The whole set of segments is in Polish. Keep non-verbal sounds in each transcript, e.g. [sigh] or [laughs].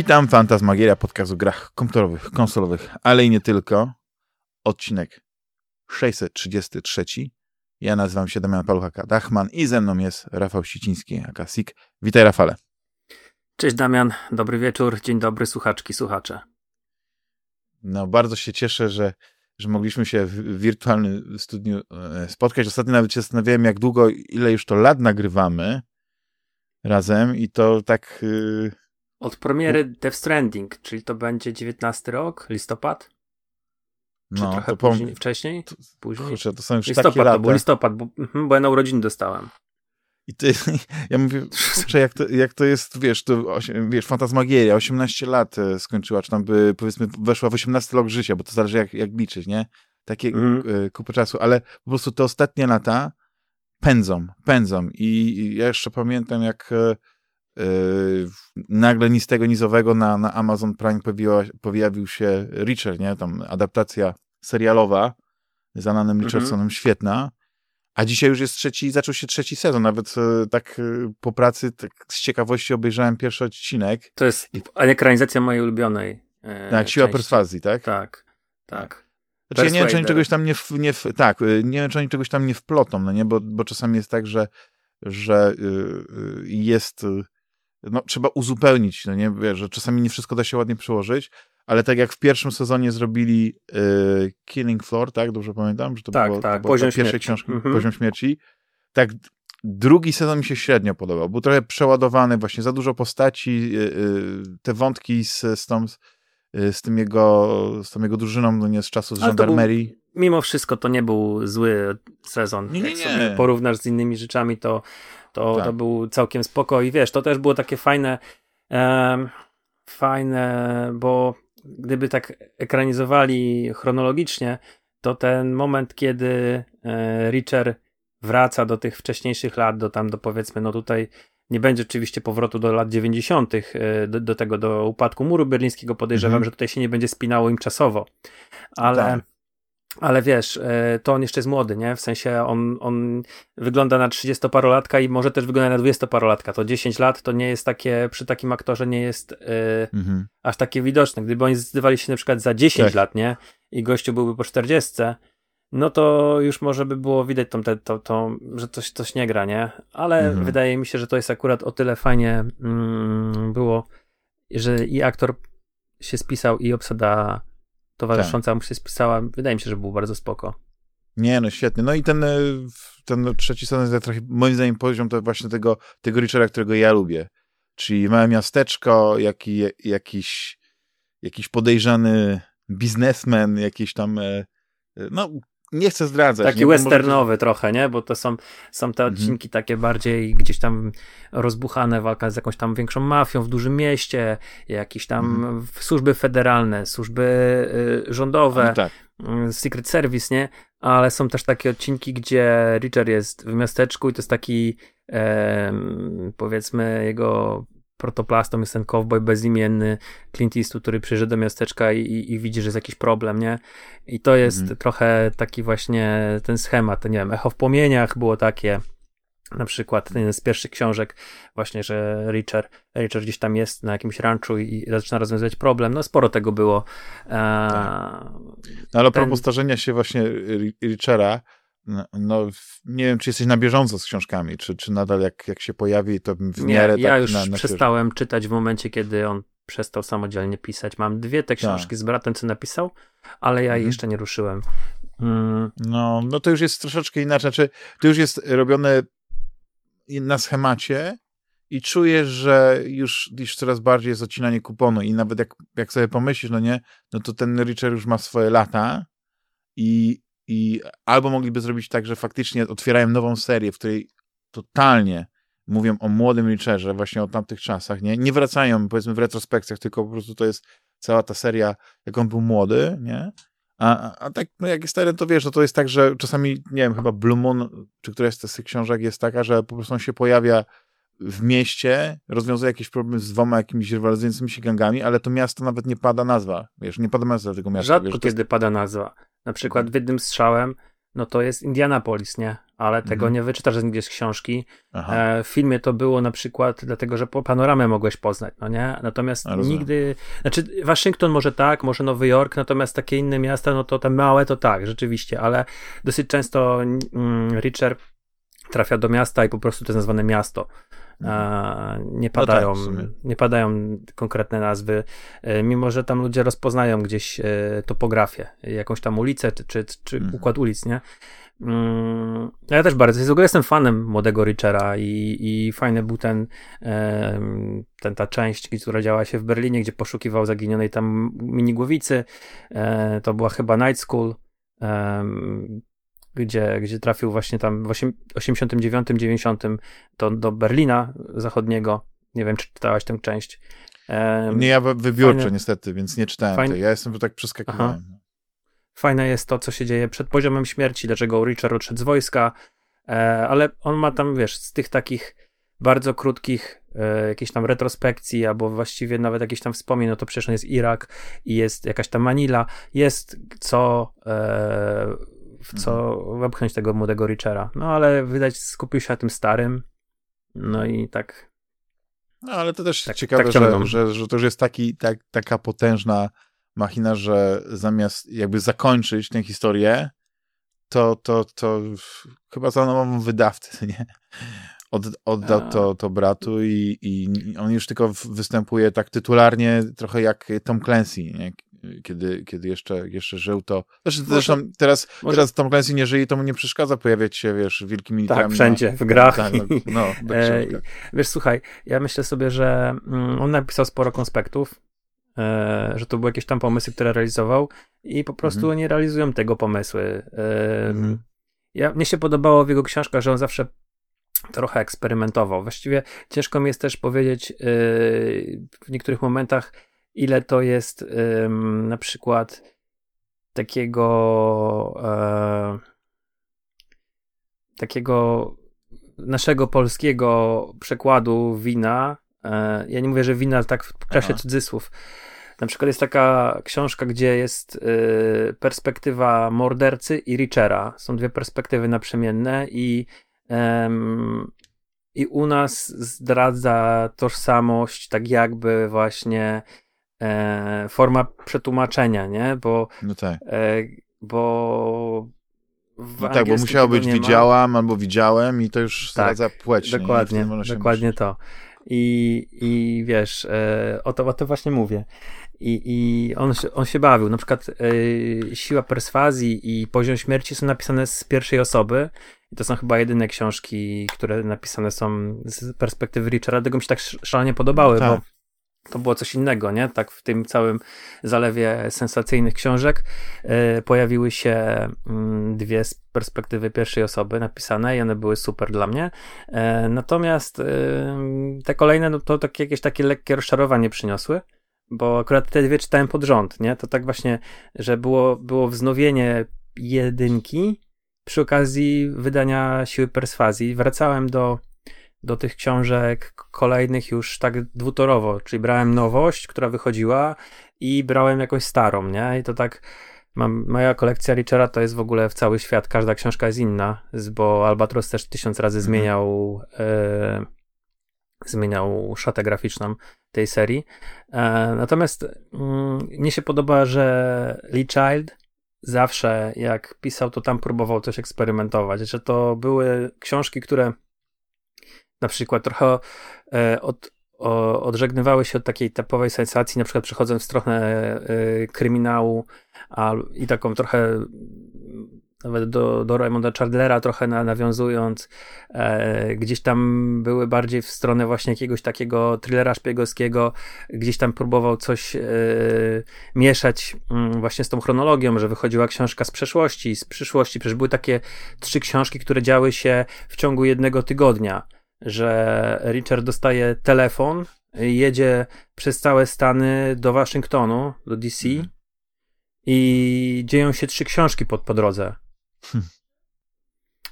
Witam, Fantasmagieria, podcast o grach komputerowych, konsolowych, ale i nie tylko. Odcinek 633. Ja nazywam się Damian Paluchaka Dachman i ze mną jest Rafał Siciński, aka Sik. Witaj Rafale. Cześć Damian, dobry wieczór, dzień dobry słuchaczki, słuchacze. No, bardzo się cieszę, że, że mogliśmy się w wirtualnym studiu e, spotkać. Ostatnio nawet się zastanawiałem, jak długo, ile już to lat nagrywamy razem i to tak... Yy... Od premiery Death Stranding, czyli to będzie 19 rok, listopad? Czy no, trochę później, wcześniej? To, później? Kurczę, to są już listopad, takie lata. To był listopad, bo, mhm, bo ja na urodziny dostałem. I ty, [laughs] ja mówię, kurczę, jak to, jak to jest, wiesz, to, wiesz, Fantasmagieria, 18 lat e, skończyła, czy tam by, powiedzmy, weszła w 18 rok życia, bo to zależy jak, jak liczyć, nie? Takie mm. kupy czasu, ale po prostu te ostatnie lata pędzą, pędzą i ja jeszcze pamiętam, jak Yy, nagle nic tego nizowego na, na Amazon Prime pojawiła, pojawił się Richard, nie? Tam adaptacja serialowa z Alanem mhm. Richardsonem, mm -hmm. świetna. A dzisiaj już jest trzeci, zaczął się trzeci sezon. Nawet e, tak e, po pracy tak z ciekawości obejrzałem pierwszy odcinek. To jest ekranizacja mojej ulubionej. E, tak, siła części. perswazji, tak? Tak, tak. Znaczy, ja nie wiem, czy oni czegoś tam nie, w, nie w, tak, e, nie wiem, czy oni czegoś tam nie wplotą, no nie, bo, bo czasami jest tak, że, że jest, no trzeba uzupełnić, no nie, wiesz, że czasami nie wszystko da się ładnie przełożyć, ale tak jak w pierwszym sezonie zrobili y, Killing Floor, tak? Dobrze pamiętam? Że to tak, było, tak, to poziom pierwszej śmierci. książki, -hmm. Poziom Śmierci. Tak, drugi sezon mi się średnio podobał. Był trochę przeładowany, właśnie za dużo postaci, y, y, te wątki z, z, tą, z, y, tym jego, z tą jego drużyną, no nie z czasów z żandarmerii. Mimo wszystko to nie był zły sezon. Nie, nie, nie. Jak sobie porównasz z innymi rzeczami, to, to, tak. to był całkiem spoko i wiesz, to też było takie fajne um, fajne, bo gdyby tak ekranizowali chronologicznie, to ten moment, kiedy e, Richard wraca do tych wcześniejszych lat, do tam, do powiedzmy, no tutaj nie będzie oczywiście powrotu do lat 90., e, do, do tego, do upadku muru berlińskiego. Podejrzewam, mm -hmm. że tutaj się nie będzie spinało im czasowo, ale. Tak. Ale wiesz, e, to on jeszcze jest młody, nie? W sensie on, on wygląda na 30-parolatka i może też wygląda na 20-parolatka. To 10 lat to nie jest takie, przy takim aktorze nie jest yy, mhm. aż takie widoczne. Gdyby oni zdecydowali się na przykład za 10 tak. lat, nie? I gościu byłby po 40, no to już może by było widać tą, to, to, to, że coś, coś nie gra, nie? Ale mhm. wydaje mi się, że to jest akurat o tyle fajnie mm, było, że i aktor się spisał i obsada towarzysząca tak. mu się spisała. Wydaje mi się, że był bardzo spoko. Nie, no świetnie. No i ten, e, ten trzeci sezon trochę, moim zdaniem, poziom to właśnie tego, tego Richera, którego ja lubię. Czyli małe miasteczko, jaki, jakiś, jakiś podejrzany biznesmen, jakiś tam, e, e, no nie chcę zdradzać. Taki nie? westernowy trochę, nie? Bo to są, są te mhm. odcinki mhm. takie bardziej gdzieś tam rozbuchane, walka z jakąś tam większą mafią w dużym mieście, jakieś tam mhm. służby federalne, służby y, rządowe, no tak. y, Secret Service, nie? Ale są też takie odcinki, gdzie Richard jest w miasteczku i to jest taki y, powiedzmy jego protoplastą jest ten cowboy bezimienny Clint Eastwood, który przyjeżdża do miasteczka i, i, i, widzi, że jest jakiś problem, nie? I to jest mhm. trochę taki właśnie ten schemat, nie wiem, Echo w płomieniach było takie, na przykład jeden z pierwszych książek właśnie, że Richard, Richard gdzieś tam jest na jakimś ranchu i, zaczyna rozwiązywać problem, no sporo tego było. E, tak. no, ale ten... propos starzenia się właśnie Richarda, no, no, nie wiem, czy jesteś na bieżąco z książkami, czy, czy nadal jak, jak się pojawi, to w miarę nie, ja tak już na, na przestałem czytać w momencie, kiedy on przestał samodzielnie pisać. Mam dwie te książki tak. z bratem, co napisał, ale ja mhm. jeszcze nie ruszyłem. Mm. No, no to już jest troszeczkę inaczej. Znaczy, to już jest robione na schemacie i czujesz, że już, już coraz bardziej jest odcinanie kuponu i nawet jak, jak sobie pomyślisz, no nie, no to ten Richard już ma swoje lata i i albo mogliby zrobić tak, że faktycznie otwierają nową serię, w której totalnie mówią o młodym Richerze, właśnie o tamtych czasach, nie? Nie wracają, powiedzmy, w retrospekcjach, tylko po prostu to jest cała ta seria, jak on był młody, nie? A, a tak, no jak jest stary, to wiesz, no to jest tak, że czasami, nie wiem, chyba Blue Moon, czy któraś z tych książek jest taka, że po prostu on się pojawia w mieście, rozwiązuje jakiś problem z dwoma jakimiś rywalizującymi się gangami, ale to miasto nawet nie pada nazwa, wiesz, nie pada nazwa tego miasta. Rzadko wiesz, kiedy pada nazwa. Na przykład w jednym strzałem no to jest Indianapolis, nie? Ale tego mhm. nie wyczytasz nigdzie z książki. E, w filmie to było na przykład dlatego, że po panoramę mogłeś poznać, no nie? Natomiast nigdy, znaczy Waszyngton może tak, może Nowy Jork, natomiast takie inne miasta, no to te małe to tak, rzeczywiście, ale dosyć często mm, Richard trafia do miasta i po prostu to jest nazwane miasto. Mhm. nie padają, no tak, nie padają konkretne nazwy, e, mimo że tam ludzie rozpoznają gdzieś e, topografię, jakąś tam ulicę, czy, czy, czy mhm. układ ulic, nie? Mm, ja też bardzo, w ogóle jestem fanem młodego Richera i, i fajny był ten, ten, ta część, która działa się w Berlinie, gdzie poszukiwał zaginionej tam minigłowicy, e, to była chyba Night School, gdzie, gdzie trafił właśnie tam w 89, 90 do, do Berlina Zachodniego. Nie wiem, czy czytałaś tę część. nie, ja wybiórczo fajne, niestety, więc nie czytałem fajne, tej. Ja jestem tu tak przeskakiwałem. Aha. Fajne jest to, co się dzieje przed poziomem śmierci, dlaczego Richard odszedł z wojska, e, ale on ma tam, wiesz, z tych takich bardzo krótkich e, jakichś tam retrospekcji, albo właściwie nawet jakichś tam wspomnień, no to przecież jest Irak i jest jakaś tam Manila, jest co e, w co mhm. wepchnąć tego młodego Richera. No ale wydać skupił się na tym starym. No i tak. No ale to też tak, ciekawe, tak że, że, że to już jest taki, tak, taka potężna machina, że zamiast jakby zakończyć tę historię, to, to, to chyba za nową wydawcę, [laughs] nie? Od, oddał to, to bratu i, i on już tylko występuje tak tytularnie, trochę jak Tom Clancy, nie? Kiedy, kiedy jeszcze, jeszcze żył, to... Zresztą, może, zresztą teraz, może... teraz Tom Clancy nie żyje, to mu nie przeszkadza pojawiać się, wiesz, wielkimi literami. Tak, wszędzie, na, w grach. Tak, no, no [laughs] e, wiesz, słuchaj, ja myślę sobie, że mm, on napisał sporo konspektów, e, że to były jakieś tam pomysły, które realizował i po prostu mhm. oni realizują tego pomysły. E, mhm. ja, mnie się podobało w jego książkach, że on zawsze trochę eksperymentował. Właściwie ciężko mi jest też powiedzieć e, w niektórych momentach, ile to jest ym, na przykład takiego e, takiego naszego polskiego przekładu wina. E, ja nie mówię, że wina tak w czasie cudzysłów. Na przykład jest taka książka, gdzie jest y, perspektywa mordercy i Richera. Są dwie perspektywy naprzemienne i i u nas zdradza tożsamość, tak jakby właśnie e, forma przetłumaczenia, nie? Bo, no tak. E, bo no tak, bo musiało być widziałam albo widziałem i to już tak, zdradza płeć. Dokładnie, nie? dokładnie to. I, i wiesz, e, o, to, o to właśnie mówię. I, i on, on się bawił. Na przykład e, Siła Perswazji i Poziom Śmierci są napisane z pierwszej osoby. I to są chyba jedyne książki, które napisane są z perspektywy Richarda. Tego mi się tak szalenie podobały, tak. bo to było coś innego, nie? Tak w tym całym zalewie sensacyjnych książek yy, pojawiły się yy, dwie z perspektywy pierwszej osoby napisane i one były super dla mnie. Yy, natomiast y, te kolejne, no to takie, jakieś takie lekkie rozczarowanie przyniosły, bo akurat te dwie czytałem pod rząd, nie? To tak właśnie, że było, było wznowienie jedynki przy okazji wydania Siły Perswazji. Wracałem do do tych książek kolejnych już tak dwutorowo, czyli brałem nowość, która wychodziła i brałem jakąś starą, nie? I to tak mam, moja kolekcja Richera to jest w ogóle w cały świat, każda książka jest inna, bo Albatros też tysiąc razy mhm. zmieniał e, zmieniał szatę graficzną tej serii. E, natomiast mm, mnie się podoba, że Lee Child zawsze jak pisał, to tam próbował coś eksperymentować, że to były książki, które na przykład trochę e, od, o, odżegnywały się od takiej typowej sensacji, na przykład przechodząc w stronę e, kryminału a, i taką trochę nawet do, do Raymonda Chandlera trochę na, nawiązując, e, gdzieś tam były bardziej w stronę właśnie jakiegoś takiego thrillera szpiegowskiego, gdzieś tam próbował coś e, mieszać mm, właśnie z tą chronologią, że wychodziła książka z przeszłości, z przyszłości, przecież były takie trzy książki, które działy się w ciągu jednego tygodnia że Richard dostaje telefon, jedzie przez całe Stany do Waszyngtonu, do DC mhm. i dzieją się trzy książki po, po drodze. Hm.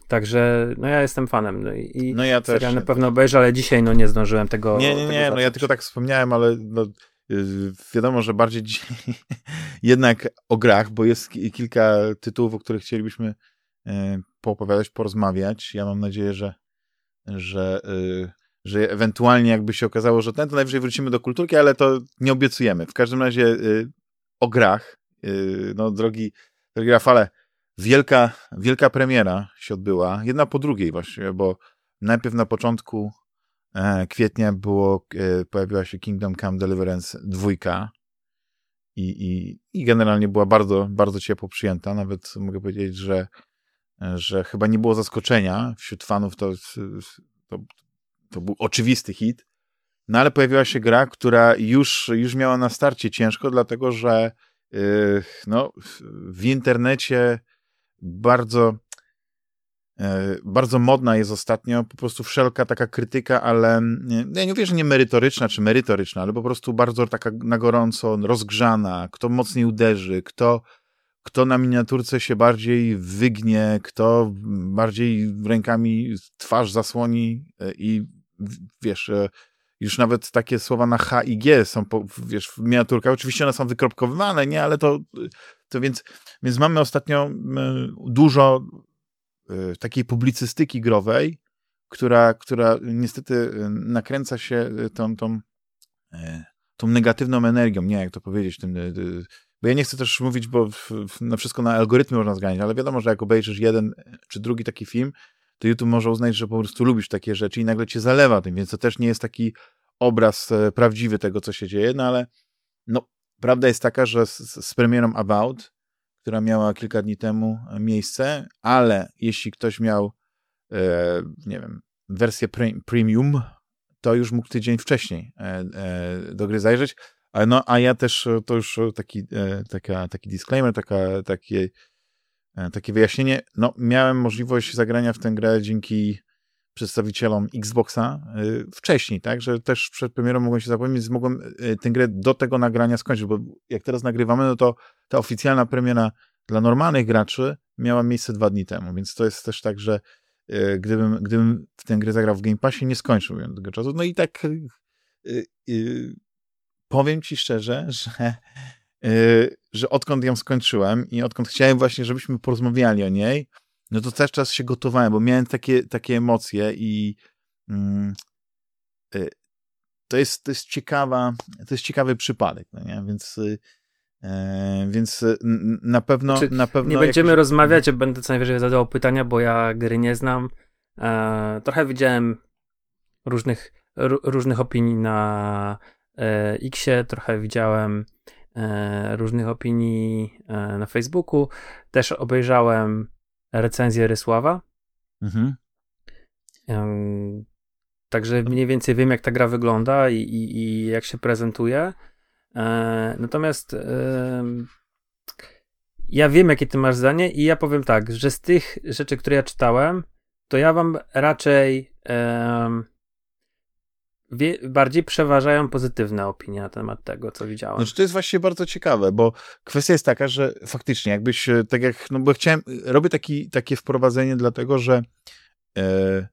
Także, no ja jestem fanem. No i no ja też. Na pewno obejrzę, ale dzisiaj no nie zdążyłem tego. Nie, nie, nie, no ja tylko tak wspomniałem, ale no, y, wiadomo, że bardziej dzisiaj [laughs] jednak o grach, bo jest kilka tytułów, o których chcielibyśmy poopowiadać, porozmawiać. Ja mam nadzieję, że, że, że ewentualnie jakby się okazało, że ten, to najwyżej wrócimy do kulturki, ale to nie obiecujemy. W każdym razie o grach. No, drogi, drogi Rafale, wielka, wielka premiera się odbyła. Jedna po drugiej właściwie, bo najpierw na początku e, kwietnia było, e, pojawiła się Kingdom Come Deliverance 2 i, i, i generalnie była bardzo, bardzo ciepło przyjęta. Nawet mogę powiedzieć, że, że chyba nie było zaskoczenia wśród fanów, to, to, to był oczywisty hit. No ale pojawiła się gra, która już, już miała na starcie ciężko, dlatego że yy, no, w internecie bardzo e, bardzo modna jest ostatnio po prostu wszelka taka krytyka, ale ja nie mówię, że nie merytoryczna czy merytoryczna, ale po prostu bardzo taka na gorąco, rozgrzana, kto mocniej uderzy, kto, kto na miniaturce się bardziej wygnie, kto bardziej rękami twarz zasłoni e, i wiesz, e, już nawet takie słowa na H i G są, wiesz, w miniaturkach. Oczywiście one są wykropkowywane, nie, ale to, to więc, więc mamy ostatnio dużo e, takiej publicystyki growej, która, która niestety nakręca się tą, tą, tą negatywną energią, nie jak to powiedzieć, tym, bo ja nie chcę też mówić, bo na wszystko na algorytmy można zganiać, ale wiadomo, że jak obejrzysz jeden czy drugi taki film, to YouTube może uznać, że po prostu lubisz takie rzeczy i nagle cię zalewa tym, więc to też nie jest taki obraz e, prawdziwy tego, co się dzieje, no ale no, prawda jest taka, że z, z premierą About, która miała kilka dni temu e, miejsce, ale jeśli ktoś miał, e, nie wiem, wersję pre premium, to już mógł tydzień wcześniej e, e, do gry zajrzeć, no, a ja też, to już taki, e, taka, taki disclaimer, taka, takie E, takie wyjaśnienie. No, miałem możliwość zagrania w tę grę dzięki przedstawicielom Xboxa e, wcześniej, tak, że też przed premierą mogłem się zapomnieć, więc mogłem e, tę grę do tego nagrania skończyć, bo jak teraz nagrywamy, no to ta oficjalna premiera dla normalnych graczy miała miejsce dwa dni temu, więc to jest też tak, że gdybym, gdybym w tę grę zagrał w Game Passie, nie skończyłbym tego czasu. No i tak powiem ci szczerze, [laughs] że Y, że odkąd ją skończyłem i odkąd chciałem właśnie, żebyśmy porozmawiali o niej, no to też czas się gotowałem, bo miałem takie, takie emocje i mm, y, to, jest, to jest ciekawa, to jest ciekawy przypadek, no nie? Więc y, e, więc na pewno, znaczy, na pewno. Nie będziemy jakoś... rozmawiać, ja będę co najwyżej zadawał pytania, bo ja gry nie znam. E, trochę widziałem różnych, różnych opinii na Xie, trochę widziałem E, różnych opinii e, na Facebooku. Też obejrzałem recenzję Rysława. Mhm. Także mniej więcej wiem, jak ta gra wygląda i, i, i jak się prezentuje. E, natomiast ja wiem, jakie ty masz zdanie, i ja powiem tak, że z tych rzeczy, które ja czytałem, to ja wam raczej wie, bardziej przeważają pozytywne opinie na temat tego, co widziałem. Znaczy, to jest właśnie bardzo ciekawe, bo kwestia jest taka, że faktycznie jakbyś, e, tak jak, no bo chciałem, robię taki, takie wprowadzenie dlatego, że e,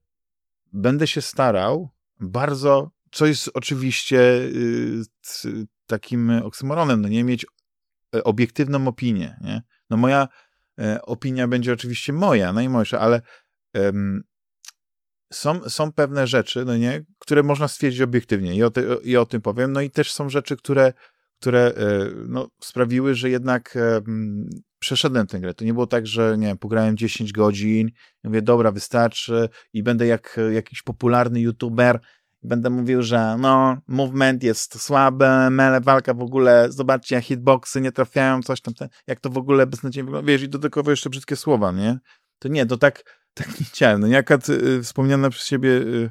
będę się starał bardzo, co jest oczywiście takim oksymoronem, no nie mieć e, obiektywną opinię, nie? No moja e, opinia będzie oczywiście moja, najmojsza, ale są, są pewne rzeczy, no nie, które można stwierdzić obiektywnie i o, i o tym powiem. No i też są rzeczy, które, które e, no, sprawiły, że jednak um, przeszedłem tę grę. To nie było tak, że nie wiem, pograłem 10 godzin, mówię, dobra, wystarczy i będę jak jakiś popularny youtuber będę mówił, że no, movement jest słaby, mele, walka w ogóle, zobaczcie, hitboxy nie trafiają, coś tam, jak to w ogóle beznadziejnie wygląda. Wiesz, i dodatkowo jeszcze brzydkie słowa, nie? To nie, to tak tak nie chciałem. No jak y, wspomniany przez ciebie y,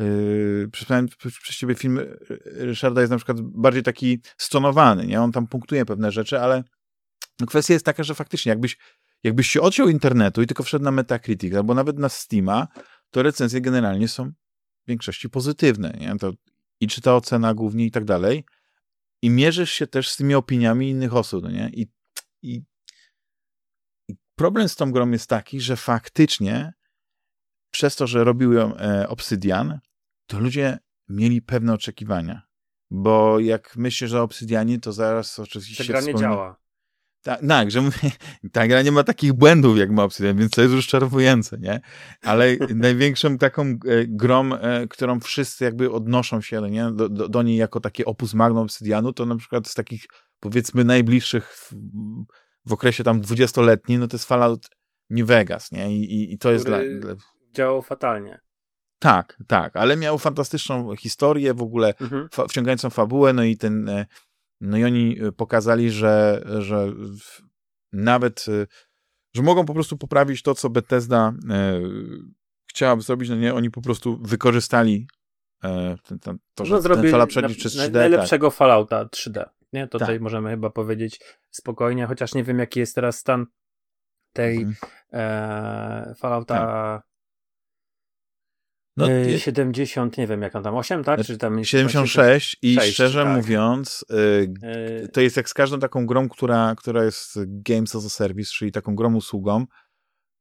y, przez, ciebie film Ryszarda jest na przykład bardziej taki stonowany, nie? On tam punktuje pewne rzeczy, ale no kwestia jest taka, że faktycznie jakbyś, jakbyś się odciął internetu i tylko wszedł na Metacritic albo nawet na Steama, to recenzje generalnie są w większości pozytywne, nie? To, I czy ta ocena głównie i tak dalej. I mierzysz się też z tymi opiniami innych osób, no nie? I, i problem z tą grą jest taki, że faktycznie przez to, że robił ją e, Obsydian, to ludzie mieli pewne oczekiwania. Bo jak myślisz o Obsydianie, to zaraz oczywiście... Ta gra nie działa. Tak, tak, że [laughs] ta gra nie ma takich błędów jak ma Obsidian, więc to jest rozczarowujące, nie? Ale [laughs] największą taką e, grą, e, którą wszyscy jakby odnoszą się nie? Do, do, do niej jako takie opus magnum Obsidianu, to na przykład z takich powiedzmy najbliższych w, okresie tam dwudziestoletnim, no to jest Fallout New Vegas, nie? I, i, i to jest dla, dla... Działał fatalnie. Tak, tak, ale miał fantastyczną historię, w ogóle mhm. fa wciągającą fabułę, no i ten e, no i oni y, pokazali, że, że nawet, y, że mogą po prostu poprawić to, co Bethesda e, chciałaby zrobić, no nie, oni po prostu wykorzystali e, ten, ten, to, że no, ten przechodzi przez 3D. Najlepszego tak. Fallouta 3D, nie? To tak. tutaj możemy chyba powiedzieć spokojnie, chociaż nie wiem, jaki jest teraz stan tej mhm. e, Fallouta tak. No, 70, y, nie wiem jak on tam, 8, tak? Czy tam 76 i 6, szczerze tak. mówiąc, yy, to jest jak z każdą taką grą, która, która jest Games as a Service, czyli taką grą usługą,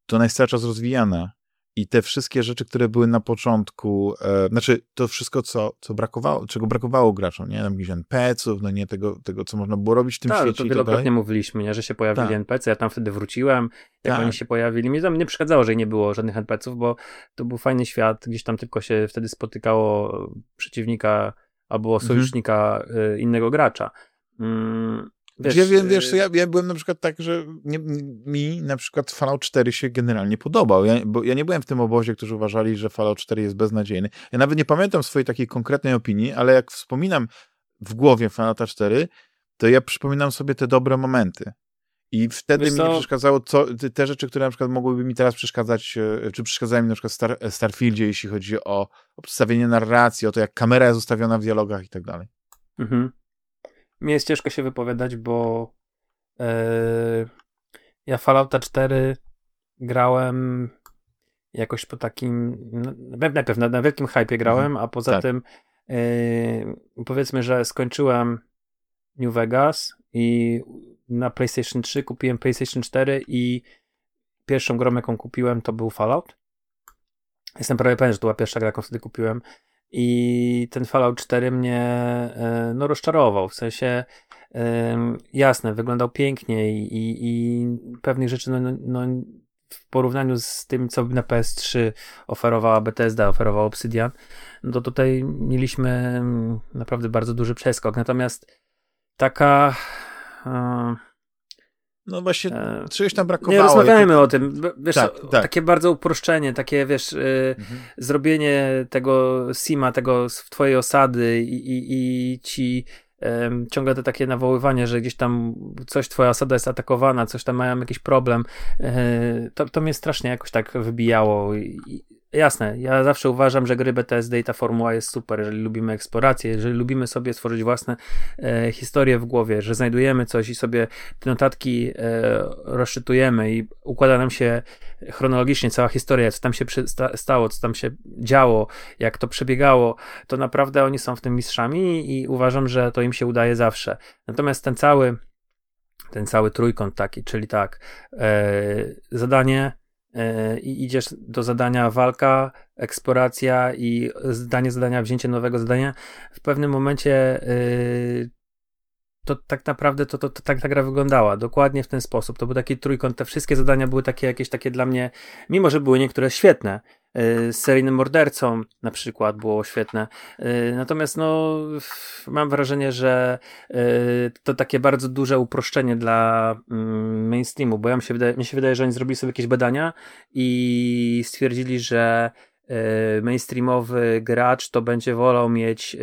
to ona jest cały czas rozwijana i te wszystkie rzeczy, które były na początku, e, znaczy to wszystko, co, co brakowało, czego brakowało graczom, nie? Tam jakichś NPC-ów, no nie, tego, tego, co można było robić w tym tak, świecie. Tak, to wielokrotnie mówiliśmy, nie? że się pojawili tak. NPC, ja tam wtedy wróciłem, jak tak. oni się pojawili. Mi tam nie przeszkadzało, że nie było żadnych NPC-ów, bo to był fajny świat, gdzieś tam tylko się wtedy spotykało przeciwnika albo mhm. sojusznika mhm. innego gracza. Mm, Wiesz, ja wiem, wiesz, y, ja, ja byłem na przykład tak, że nie, mi na przykład Fallout 4 się generalnie podobał, ja, bo ja nie byłem w tym obozie, którzy uważali, że Fallout 4 jest beznadziejny. Ja nawet nie pamiętam swojej takiej konkretnej opinii, ale jak wspominam w głowie Fallouta 4, to ja przypominam sobie te dobre momenty. I wtedy mi nie przeszkadzało co, te rzeczy, które na przykład mogłyby mi teraz przeszkadzać, e, czy przeszkadzają mi na przykład w Star, Starfieldzie, jeśli chodzi o, o przedstawienie narracji, o to, jak kamera jest ustawiona w dialogach i tak dalej. Mhm. Mi jest ciężko się wypowiadać, bo yy, ja Fallouta 4 grałem jakoś po takim, no, najpierw na, na wielkim hypie grałem, mhm. a poza tak. tym yy, powiedzmy, że skończyłem New Vegas i na PlayStation 3 kupiłem PlayStation 4 i pierwszą grą, jaką kupiłem, to był Fallout. Jestem prawie pewien, że to była pierwsza gra, jaką wtedy kupiłem. I ten Fallout 4 mnie e, no, rozczarował. W sensie jasne, wyglądał pięknie i, i, i pewnych rzeczy no, no, no, w porównaniu z tym, co na PS3 oferowała Bethesda, oferowała Obsidian, no to tutaj mieliśmy naprawdę bardzo duży przeskok. Natomiast taka no właśnie, e, czegoś tam brakowało. Nie rozmawiajmy o tym. Wiesz, tak, tak. takie bardzo uproszczenie, takie wiesz, y, mhm. zrobienie tego sima, tego w twojej osady i, i, i ci ciągle to takie nawoływanie, że gdzieś tam coś, twoja osada jest atakowana, coś tam mają jakiś problem, e, to, to mnie strasznie jakoś tak wybijało i, Jasne, ja zawsze uważam, że gry BTSD i ta formuła jest super, jeżeli lubimy eksplorację, jeżeli lubimy sobie stworzyć własne e, historie w głowie, że znajdujemy coś i sobie te notatki e, rozczytujemy i układa nam się chronologicznie cała historia, co tam się stało, co tam się działo, jak to przebiegało, to naprawdę oni są w tym mistrzami i uważam, że to im się udaje zawsze. Natomiast ten cały ten cały trójkąt taki, czyli tak, e, zadanie, i idziesz do zadania walka, eksploracja i zdanie zadania, wzięcie nowego zadania, w pewnym momencie e, to tak naprawdę to, to, to, tak ta gra wyglądała, dokładnie w ten sposób. To był taki trójkąt, te wszystkie zadania były takie jakieś takie dla mnie, mimo że były niektóre świetne, z seryjnym mordercą na przykład było świetne. Y, natomiast no, mam wrażenie, że y, to takie bardzo duże uproszczenie dla mm, mainstreamu, bo ja mi się wydaje, mi się wydaje że oni zrobili sobie jakieś badania i stwierdzili, że mainstreamowy gracz to będzie wolał mieć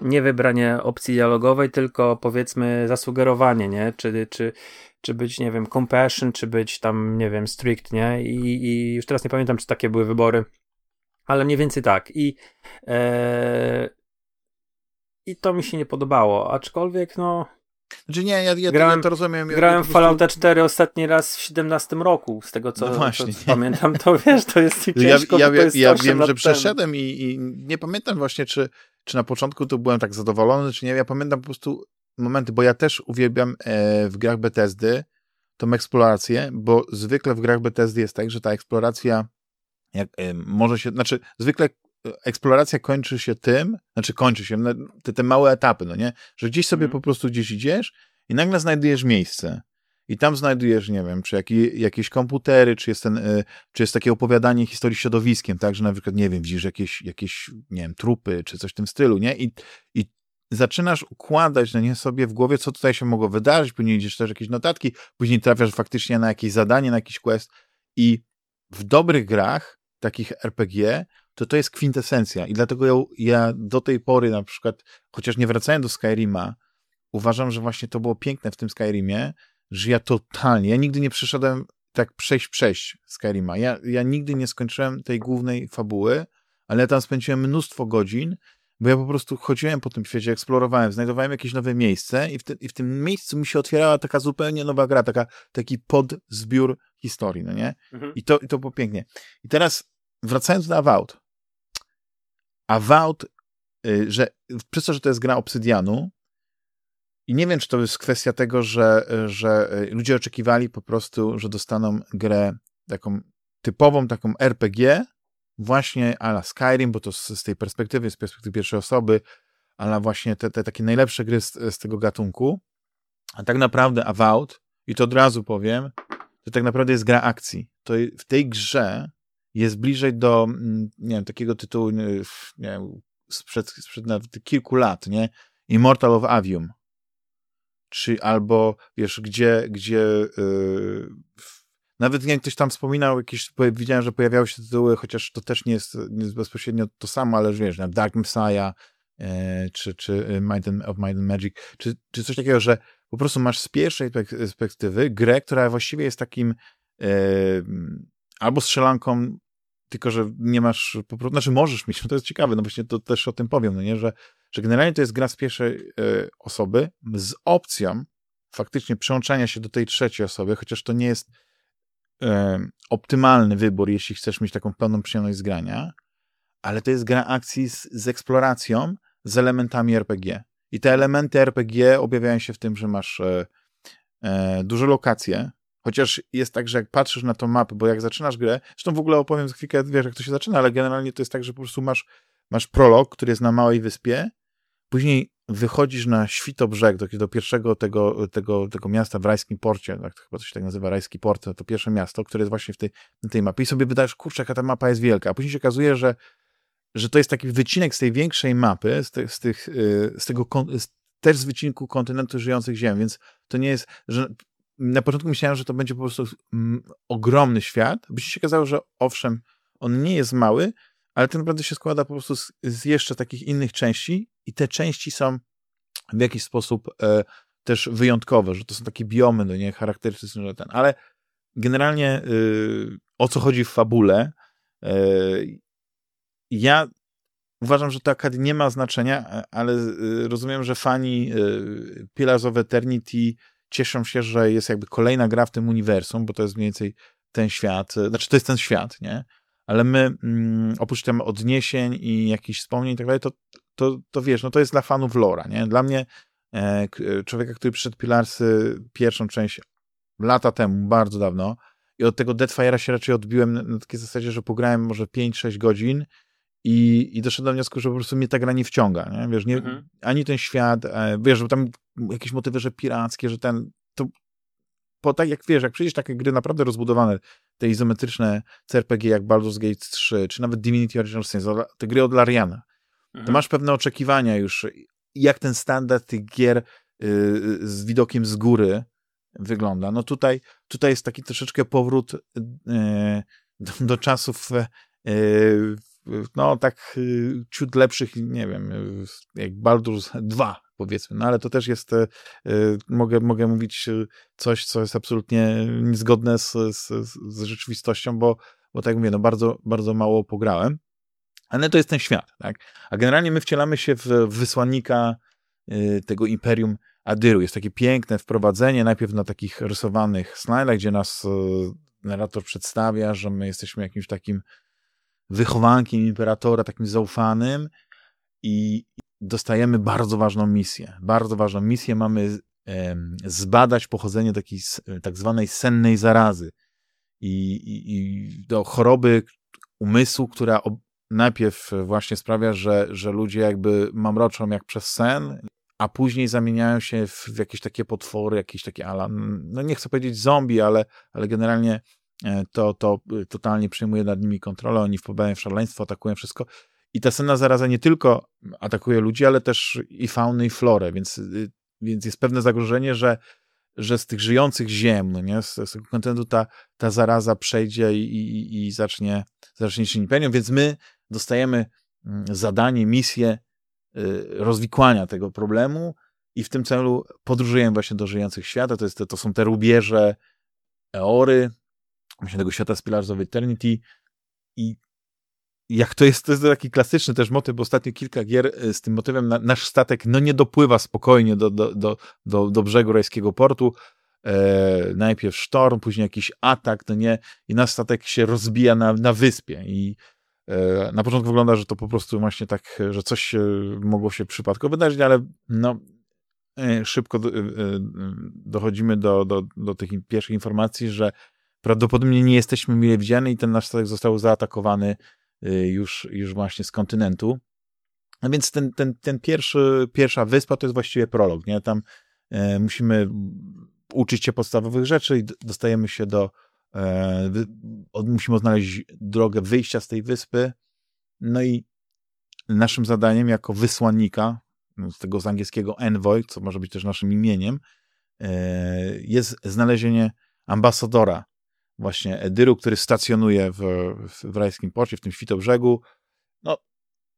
nie wybranie opcji dialogowej, tylko powiedzmy zasugerowanie, nie? Czy, czy, czy być, nie wiem, compassion, czy być tam, nie wiem, strict, nie? I, i już teraz nie pamiętam, czy takie były wybory, ale mniej więcej tak. I, e, i to mi się nie podobało, aczkolwiek, no. Znaczy nie, ja, ja, grałem, to rozumiem. grałem ja w Fallouta 4 ostatni raz w 17 roku, z tego co, no właśnie, co pamiętam, to wiesz, to jest ciężko, ja, ja, ja wiem, że przeszedłem i, i, nie pamiętam właśnie, czy, czy na początku to byłem tak zadowolony, czy nie. Ja pamiętam po prostu momenty, bo ja też uwielbiam e, w grach Bethesdy tą eksplorację, bo zwykle w grach Bethesdy jest tak, że ta eksploracja jak, e, może się, znaczy zwykle eksploracja kończy się tym, znaczy kończy się, te, te małe etapy, no nie, że gdzieś sobie mhm. po prostu gdzieś idziesz i nagle znajdujesz miejsce i tam znajdujesz, nie wiem, czy jaki, jakieś komputery, czy jest, ten, y, czy jest takie opowiadanie historii środowiskiem, tak, że na przykład, nie wiem, widzisz jakieś, jakieś nie wiem, trupy, czy coś w tym stylu, nie? I, i zaczynasz układać no nie sobie w głowie, co tutaj się mogło wydarzyć, później idziesz też jakieś notatki, później trafiasz faktycznie na jakieś zadanie, na jakiś quest i w dobrych grach, takich RPG, to to jest kwintesencja i dlatego ja, ja do tej pory na przykład, chociaż nie wracałem do Skyrima, uważam, że właśnie to było piękne w tym Skyrimie, że ja totalnie, ja nigdy nie przeszedłem tak przejść, przejść Skyrima. Ja, ja nigdy nie skończyłem tej głównej fabuły, ale ja tam spędziłem mnóstwo godzin, bo ja po prostu chodziłem po tym świecie, eksplorowałem, znajdowałem jakieś nowe miejsce i w, te, i w tym miejscu mi się otwierała taka zupełnie nowa gra, taka, taki podzbiór historii, no nie? Mhm. I, to, I to było pięknie. I teraz wracając do Avowed. Avowed, y, że przez to, że to jest gra Obsydianu, i nie wiem, czy to jest kwestia tego, że, że y, ludzie oczekiwali po prostu, że dostaną grę taką typową, taką RPG, właśnie ala Skyrim, bo to z, z tej perspektywy, z perspektywy pierwszej osoby, ale właśnie te, te takie najlepsze gry z, z tego gatunku. A tak naprawdę Avowed, i to od razu powiem, to tak naprawdę jest gra akcji. To w tej grze jest bliżej do, mm, nie wiem, takiego tytułu, nie wiem, sprzed, sprzed nawet kilku lat, nie? Immortal of Avium. Czy albo, wiesz, gdzie, gdzie yy, nawet nie ktoś tam wspominał, jakieś, widziałem, że pojawiały się tytuły, chociaż to też nie jest, nie jest bezpośrednio to samo, ale wiesz, na Dark Messiah, e, czy, czy Might and, of Might and Magic, czy, czy coś takiego, że po prostu masz z pierwszej perspektywy grę, która właściwie jest takim e, albo strzelanką, tylko że nie masz, po prostu, znaczy możesz mieć, no [laughs] to jest ciekawe, no właśnie to też o tym powiem, no nie, że, że generalnie to jest gra z pierwszej e, osoby z opcją faktycznie przyłączania się do tej trzeciej osoby, chociaż to nie jest e, optymalny wybór, jeśli chcesz mieć taką pełną przyjemność z grania, ale to jest gra akcji z, z eksploracją, z elementami RPG. I te elementy RPG objawiają się w tym, że masz e, e, duże lokacje, chociaż jest tak, że jak patrzysz na tą mapę, bo jak zaczynasz grę, zresztą w ogóle opowiem za chwilkę, wiesz, jak to się zaczyna, ale generalnie to jest tak, że po prostu masz, masz prolog, który jest na małej wyspie, później wychodzisz na Świtobrzeg, do, do pierwszego tego, tego, tego miasta w Rajskim Porcie, tak, to chyba to się tak nazywa Rajski Port, to pierwsze miasto, które jest właśnie w tej, na tej mapie. I sobie wydajesz, kurczę, jaka ta mapa jest wielka, a później się okazuje, że że to jest taki wycinek z tej większej mapy, z, te, z, tych, y, z tego, z, też z wycinku kontynentu żyjących ziem, więc to nie jest, że na początku myślałem, że to będzie po prostu mm, ogromny świat, by się okazało, że owszem, on nie jest mały, ale ten naprawdę się składa po prostu z, z jeszcze takich innych części i te części są w jakiś sposób e, też wyjątkowe, że to są takie biomy, no nie, charakterystyczne, że ten, ale generalnie y, o co chodzi w fabule, y, ja uważam, że to akad nie ma znaczenia, ale y, rozumiem, że fani y, Pillars of Eternity cieszą się, że jest jakby kolejna gra w tym uniwersum, bo to jest mniej więcej ten świat, znaczy to jest ten świat, nie? Ale my, mm, oprócz tam odniesień i jakichś wspomnień i tak dalej, to, to, to wiesz, no to jest dla fanów lora, nie? Dla mnie, e, człowieka, który przyszedł Pilarsy pierwszą część lata temu, bardzo dawno, i od tego Deadfire'a się raczej odbiłem na takiej zasadzie, że pograłem może 5-6 godzin i, I doszedłem do wniosku, że po prostu mnie ta gra nie wciąga, nie? Wiesz, nie, mhm. ani ten świat, e, wiesz, że tam jakieś motywy, że pirackie, że ten, po tak jak wiesz, jak przyjdziesz takie gry naprawdę rozbudowane, te izometryczne CRPG jak Baldur's Gate 3, czy nawet Divinity Original Sin, te gry od Lariana, mhm. to masz pewne oczekiwania już, jak ten standard tych gier y, z widokiem z góry wygląda. No tutaj, tutaj jest taki troszeczkę powrót y, do, do czasów y, no tak y, ciut lepszych, nie wiem, jak Baldur's 2 powiedzmy, no ale to też jest, y, mogę, mogę mówić coś, co jest absolutnie niezgodne z, z, z rzeczywistością, bo, bo tak mówię, no bardzo, bardzo mało pograłem, ale to jest ten świat, tak? A generalnie my wcielamy się w wysłannika tego Imperium Adyru. Jest takie piękne wprowadzenie, najpierw na takich rysowanych slajdach, gdzie nas narrator przedstawia, że my jesteśmy jakimś takim wychowankiem imperatora, takim zaufanym i dostajemy bardzo ważną misję. Bardzo ważną misję mamy zbadać pochodzenie takiej tak zwanej sennej zarazy i, i, i do choroby umysłu, która najpierw właśnie sprawia, że, że ludzie jakby mamroczą jak przez sen, a później zamieniają się w, w jakieś takie potwory, jakieś takie ala, no nie chcę powiedzieć zombie, ale, ale generalnie e, to, to totalnie przejmuje nad nimi kontrolę, oni wpadają w szaleństwo, atakują wszystko. I ta senna zaraza nie tylko atakuje ludzi, ale też i fauny, i florę, więc, y, więc jest pewne zagrożenie, że, że z tych żyjących ziem, no nie, z, z tego kontentu ta, ta zaraza przejdzie i, i, i zacznie, zacznie się imperium, więc my dostajemy mm, zadanie, misję y, rozwikłania tego problemu i w tym celu podróżujemy właśnie do żyjących świata, to, jest, to są te rubieże Eory, właśnie tego świata z Pillars of Eternity i jak to jest, to jest taki klasyczny też motyw, bo ostatnio kilka gier y, z tym motywem na, nasz statek no nie dopływa spokojnie do, do, do, do, do brzegu rajskiego portu. E, najpierw sztorm, później jakiś atak, no nie, i nasz statek się rozbija na, na wyspie i e, na początku wygląda, że to po prostu właśnie tak, że coś mogło się przypadkowo wydarzyć, ale no e, szybko e, dochodzimy do, do, do tych pierwszych informacji, że prawdopodobnie nie jesteśmy mile widziani i ten nasz statek został zaatakowany już, już właśnie z kontynentu. No więc ten, ten, ten pierwszy, pierwsza wyspa to jest właściwie prolog, nie? Tam e, musimy uczyć się podstawowych rzeczy i dostajemy się do, e, od, musimy znaleźć drogę wyjścia z tej wyspy. No i naszym zadaniem jako wysłannika, no, z tego z angielskiego envoy, co może być też naszym imieniem, e, jest znalezienie ambasadora właśnie Edyru, który stacjonuje w, w rajskim porcie, w tym Świtobrzegu. No,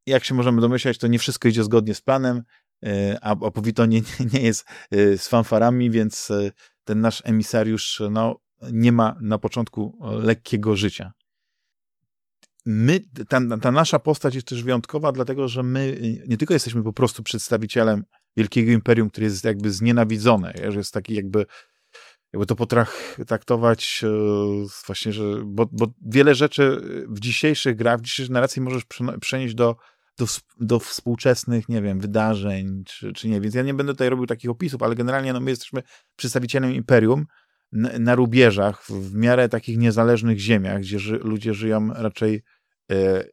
jak się możemy domyślać, to nie wszystko idzie zgodnie z planem, e, a Opowito nie, nie jest e, z fanfarami, więc e, ten nasz emisariusz no, nie ma na początku lekkiego życia. My, ta, ta nasza postać jest też wyjątkowa, dlatego że my nie tylko jesteśmy po prostu przedstawicielem wielkiego imperium, które jest jakby znienawidzone, że jest taki jakby jakby to potraktować e, właśnie, że, bo, bo wiele rzeczy w dzisiejszych grach, w dzisiejszej narracji możesz przenieść do, do, do współczesnych, nie wiem, wydarzeń, czy, czy nie, więc ja nie będę tutaj robił takich opisów, ale generalnie no, my jesteśmy przedstawicielem imperium na, na rubieżach, w, w, miarę takich niezależnych ziemiach, gdzie ży, ludzie żyją raczej e,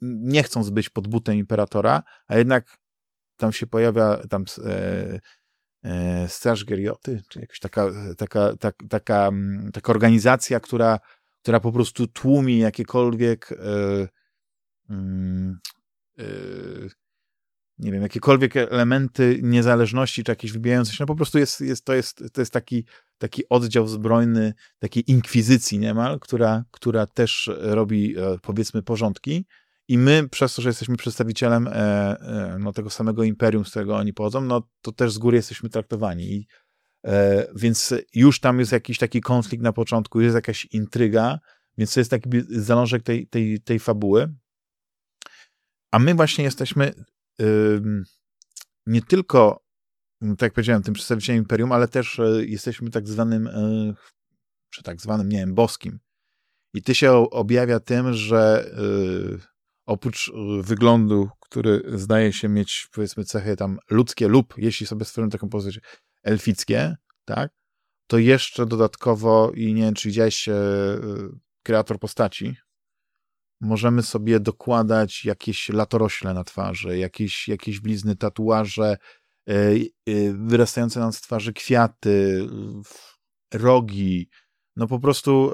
nie chcąc być pod butem imperatora, a jednak tam się pojawia tam e, E, Straż Gerioty, czy jakaś taka, taka, tak, taka, mm, taka organizacja, która, która po prostu tłumi jakiekolwiek e, mm, e, nie wiem, jakiekolwiek elementy niezależności, czy jakieś wybijające się, no po prostu jest, jest, to, jest, to jest taki, taki oddział zbrojny, takiej inkwizycji niemal, która, która też robi, powiedzmy, porządki i my, przez to, że jesteśmy przedstawicielem e, e, no, tego samego imperium, z którego oni pochodzą, no to też z góry jesteśmy traktowani. I, e, więc już tam jest jakiś taki konflikt na początku, jest jakaś intryga, więc to jest taki zalążek tej, tej, tej fabuły. A my właśnie jesteśmy nie tylko, tak jak powiedziałem, tym przedstawicielem imperium, ale też e, jesteśmy tak zwanym, e, czy tak zwanym, nie wiem, boskim. I ty się objawia tym, że e, oprócz y, wyglądu, który zdaje się mieć, powiedzmy, cechy tam ludzkie lub, jeśli sobie stworzymy taką postać, elfickie, tak, to jeszcze dodatkowo, i nie wiem, czy widziałeś y, kreator postaci, możemy sobie dokładać jakieś latorośle na twarzy, jakieś, jakieś blizny, tatuaże, y, wyrastające nam z twarzy kwiaty, rogi, no po prostu,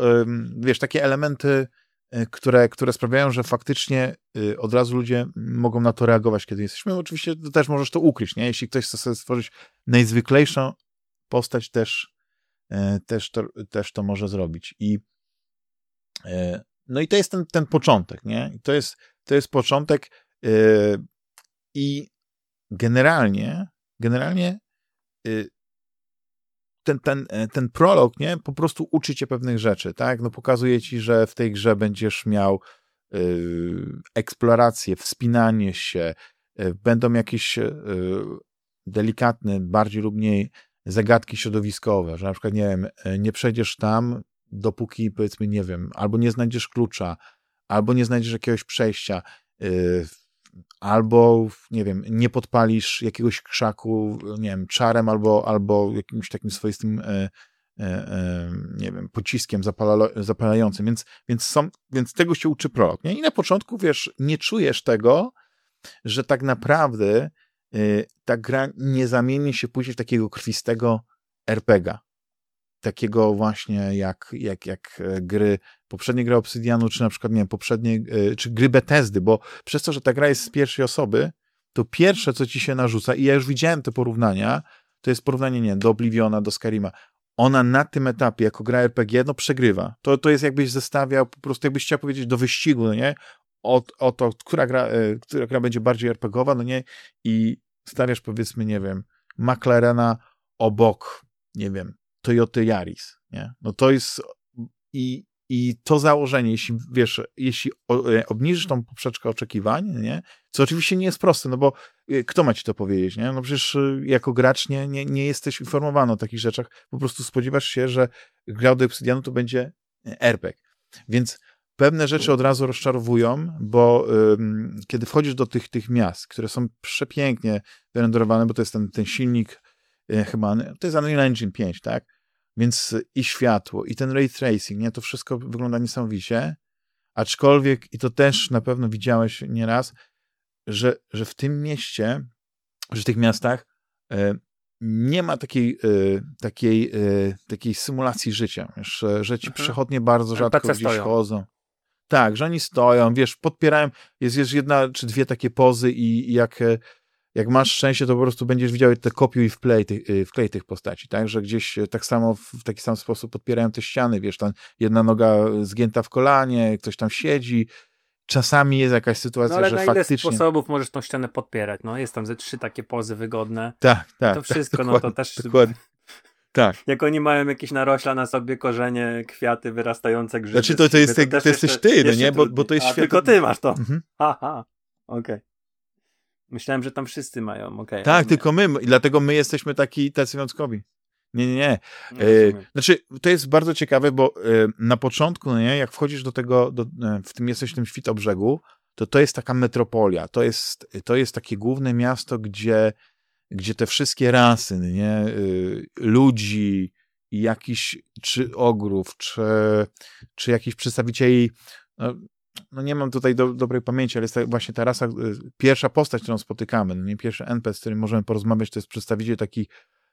wiesz, takie elementy E, które, które sprawiają, że faktycznie y, od razu ludzie mogą na to reagować, kiedy jesteśmy. Oczywiście też możesz to ukryć, nie? Jeśli ktoś chce sobie stworzyć najzwyklejszą postać, też, e, też, to, też to może zrobić. I e, no i to jest ten, ten początek, nie? To jest, to jest początek i generalnie, generalnie y, ten, ten, e, ten prolog, nie, po prostu uczy cię pewnych rzeczy, tak? No pokazuje ci, że w tej grze będziesz miał y, eksplorację, wspinanie się, y, będą jakieś y, delikatne, bardziej lub mniej zagadki środowiskowe, że na przykład, nie wiem, nie przejdziesz tam, dopóki, powiedzmy, nie wiem, albo nie znajdziesz klucza, albo nie znajdziesz jakiegoś przejścia, albo, nie wiem, nie podpalisz jakiegoś krzaku, nie wiem, czarem albo, albo jakimś takim swoistym, e, e, e, nie wiem, pociskiem zapala, zapalającym, więc, więc, są, więc tego się uczy prolog, nie? I na początku, wiesz, nie czujesz tego, że tak naprawdę ta gra nie zamieni się później w takiego krwistego RPGa. Takiego właśnie jak, jak, jak e, gry, poprzednie gry Obsydianu, czy na przykład, nie wiem, poprzednie, czy gry Bethesdy, bo przez to, że ta gra jest z pierwszej osoby, to pierwsze, co ci się narzuca, i ja już widziałem te porównania, to jest porównanie, nie do Obliviona, do Skyrima. Ona na tym etapie, jako gra RPG, no przegrywa. To, to jest jakbyś zestawiał, po prostu jakbyś chciał powiedzieć do wyścigu, no nie? O, o to, która gra, e, która gra będzie bardziej RPGowa, no nie? I stawiasz powiedzmy, nie wiem, McLarena obok, nie wiem, Toyota Yaris, nie? No to jest i, i to założenie, jeśli wiesz, jeśli e, obniżysz tą poprzeczkę oczekiwań, nie? Co oczywiście nie jest proste, no bo e, kto ma ci to powiedzieć, nie? No przecież e, jako gracz nie, nie, nie jesteś informowany o takich rzeczach, po prostu spodziewasz się, że gra do Obsidianu to będzie RPG. Więc pewne rzeczy od razu rozczarowują, bo ym, kiedy wchodzisz do tych, tych miast, które są przepięknie wyrenderowane, bo to jest ten, ten silnik chyba, to jest Unreal Engine 5, tak? Więc i światło, i ten ray tracing, nie? To wszystko wygląda niesamowicie, aczkolwiek, i to też na pewno widziałeś nieraz, że, że w tym mieście, że w tych miastach e, nie ma takiej, e, takiej, e, takiej symulacji życia, wiesz, że ci mhm. przechodnie bardzo rzadko gdzieś stoją. chodzą. Tak, że oni stoją, wiesz, podpierają, jest, jest jedna czy dwie takie pozy i, i jak jak masz szczęście, to po prostu będziesz widział te kopiuj i wklej tych, y, wklej tych postaci, tak? Że gdzieś e, tak samo w taki sam sposób podpierają te ściany, wiesz, tam jedna noga zgięta w kolanie, ktoś tam siedzi. Czasami jest jakaś sytuacja, no, ale że na faktycznie... ile sposobów możesz tą ścianę podpierać? No, jest tam ze trzy takie pozy wygodne. Tak, tak. To wszystko, tak, no to też... Dokładnie. Tak. Jak oni mają jakieś narośla na sobie, korzenie, kwiaty wyrastające, grzyby. Znaczy to, to, jest, to, to jesteś ty, no nie? Bo, bo to jest świat... tylko ty masz to. Mhm. Aha, okej. Okay. Myślałem, że tam wszyscy mają, okej. Okay, tak, tylko my, dlatego my jesteśmy taki tacy wyjątkowi. Nie, nie, nie. E, znaczy, to jest bardzo ciekawe, bo e, na początku, no nie, jak wchodzisz do tego, do, e, w tym jesteś w tym Świtobrzegu, to to jest taka metropolia, to jest, to jest takie główne miasto, gdzie, gdzie te wszystkie rasy, no nie, e, ludzi, jakiś, czy ogrów, czy, czy jakichś przedstawicieli no, no nie mam tutaj do, dobrej pamięci, ale jest ta, właśnie ta rasa, y, pierwsza postać, którą spotykamy, no nie pierwszy NPC, z którym możemy porozmawiać, to jest przedstawiciel taki,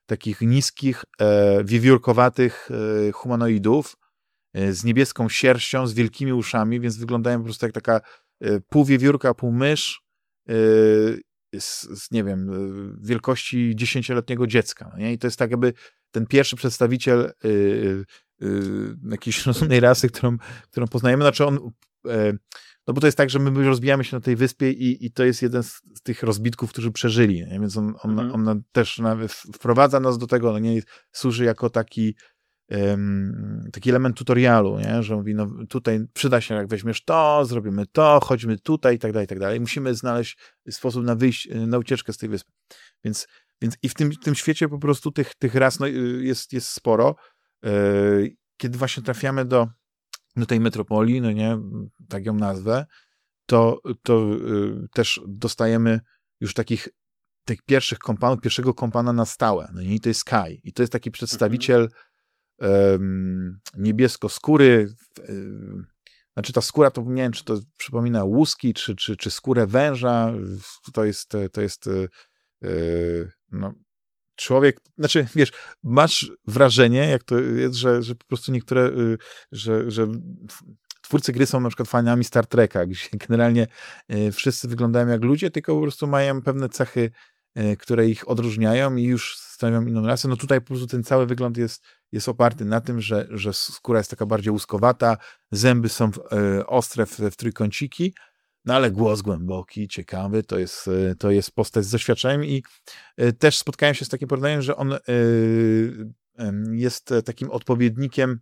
takich niskich, e, wiewiórkowatych e, humanoidów e, z niebieską sierścią, z wielkimi uszami, więc wyglądają po prostu jak taka e, pół wiewiórka, pół mysz, e, z, z, nie wiem, e, wielkości dziesięcioletniego dziecka. No nie? I to jest tak jakby ten pierwszy przedstawiciel jakiejś [laughs] rozumnej rasy, którą, którą poznajemy. Znaczy on E, no bo to jest tak, że my rozbijamy się na tej wyspie i, i to jest jeden z, z tych rozbitków, którzy przeżyli, nie? więc on, on, mhm. on też wprowadza nas do tego, no nie służy jako taki um, taki element tutorialu, nie? że mówi, no tutaj przyda się, jak weźmiesz to, zrobimy to, chodźmy tutaj i tak dalej, i tak dalej. Musimy znaleźć sposób na wyjść, na ucieczkę z tej wyspy. Więc, więc i w tym, tym świecie po prostu tych, tych ras no, jest, jest sporo. E, kiedy właśnie trafiamy do do tej metropolii, no nie, tak ją nazwę, to, to y, też dostajemy już takich tych pierwszych kompanów, pierwszego kompana na stałe, no nie, i to jest Sky. I to jest taki przedstawiciel um, niebiesko-skóry, y, znaczy ta skóra to nie wiem, czy to przypomina łuski, czy, czy, czy skórę węża, to jest, to jest y, y no, człowiek, znaczy wiesz, masz wrażenie, jak to jest, że, że po prostu niektóre, y, że, że twórcy gry są na przykład fanami Star Treka, gdzie [laughs] generalnie y, wszyscy wyglądają jak ludzie, tylko po prostu mają pewne cechy, y, które ich odróżniają i już stanowią inną rasę. No tutaj po prostu ten cały wygląd jest, jest oparty na tym, że, że skóra jest taka bardziej łuskowata, zęby są ostre w, w trójkąciki, no ale głos głęboki, ciekawy, to jest, e, to jest postać z doświadczeniem i e, też spotkałem się z takim porównaniem, że on e, jest takim odpowiednikiem,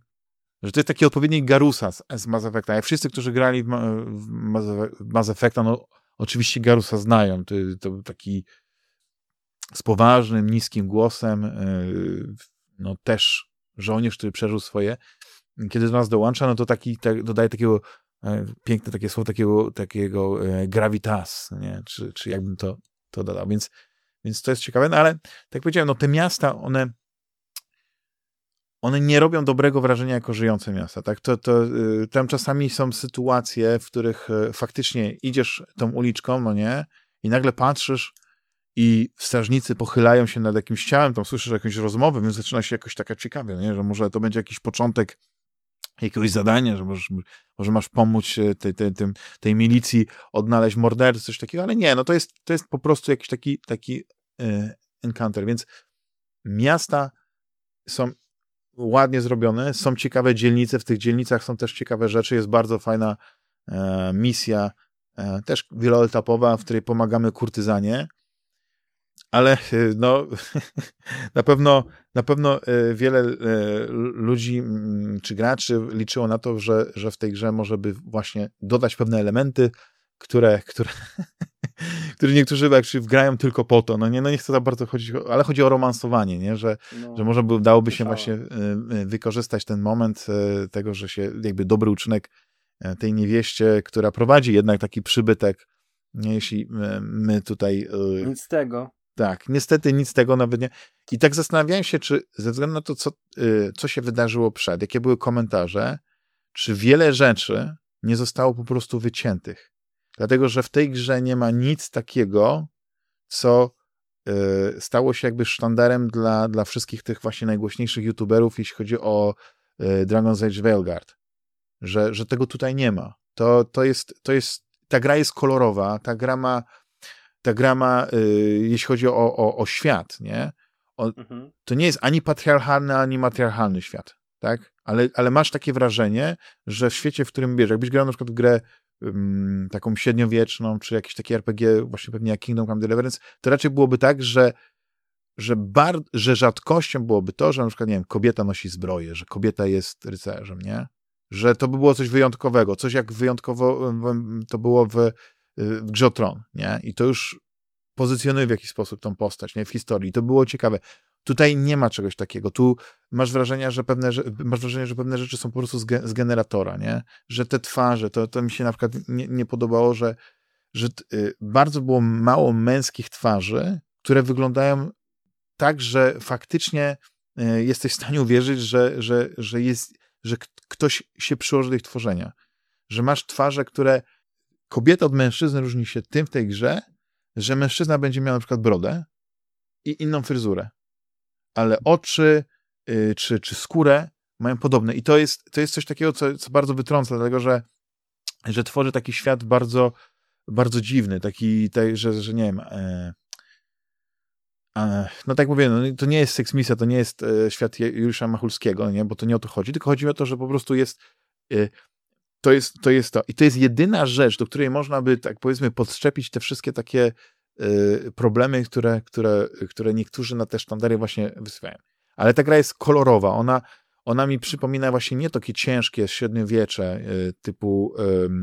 że to jest taki odpowiednik Garusa z, z Mass Effecta. Jak wszyscy, którzy grali w, w Mass Effecta, no oczywiście Garusa znają. To, to był taki z poważnym, niskim głosem, no też żołnierz, który przeżył swoje. Kiedy do nas dołącza, no to taki, tak, dodaje takiego piękne takie słowo, takiego, takiego e, gravitas, nie? Czy, czy jakbym to, to dodał. Więc, więc to jest ciekawe, no ale tak powiedziałem, no te miasta, one one nie robią dobrego wrażenia jako żyjące miasta. Tak? To, to, y, tam czasami są sytuacje, w których e, faktycznie idziesz tą uliczką, no nie, i nagle patrzysz i strażnicy pochylają się nad jakimś ciałem, tam słyszysz jakąś rozmowę, więc zaczyna się jakoś taka ciekawie, nie? że może to będzie jakiś początek jakiegoś zadania, że możesz, może masz pomóc tej, tej, tej, tej milicji odnaleźć mordercę, coś takiego, ale nie, no to jest, to jest po prostu jakiś taki, taki e, encounter, więc miasta są ładnie zrobione, są ciekawe dzielnice, w tych dzielnicach są też ciekawe rzeczy, jest bardzo fajna e, misja, e, też wieloetapowa, w której pomagamy kurtyzanie, ale e, no, [laughs] na pewno, na pewno e, wiele e, ludzi czy graczy liczyło na to, że, że w tej grze może by właśnie dodać pewne elementy, które, które, [laughs] które niektórzy jak wgrają tylko po to. No nie, no nie chcę za bardzo chodzić, ale chodzi o romansowanie, nie? Że, no, że może by, dałoby się właśnie wykorzystać ten moment tego, że się jakby dobry uczynek tej niewieście, która prowadzi jednak taki przybytek, jeśli my tutaj... Nic z tego. Tak, niestety nic tego nawet nie. I tak zastanawiałem się, czy ze względu na to, co, y, co się wydarzyło przed, jakie były komentarze, czy wiele rzeczy nie zostało po prostu wyciętych. Dlatego, że w tej grze nie ma nic takiego, co y, stało się jakby sztandarem dla, dla wszystkich tych właśnie najgłośniejszych youtuberów, jeśli chodzi o y, Dragon's Age Veilguard. Że, że tego tutaj nie ma. To, to, jest, to jest, ta gra jest kolorowa, ta gra ma ta gra ma, y, jeśli chodzi o, o, o świat, nie? O, mhm. To nie jest ani patriarchalny, ani matriarchalny świat, tak? Ale, ale masz takie wrażenie, że w świecie, w którym bierzesz, jakbyś grał na przykład w grę um, taką średniowieczną, czy jakiś taki RPG, właśnie pewnie jak Kingdom Come Deliverance, to raczej byłoby tak, że że, bar, że rzadkością byłoby to, że na przykład, nie wiem, kobieta nosi zbroję, że kobieta jest rycerzem, nie? Że to by było coś wyjątkowego, coś jak wyjątkowo to było w w grze Tron, nie? I to już pozycjonuje w jakiś sposób tą postać, nie? W historii. To było ciekawe. Tutaj nie ma czegoś takiego. Tu masz wrażenie, że pewne, masz wrażenie, że pewne rzeczy są po prostu z, ge, z generatora, nie? Że te twarze, to, to mi się na przykład nie, nie podobało, że, że y, bardzo było mało męskich twarzy, które wyglądają tak, że faktycznie y, jesteś w stanie uwierzyć, że, że, że, jest, że ktoś się przyłoży do ich tworzenia. Że masz twarze, które kobieta od mężczyzny różni się tym w tej grze, że mężczyzna będzie miał na przykład brodę i inną fryzurę, ale oczy yy, czy, czy skórę mają podobne. I to jest, to jest coś takiego, co, co bardzo wytrąca, dlatego że, że tworzy taki świat bardzo, bardzo dziwny, taki, tak, że, że nie wiem. E, no tak mówię, no, to nie jest Sex Misja, to nie jest e, świat Juliusza Machulskiego, nie? bo to nie o to chodzi, tylko chodzi o to, że po prostu jest e, to jest, to jest to. I to jest jedyna rzecz, do której można by, tak powiedzmy, podszczepić te wszystkie takie y, problemy, które, które, które niektórzy na te sztandary właśnie wysyłają. Ale ta gra jest kolorowa, ona, ona mi przypomina właśnie nie takie ciężkie średniowiecze y, typu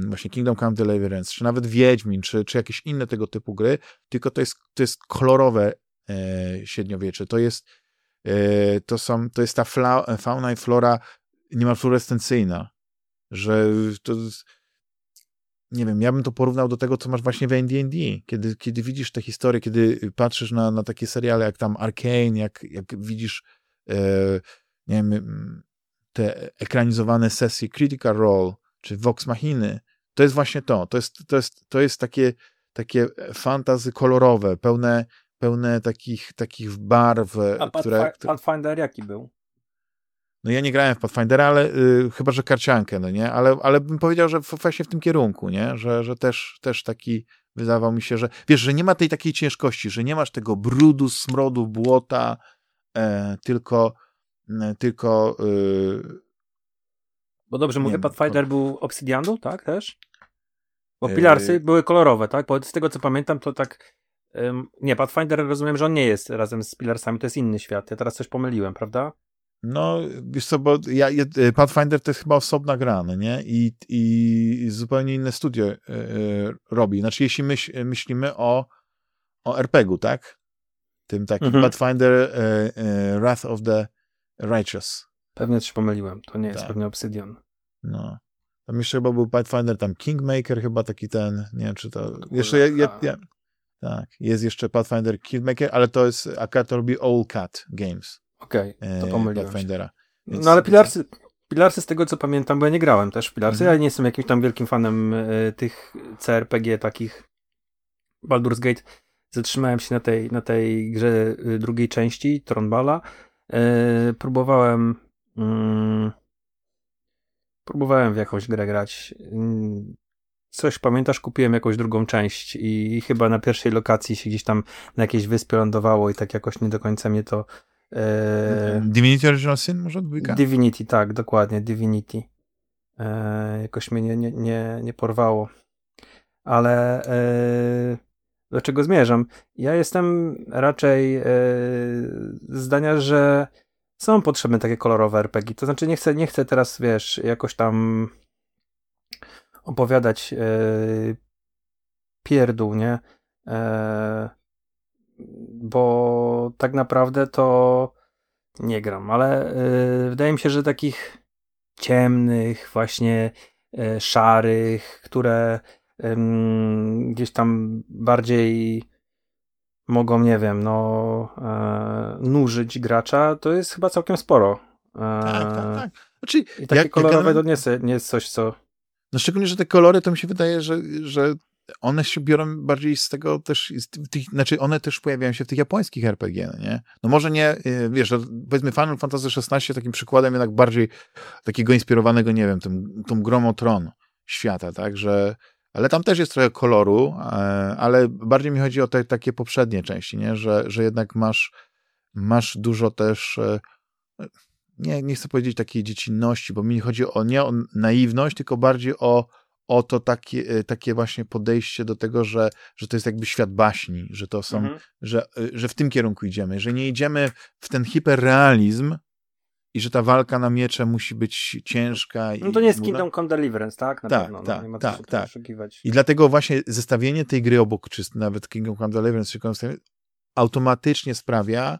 y, właśnie Kingdom Come Deliverance, czy nawet Wiedźmin, czy, czy jakieś inne tego typu gry, tylko to jest, to jest kolorowe y, średniowiecze. To jest, y, to są, to jest ta fla, fauna i flora niemal fluorescencyjna że to nie wiem, ja bym to porównał do tego, co masz właśnie w D&D, kiedy, kiedy widzisz te historie, kiedy patrzysz na, na takie seriale jak tam Arcane, jak, jak widzisz e, nie wiem, te ekranizowane sesje Critical Role, czy Vox Machiny, to jest właśnie to, to jest, to jest, to jest takie, takie fantazy kolorowe, pełne, pełne takich, takich barw, A które... Pathfinder jaki był? No ja nie grałem w Pathfindera, ale y, chyba, że karciankę, no nie? Ale, ale bym powiedział, że właśnie w tym kierunku, nie? Że, że też, też taki wydawał mi się, że wiesz, że nie ma tej takiej ciężkości, że nie masz tego brudu, smrodu, błota, e, tylko e, tylko y, bo dobrze mówię, Pathfinder to... był Obsidianu, tak też? Bo pilarsy yy... były kolorowe, tak? Bo z tego co pamiętam, to tak. nie, Pathfinder rozumiem, że on nie jest razem z pilarsami, to jest inny świat. Ja teraz coś pomyliłem, prawda? No, wiesz co, bo ja, ja, Pathfinder to jest chyba osobna gra, no nie? I, i zupełnie inne studio y, y, robi. Znaczy, jeśli myśl, myślimy o, o RPG-u, tak? Tym takim mhm. Pathfinder y, Wrath of the Righteous. Pewnie się pomyliłem, to nie jest tak. pewnie Obsidian. No. Tam jeszcze chyba był Pathfinder, tam Kingmaker chyba taki ten, nie wiem czy to... Jeszcze ja, ja, ja, tak, jest jeszcze Pathfinder Kingmaker, ale to jest, akurat to robi All Cat Games. Okej, okay, to e, pomyliłem Pathfindera. Więc, no ale Pilarsy, Pilarsy z tego co pamiętam, bo ja nie grałem też w Pilarsy, mhm. ja nie jestem jakimś tam wielkim fanem y, tych CRPG takich Baldur's Gate. zatrzymałem się na tej, na tej grze y, drugiej części, Tronbala. Yy, próbowałem yy, próbowałem w jakąś grę grać. Yy, coś pamiętasz, kupiłem jakąś drugą część i chyba na pierwszej lokacji się gdzieś tam na jakiejś wyspie lądowało i tak jakoś nie do końca mnie to e... Divinity Original Sin może dwójka? Divinity, tak, dokładnie, Divinity. E... Jakoś mnie nie, nie, nie, nie porwało. Ale e... do czego zmierzam? Ja jestem raczej e... zdania, że są potrzebne takie kolorowe RPG. To znaczy nie chcę, nie chcę teraz, wiesz, jakoś tam opowiadać pierdół, nie? E, bo tak naprawdę to nie gram, ale e, wydaje mi się, że takich ciemnych, właśnie e, szarych, które gdzieś tam bardziej mogą, nie wiem, no e, nużyć gracza, to jest chyba całkiem sporo. E, tak, tak, tak. Znaczy, I takie jak, kolorowe jak... to nie jest, nie jest coś, co no szczególnie, że te kolory to mi się wydaje, że, że one się biorą bardziej z tego też, z tych, znaczy one też pojawiają się w tych japońskich RPG, no nie? No może nie, y, wiesz, powiedzmy Final Fantasy XVI takim przykładem jednak bardziej takiego inspirowanego, nie wiem, tym, tą gromą tron świata, tak, że ale tam też jest trochę koloru, e, ale bardziej mi chodzi o te takie poprzednie części, nie? Że, że jednak masz, masz dużo też e, nie, nie chcę powiedzieć takiej dziecinności, bo mi chodzi o nie o naiwność, tylko bardziej o, o to takie, e, takie właśnie podejście do tego, że, że to jest jakby świat baśni, że to są, mhm. że, e, że w tym kierunku idziemy, że nie idziemy w ten hiperrealizm i że ta walka na miecze musi być ciężka. No to nie jest Kingdom Come Deliverance, tak? Na tak, pewno, no, tak, no, nie ma tak, tak. I dlatego właśnie zestawienie tej gry obok, czy nawet Kingdom Come Deliverance, czy automatycznie sprawia,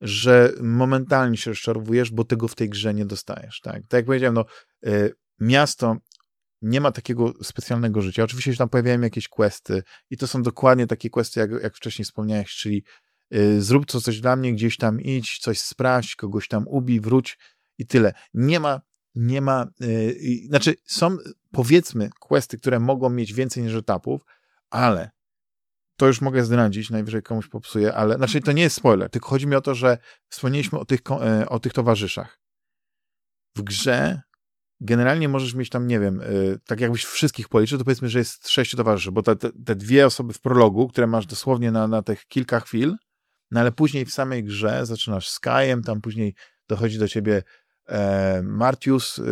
że momentalnie się rozczarowujesz, bo tego w tej grze nie dostajesz. Tak, tak jak powiedziałem, no, y, miasto nie ma takiego specjalnego życia. Oczywiście się tam pojawiają jakieś questy i to są dokładnie takie questy, jak, jak wcześniej wspomniałeś, czyli y, zrób co coś dla mnie, gdzieś tam idź, coś sprawdź, kogoś tam ubij, wróć i tyle. Nie ma, nie ma, y, znaczy są powiedzmy questy, które mogą mieć więcej niż etapów, ale to już mogę zdradzić, najwyżej komuś popsuję, ale znaczy to nie jest spoiler, tylko chodzi mi o to, że wspomnieliśmy o tych, e, o tych towarzyszach. W grze generalnie możesz mieć tam, nie wiem, e, tak jakbyś wszystkich policzył, to powiedzmy, że jest sześciu towarzyszy, bo te, te dwie osoby w prologu, które masz dosłownie na, na tych kilka chwil, no ale później w samej grze zaczynasz z Kajem, tam później dochodzi do ciebie e, Martius, e,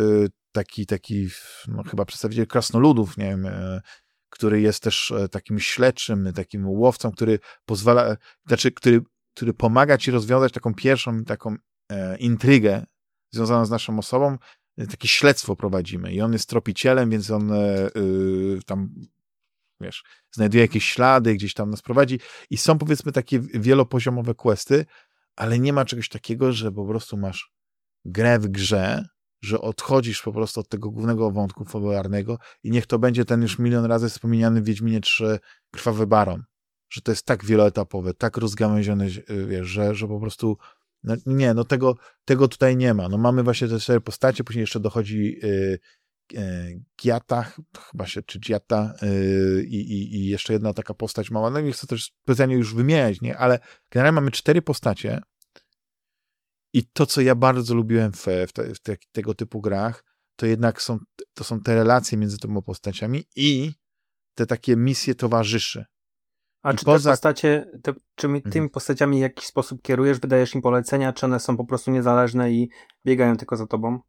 taki, taki no, chyba przedstawiciel krasnoludów, nie wiem, e, który jest też e, takim śledczym, takim łowcą, który pozwala, znaczy, który, który pomaga ci rozwiązać taką pierwszą taką e, intrygę związaną z naszą osobą. Takie śledztwo prowadzimy. I on jest tropicielem, więc on e, y, tam wiesz, znajduje jakieś ślady, gdzieś tam nas prowadzi. I są powiedzmy takie wielopoziomowe questy, ale nie ma czegoś takiego, że po prostu masz grę w grze, że odchodzisz po prostu od tego głównego wątku fabularnego i niech to będzie ten już milion razy wspomniany w Wiedźminie 3 Krwawy Baron, że to jest tak wieloetapowe, tak rozgałęzione, wiesz, że, że po prostu no, nie, no tego, tego tutaj nie ma. No mamy właśnie te cztery postacie, później jeszcze dochodzi yy, Giata, chyba się, czy Giata i, i jeszcze jedna taka postać mała, no nie chcę też specjalnie już wymieniać, nie, ale generalnie mamy cztery postacie, i to, co ja bardzo lubiłem w, w, te, w te, tego typu grach, to jednak są, to są te relacje między tymi postaciami i te takie misje towarzyszy. A I czy poza... te postacie, te, czy tymi mhm. postaciami w jakiś sposób kierujesz, wydajesz im polecenia, czy one są po prostu niezależne i biegają tylko za tobą?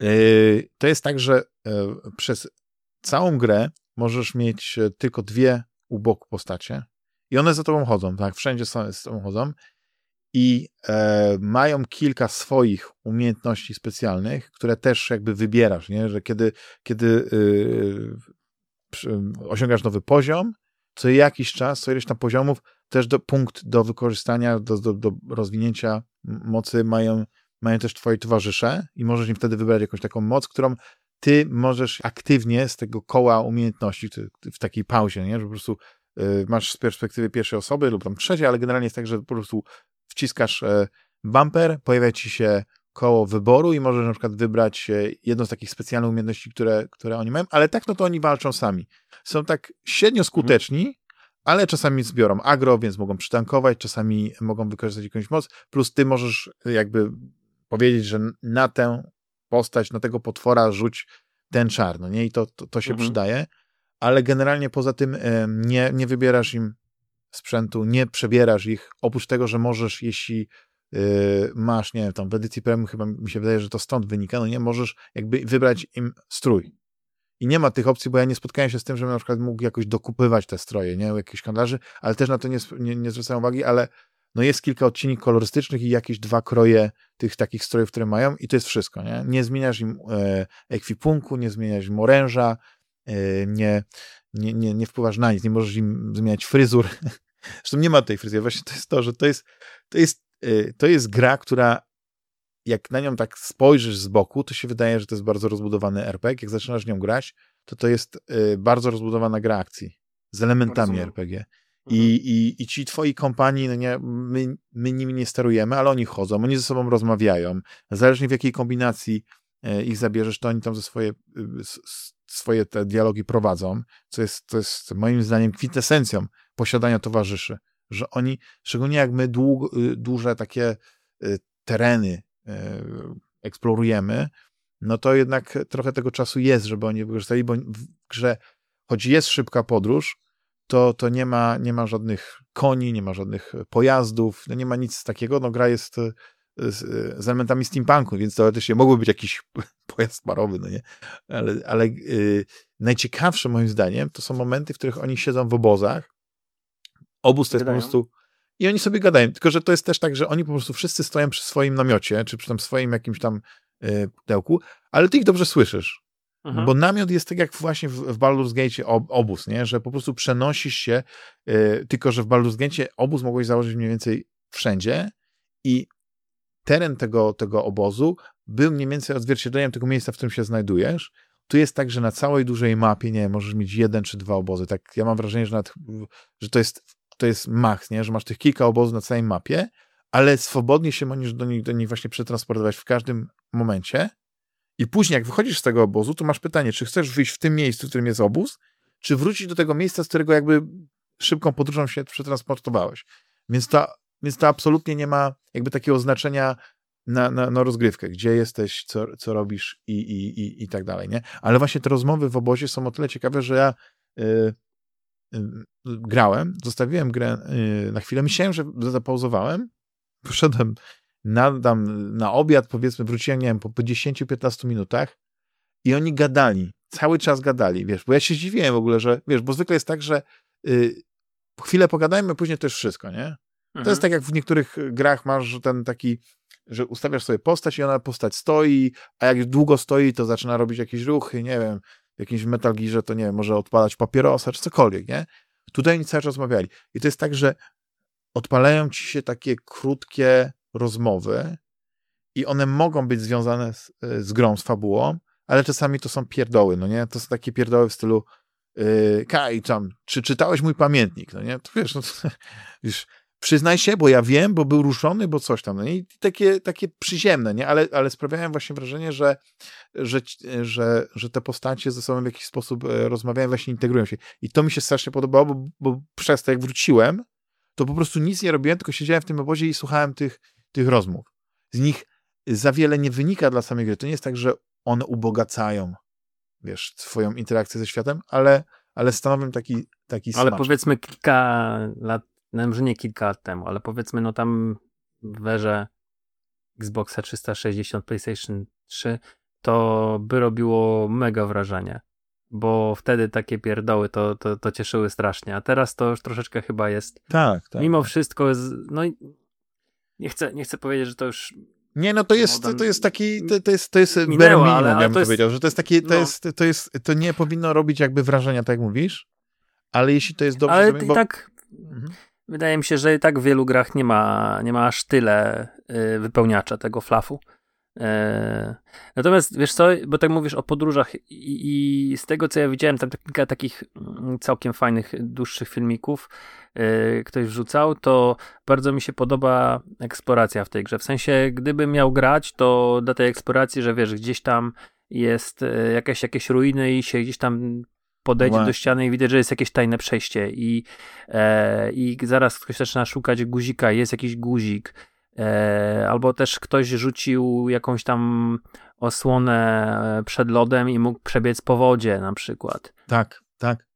Yy, to jest tak, że yy, przez całą grę możesz mieć e, tylko dwie u boku postacie i one za tobą chodzą, tak, wszędzie są, z tobą chodzą i e, mają kilka swoich umiejętności specjalnych, które też jakby wybierasz, nie? że kiedy, kiedy y, osiągasz nowy poziom, co jakiś czas, co ileś tam poziomów, też do, punkt do wykorzystania, do, do, do rozwinięcia mocy mają, mają też twoi towarzysze i możesz im wtedy wybrać jakąś taką moc, którą ty możesz aktywnie z tego koła umiejętności w takiej pauzie, nie? że po prostu y, masz z perspektywy pierwszej osoby lub tam trzeciej, ale generalnie jest tak, że po prostu wciskasz e, bumper, pojawia ci się koło wyboru i możesz na przykład wybrać e, jedną z takich specjalnych umiejętności, które, które oni mają, ale tak no to oni walczą sami. Są tak średnio skuteczni, ale czasami zbiorą agro, więc mogą przytankować, czasami mogą wykorzystać jakąś moc, plus ty możesz jakby powiedzieć, że na tę postać, na tego potwora rzuć ten czar, no nie? I to, to, to się mhm. przydaje, ale generalnie poza tym nie, nie wybierasz im sprzętu, nie przebierasz ich, oprócz tego, że możesz, jeśli masz, nie wiem, tam w edycji premium chyba mi się wydaje, że to stąd wynika, no nie, możesz jakby wybrać im strój. I nie ma tych opcji, bo ja nie spotkałem się z tym, żebym na przykład mógł jakoś dokupywać te stroje, nie, u jakichś handlarzy, ale też na to nie, nie, nie zwracałem uwagi, ale no jest kilka odcieni kolorystycznych i jakieś dwa kroje tych takich strojów, które mają i to jest wszystko, nie? Nie zmieniasz im e, ekwipunku, nie zmieniasz im oręża, e, nie, nie, nie, nie wpływasz na nic, nie możesz im zmieniać fryzur. [laughs] Zresztą nie ma tej fryzury. Właśnie to jest to, że to jest, to jest, to jest gra, która jak na nią tak spojrzysz z boku, to się wydaje, że to jest bardzo rozbudowany RPG. Jak zaczynasz nią grać, to to jest e, bardzo rozbudowana gra akcji z elementami Rozumiem. RPG. I, mhm. i, I ci twoi kompanii, no nie, my, my nimi nie sterujemy, ale oni chodzą, oni ze sobą rozmawiają. Zależnie w jakiej kombinacji e, ich zabierzesz, to oni tam ze swoje, swoje te dialogi prowadzą, co jest, to jest moim zdaniem kwintesencją posiadania towarzyszy, że oni, szczególnie jak my y, duże takie y, tereny y, eksplorujemy, no to jednak trochę tego czasu jest, żeby oni wykorzystali, bo w grze, choć jest szybka podróż, to, to nie, ma, nie ma żadnych koni, nie ma żadnych pojazdów, no nie ma nic takiego. No gra jest z, z elementami steampunku, więc teoretycznie mógłby być jakiś [laughs] pojazd parowy, no nie? Ale, ale yy, najciekawsze moim zdaniem to są momenty, w których oni siedzą w obozach. Obóz to jest po prostu i oni sobie gadają, tylko że to jest też tak, że oni po prostu wszyscy stoją przy swoim namiocie, czy przy tam swoim jakimś tam yy, pudełku, ale ty ich dobrze słyszysz. Mhm. Bo namiot jest tak jak właśnie w, w Baldur's Gate obóz, nie? że po prostu przenosisz się, yy, tylko że w Baldur's Gate obóz mogłeś założyć mniej więcej wszędzie i teren tego, tego obozu był mniej więcej odzwierciedleniem tego miejsca, w którym się znajdujesz. Tu jest tak, że na całej dużej mapie, nie możesz mieć jeden czy dwa obozy. Tak, ja mam wrażenie, że, nawet, że to jest, to jest max, nie? że masz tych kilka obozów na całej mapie, ale swobodnie się możesz do nich, do nich właśnie przetransportować w każdym momencie i później, jak wychodzisz z tego obozu, to masz pytanie, czy chcesz wyjść w tym miejscu, w którym jest obóz, czy wrócić do tego miejsca, z którego jakby szybką podróżą się przetransportowałeś. Więc to, więc to absolutnie nie ma jakby takiego znaczenia na, na, na rozgrywkę, gdzie jesteś, co, co robisz i, i, i, i tak dalej, nie? Ale właśnie te rozmowy w obozie są o tyle ciekawe, że ja y, grałem, zostawiłem grę y, na chwilę, myślałem, że zapauzowałem, poszedłem nadam na obiad, powiedzmy, wróciłem, nie wiem, po, po 10-15 minutach i oni gadali, cały czas gadali, wiesz, bo ja się zdziwiłem w ogóle, że, wiesz, bo zwykle jest tak, że y, chwilę pogadajmy, później to już wszystko, nie? Mhm. To jest mhm. tak, jak w niektórych grach masz ten taki, że ustawiasz sobie postać i ona postać stoi, a jak długo stoi, to zaczyna robić jakieś ruchy, nie wiem, w jakimś Metal Gearze to nie wiem, może odpalać papierosa, czy cokolwiek, nie? Tutaj oni cały czas rozmawiali. I to jest tak, że odpalają ci się takie krótkie rozmowy i one mogą być związane z, e, z grą, z fabułą, ale czasami to są pierdoły, no nie? To są takie pierdoły w stylu yy, Kaj, tam, czy czytałeś mój pamiętnik, no nie? To wiesz, no to, [laughs] wiesz, przyznaj się, bo ja wiem, bo był ruszony, bo coś tam, no? I takie, takie przyziemne, nie? Ale, ale sprawiają właśnie wrażenie, że, że, że, że te postacie ze sobą w jakiś sposób e, rozmawiają, właśnie integrują się. I to mi się strasznie podobało, bo, bo przez to, jak wróciłem, to po prostu nic nie robiłem, tylko siedziałem w tym obozie i słuchałem tych, tych rozmów. Z nich za wiele nie wynika dla samej gry. To nie jest tak, że one ubogacają, wiesz, swoją interakcję ze światem, ale, ale stanowią taki, taki Ale powiedzmy kilka lat, no może nie kilka lat temu, ale powiedzmy no tam w erze Xboxa 360, PlayStation 3 to by robiło mega wrażenie, bo wtedy takie pierdoły to, to, to cieszyły strasznie, a teraz to już troszeczkę chyba jest tak, tak. mimo wszystko jest, no nie chcę, nie chcę powiedzieć, że to już nie, no to jest, to, to jest taki, to, to jest, to jest minęło, bare minimum, ale, ale ja bym powiedział, że to jest taki, to no. jest, to jest, to nie powinno robić jakby wrażenia, tak jak mówisz, ale jeśli to jest dobrze... Ale i bo... tak, mhm. Wydaje mi się, że i tak w wielu grach nie ma, nie ma aż tyle y, wypełniacza tego flafu. E, natomiast wiesz co, bo tak mówisz o podróżach i, i, z tego co ja widziałem, tam kilka takich mm, całkiem fajnych, dłuższych filmików yy, ktoś wrzucał, to bardzo mi się podoba eksploracja w tej grze. W sensie, gdybym miał grać, to dla tej eksploracji, że wiesz, gdzieś tam jest jakieś, jakieś ruiny i się gdzieś tam podejdzie do ściany i widać, że jest jakieś tajne przejście i, e, i zaraz ktoś zaczyna szukać guzika, jest jakiś guzik, e, albo też ktoś rzucił jakąś tam osłonę e, przed lodem i mógł przebiec po wodzie na przykład. Tak, tak.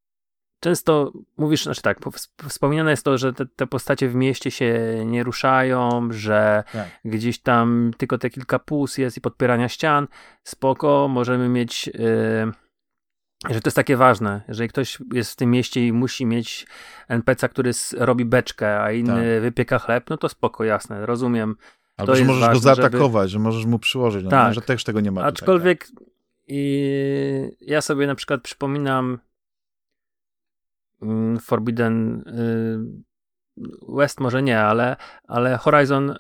Często mówisz, znaczy tak, wspominane jest to, że te, te postacie w mieście się nie ruszają, że tak. gdzieś tam tylko te kilka pus jest i podpierania ścian. Spoko, możemy mieć... Yy, że to jest takie ważne, jeżeli ktoś jest w tym mieście i musi mieć NPC, który robi beczkę, a inny tak. wypieka chleb, no to spoko, jasne, rozumiem. Albo to że możesz ważne, go zaatakować, żeby... że możesz mu przyłożyć, no, tak. że też tego nie ma. Aczkolwiek tutaj, tak. i ja sobie na przykład przypominam mm, Forbidden y, West może nie, ale, ale Horizon y,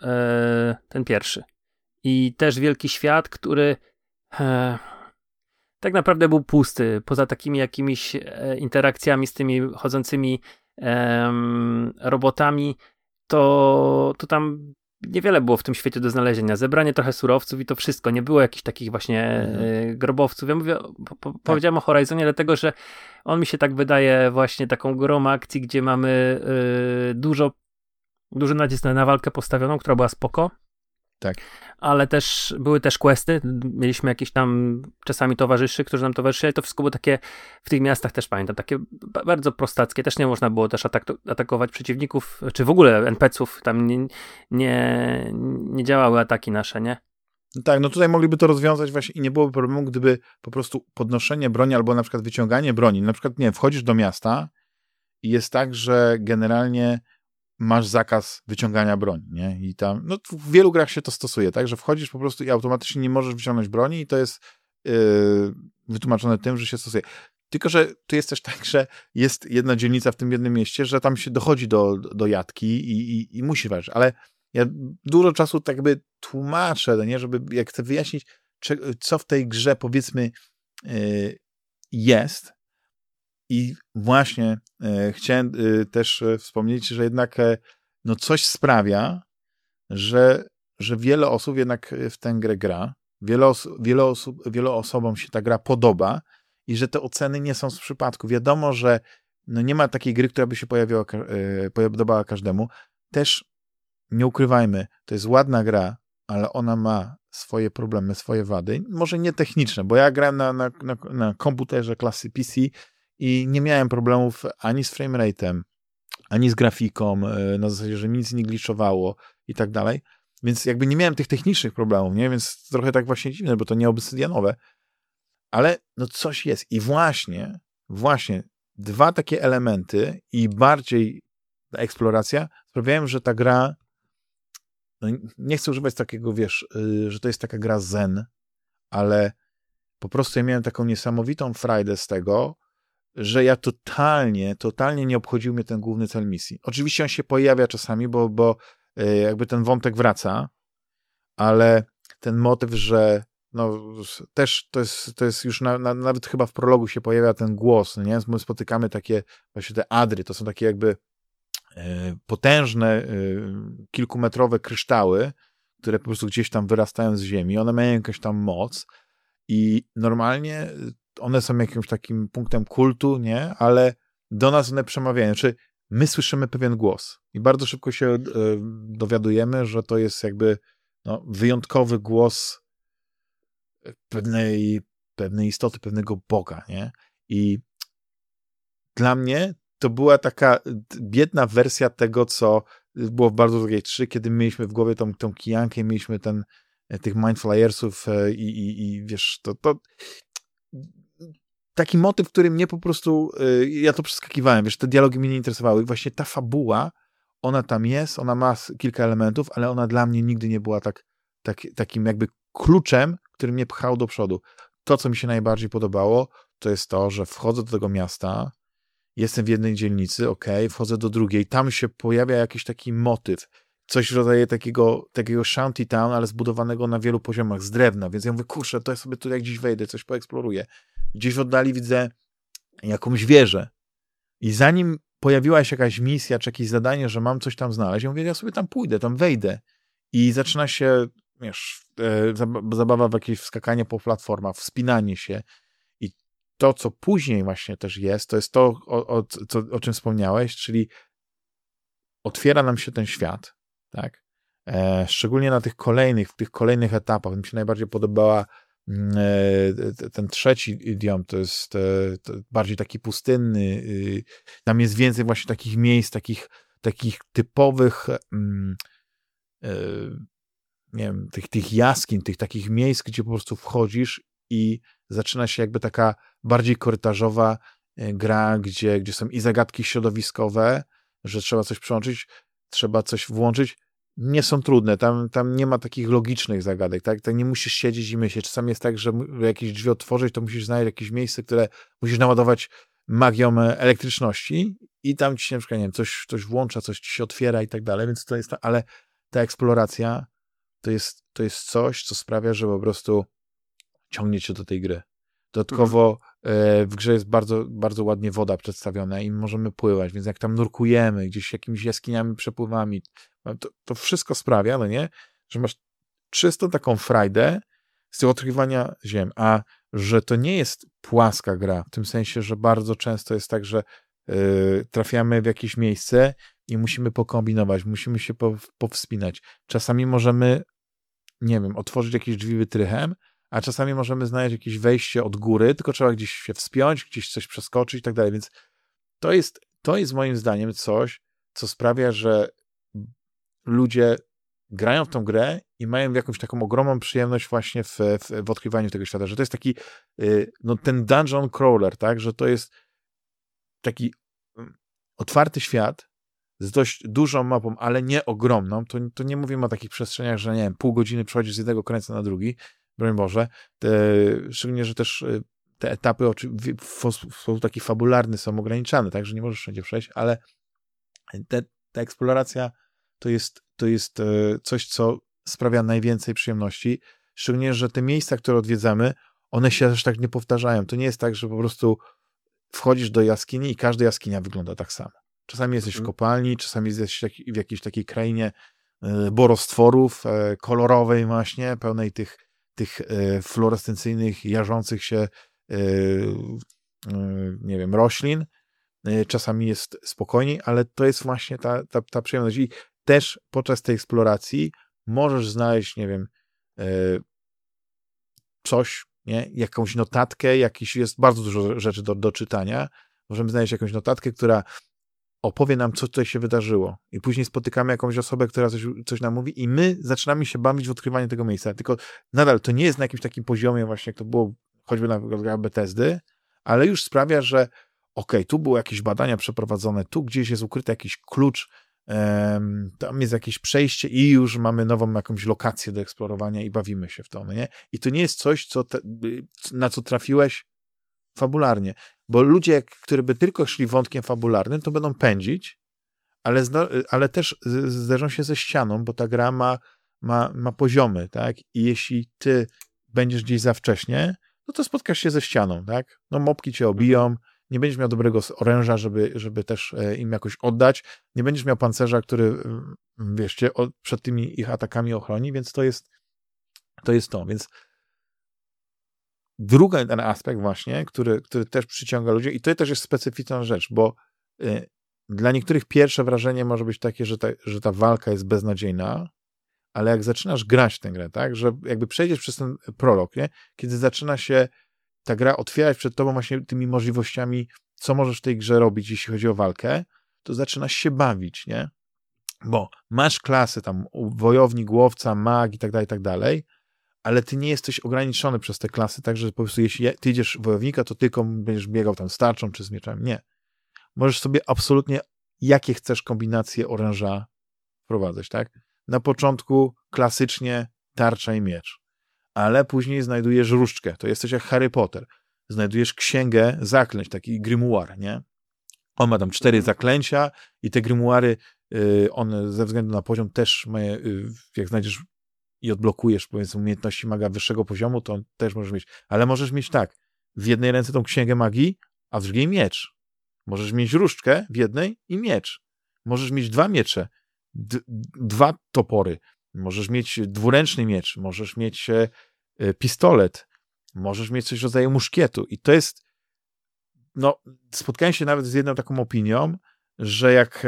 ten pierwszy. I też wielki świat, który e, tak naprawdę był pusty, poza takimi jakimiś e, interakcjami z tymi chodzącymi robotami, to, to tam niewiele było w tym świecie do znalezienia. Zebranie trochę surowców i to wszystko. Nie było jakichś takich właśnie mhm. E, grobowców. Ja mówię, po, po, tak. powiedziałem o Horizonie, dlatego że on mi się tak wydaje właśnie taką grą akcji, gdzie mamy y, dużo, duży nacisk na walkę postawioną, która była spoko. Tak. Ale też były też questy. Mieliśmy jakieś tam czasami towarzyszy, którzy nam towarzyszyli. To wszystko było takie w tych miastach też pamiętam, takie bardzo prostackie. Też nie można było też atak atakować przeciwników, czy w ogóle NPC-ów. Tam nie, nie, nie działały ataki nasze, nie? Tak, no tutaj mogliby to rozwiązać właśnie i nie byłoby problemu, gdyby po prostu podnoszenie broni albo na przykład wyciąganie broni. Na przykład, nie, wchodzisz do miasta i jest tak, że generalnie masz zakaz wyciągania broni, nie? I tam, no w wielu grach się to stosuje, tak, że wchodzisz po prostu i automatycznie nie możesz wyciągnąć broni i to jest yy, wytłumaczone tym, że się stosuje. Tylko, że tu jest też tak, że jest jedna dzielnica w tym jednym mieście, że tam się dochodzi do, do jatki i, i, i musi walczyć, ale ja dużo czasu tak jakby tłumaczę, no nie, żeby jak chcę wyjaśnić, co w tej grze powiedzmy yy, jest, i właśnie e, chciałem e, też e, wspomnieć, że jednak no coś sprawia, że, że wiele osób jednak w tę grę gra. Wiele, os wiele, osób, wiele osobom się ta gra podoba i że te oceny nie są z przypadku. Wiadomo, że no nie ma takiej gry, która by się pojawiła, podobała każdemu. Też nie ukrywajmy, to jest ładna gra, ale ona ma swoje problemy, swoje wady. Może nie techniczne, bo ja grałem na, na, na, na komputerze klasy PC i nie miałem problemów ani z framerate'em, ani z grafiką, e, na zasadzie, że nic nie gliczowało i tak dalej. Więc jakby nie miałem tych technicznych problemów, nie? Więc trochę tak właśnie dziwne, bo to nie obsydianowe. Ale no coś jest. I właśnie, właśnie dwa takie elementy i bardziej eksploracja sprawiają, że ta gra no nie chcę używać takiego, wiesz, y, że to jest taka gra zen, ale po prostu ja miałem taką niesamowitą frajdę z tego, że ja totalnie, totalnie nie obchodził mnie ten główny cel misji. Oczywiście on się pojawia czasami, bo, bo e, jakby ten wątek wraca, ale ten motyw, że no, też to jest, to jest już na, na, nawet chyba w prologu się pojawia ten głos, nie? My spotykamy takie właśnie te adry, to są takie jakby e, potężne, e, kilkumetrowe kryształy, które po prostu gdzieś tam wyrastają z ziemi, one mają jakąś tam moc i normalnie one są jakimś takim punktem kultu, nie? Ale do nas one przemawiają. Czy my słyszymy pewien głos i bardzo szybko się e, dowiadujemy, że to jest jakby no, wyjątkowy głos pewnej, pewnej istoty, pewnego Boga, nie? I dla mnie to była taka biedna wersja tego, co było w bardzo drugiej 3, kiedy mieliśmy w głowie tą, tą kijankę, mieliśmy ten, e, tych mindflyersów e, i, i, i wiesz, to, to taki motyw, który mnie po prostu, y, ja to przeskakiwałem, wiesz, te dialogi mnie nie interesowały. I właśnie ta fabuła, ona tam jest, ona ma kilka elementów, ale ona dla mnie nigdy nie była tak, tak, takim jakby kluczem, który mnie pchał do przodu. To, co mi się najbardziej podobało, to jest to, że wchodzę do tego miasta, jestem w jednej dzielnicy, ok, wchodzę do drugiej, tam się pojawia jakiś taki motyw, coś w rodzaju takiego, takiego shanty town, ale zbudowanego na wielu poziomach z drewna, więc ja mówię, kurczę, to ja sobie tu jak gdzieś wejdę, coś poeksploruję. Gdzieś w oddali widzę jakąś wieżę i zanim pojawiła się jakaś misja, czy jakieś zadanie, że mam coś tam znaleźć, ja mówię, ja sobie tam pójdę, tam wejdę i zaczyna się, wiesz, e, zabawa w jakieś wskakanie po platformach, wspinanie się i to, co później właśnie też jest, to jest to, o, o, co, o czym wspomniałeś, czyli otwiera nam się ten świat, tak? E, szczególnie na tych kolejnych, w tych kolejnych etapach. Mi się najbardziej podobała ten trzeci idiom, to jest e, to bardziej taki pustynny. Y, tam jest więcej właśnie takich miejsc, takich, takich typowych mm, e, nie wiem, tych, tych jaskiń, tych takich miejsc, gdzie po prostu wchodzisz i zaczyna się jakby taka bardziej korytarzowa e, gra, gdzie, gdzie są i zagadki środowiskowe, że trzeba coś przełączyć, trzeba coś włączyć. Nie są trudne, tam, tam nie ma takich logicznych zagadek, tak? tak? Nie musisz siedzieć i myśleć. Czasami jest tak, że jakieś drzwi otworzyć, to musisz znaleźć jakieś miejsce, które musisz naładować magią e, elektryczności i tam ci się na przykład, nie wiem, coś, coś włącza, coś ci się otwiera i tak dalej, więc to jest, ale ta eksploracja to jest, to jest coś, co sprawia, że po prostu ciągnie cię do tej gry. Dodatkowo mhm. w grze jest bardzo, bardzo ładnie woda przedstawiona i możemy pływać, więc jak tam nurkujemy, gdzieś jakimiś jaskiniami, przepływami, to, to wszystko sprawia, no nie, że masz czysto taką frajdę z tego odkrywania ziem, a że to nie jest płaska gra, w tym sensie, że bardzo często jest tak, że yy, trafiamy w jakieś miejsce i musimy pokombinować, musimy się powspinać. Czasami możemy, nie wiem, otworzyć jakieś drzwi wytrychem, a czasami możemy znaleźć jakieś wejście od góry, tylko trzeba gdzieś się wspiąć, gdzieś coś przeskoczyć i tak dalej, więc to jest, to jest moim zdaniem coś, co sprawia, że ludzie grają w tą grę i mają jakąś taką ogromną przyjemność właśnie w, w, w odkrywaniu tego świata, że to jest taki, y, no ten dungeon crawler, tak, że to jest taki mm, otwarty świat z dość dużą mapą, ale nie ogromną, to, to nie mówimy o takich przestrzeniach, że nie wiem, pół godziny przechodzisz z jednego krańca na drugi, broń Boże, te, szczególnie, że też y, te etapy w sposób taki fabularny są ograniczane, tak, że nie możesz wszędzie przejść, ale te, ta eksploracja to jest, to jest e, coś, co sprawia najwięcej przyjemności, szczególnie, że te miejsca, które odwiedzamy, one się też tak nie powtarzają. To nie jest tak, że po prostu wchodzisz do jaskini i każda jaskinia wygląda tak samo. Czasami jesteś w mhm. kopalni, czasami jesteś w jakiejś takiej krainie e, borostworów, e, kolorowej właśnie, pełnej tych tych e, fluorescencyjnych, jarzących się, e, e, nie wiem, roślin. Czasami jest spokojniej, ale to jest właśnie ta, ta, ta przyjemność. I też podczas tej eksploracji możesz znaleźć, nie wiem, coś, nie? jakąś notatkę, jakiś, jest bardzo dużo rzeczy do, do czytania. Możemy znaleźć jakąś notatkę, która opowie nam, co tutaj się wydarzyło. I później spotykamy jakąś osobę, która coś, coś nam mówi i my zaczynamy się bawić w odkrywanie tego miejsca. Tylko nadal to nie jest na jakimś takim poziomie właśnie, jak to było choćby na grach Bethesdy, ale już sprawia, że ok, tu były jakieś badania przeprowadzone, tu gdzieś jest ukryty jakiś klucz, um, tam jest jakieś przejście i już mamy nową jakąś lokację do eksplorowania i bawimy się w to, no nie? I to nie jest coś, co te, na co trafiłeś fabularnie. Bo ludzie, którzy by tylko szli wątkiem fabularnym, to będą pędzić, ale, ale też zderzą się ze ścianą, bo ta gra ma, ma, ma poziomy, tak? I jeśli ty będziesz gdzieś za wcześnie, no to spotkasz się ze ścianą, tak? No mopki cię obiją, nie będziesz miał dobrego oręża, żeby, żeby też e, im jakoś oddać, nie będziesz miał pancerza, który, wiesz, cię przed tymi ich atakami ochroni, więc to jest to, jest to. więc drugi ten aspekt właśnie, który, który też przyciąga ludzi i to też jest specyficzna rzecz, bo y, dla niektórych pierwsze wrażenie może być takie, że ta, że ta walka jest beznadziejna, ale jak zaczynasz grać tę grę, tak, że jakby przejdziesz przez ten prolog, nie? kiedy zaczyna się ta gra otwierać przed tobą właśnie tymi możliwościami, co możesz w tej grze robić, jeśli chodzi o walkę, to zaczynasz się bawić, nie? Bo masz klasy tam wojownik, głowca, mag i tak dalej, i tak dalej, ale ty nie jesteś ograniczony przez te klasy, także po prostu jeśli ty idziesz wojownika, to tylko będziesz biegał tam z tarczą czy z mieczem. Nie. Możesz sobie absolutnie jakie chcesz kombinacje oręża wprowadzać, tak? Na początku klasycznie tarcza i miecz, ale później znajdujesz różdżkę, to jesteś jak Harry Potter. Znajdujesz księgę zaklęć, taki grimoire, nie? On ma tam cztery mhm. zaklęcia i te grimoiry, one ze względu na poziom też mają, y, jak znajdziesz i odblokujesz, powiedzmy, umiejętności maga wyższego poziomu, to też możesz mieć. Ale możesz mieć tak, w jednej ręce tą księgę magii, a w drugiej miecz. Możesz mieć różdżkę w jednej i miecz. Możesz mieć dwa miecze, dwa topory. Możesz mieć dwuręczny miecz, możesz mieć e, pistolet, możesz mieć coś w rodzaju muszkietu. I to jest, no, spotkałem się nawet z jedną taką opinią, że jak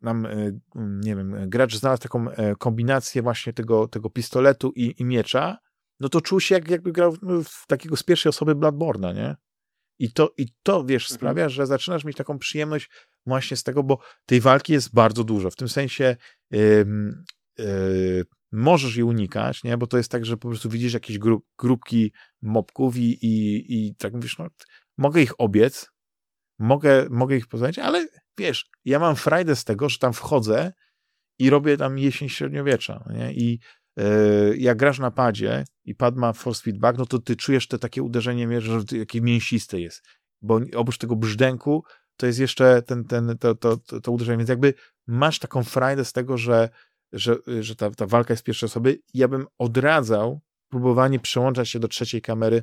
nam, nie wiem, gracz znalazł taką kombinację właśnie tego, tego pistoletu i, i miecza, no to czuł się jak, jakby grał w takiego z pierwszej osoby Bloodborne'a, nie? I to, I to, wiesz, mhm. sprawia, że zaczynasz mieć taką przyjemność właśnie z tego, bo tej walki jest bardzo dużo. W tym sensie yy, yy, możesz je unikać, nie? Bo to jest tak, że po prostu widzisz jakieś gru, grupki mobków i, i, i tak mówisz, no, mogę ich obiec, mogę, mogę ich poznać, ale wiesz, ja mam frajdę z tego, że tam wchodzę i robię tam jesień średniowiecza, nie? I yy, jak grasz na padzie i pad ma force feedback, no to ty czujesz te takie uderzenie, że jakie mięsiste jest, bo oprócz tego brzdęku to jest jeszcze ten, ten, to, to, to, to uderzenie, więc jakby masz taką frajdę z tego, że, że, że ta, ta walka jest pierwszej osoby. Ja bym odradzał próbowanie przełączać się do trzeciej kamery,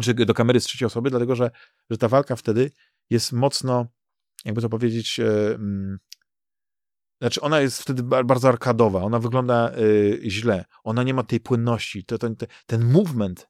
czy do kamery z trzeciej osoby, dlatego że, że ta walka wtedy jest mocno, jakby to powiedzieć, e, mm, znaczy ona jest wtedy bardzo arkadowa, ona wygląda y, źle, ona nie ma tej płynności, to, ten, ten movement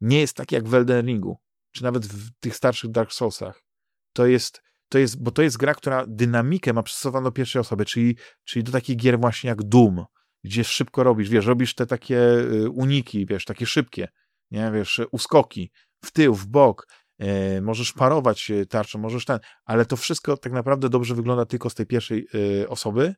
nie jest taki jak w Elden Ringu, czy nawet w tych starszych Dark Soulsach. To jest, to jest, bo to jest gra, która dynamikę ma przystosowaną do pierwszej osoby, czyli, czyli do takich gier właśnie jak Doom, gdzie szybko robisz, wiesz, robisz te takie y, uniki, wiesz, takie szybkie, nie, wiesz, uskoki w tył, w bok, e, możesz parować tarczą, możesz ten, ale to wszystko tak naprawdę dobrze wygląda tylko z tej pierwszej e, osoby.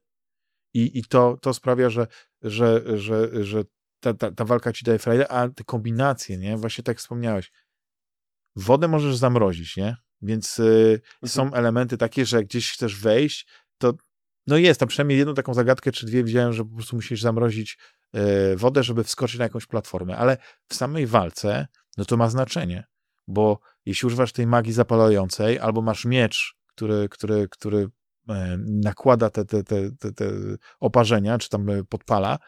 I, i to, to sprawia, że, że, że, że ta, ta, ta walka ci daje frajdę, a te kombinacje, nie, właśnie tak wspomniałeś, wodę możesz zamrozić, nie, więc mhm. są elementy takie, że jak gdzieś chcesz wejść, to no jest, tam przynajmniej jedną taką zagadkę czy dwie widziałem, że po prostu musisz zamrozić wodę, żeby wskoczyć na jakąś platformę, ale w samej walce, no to ma znaczenie, bo jeśli używasz tej magii zapalającej, albo masz miecz, który, który, który e, nakłada te, te, te, te, te oparzenia, czy tam e, podpala,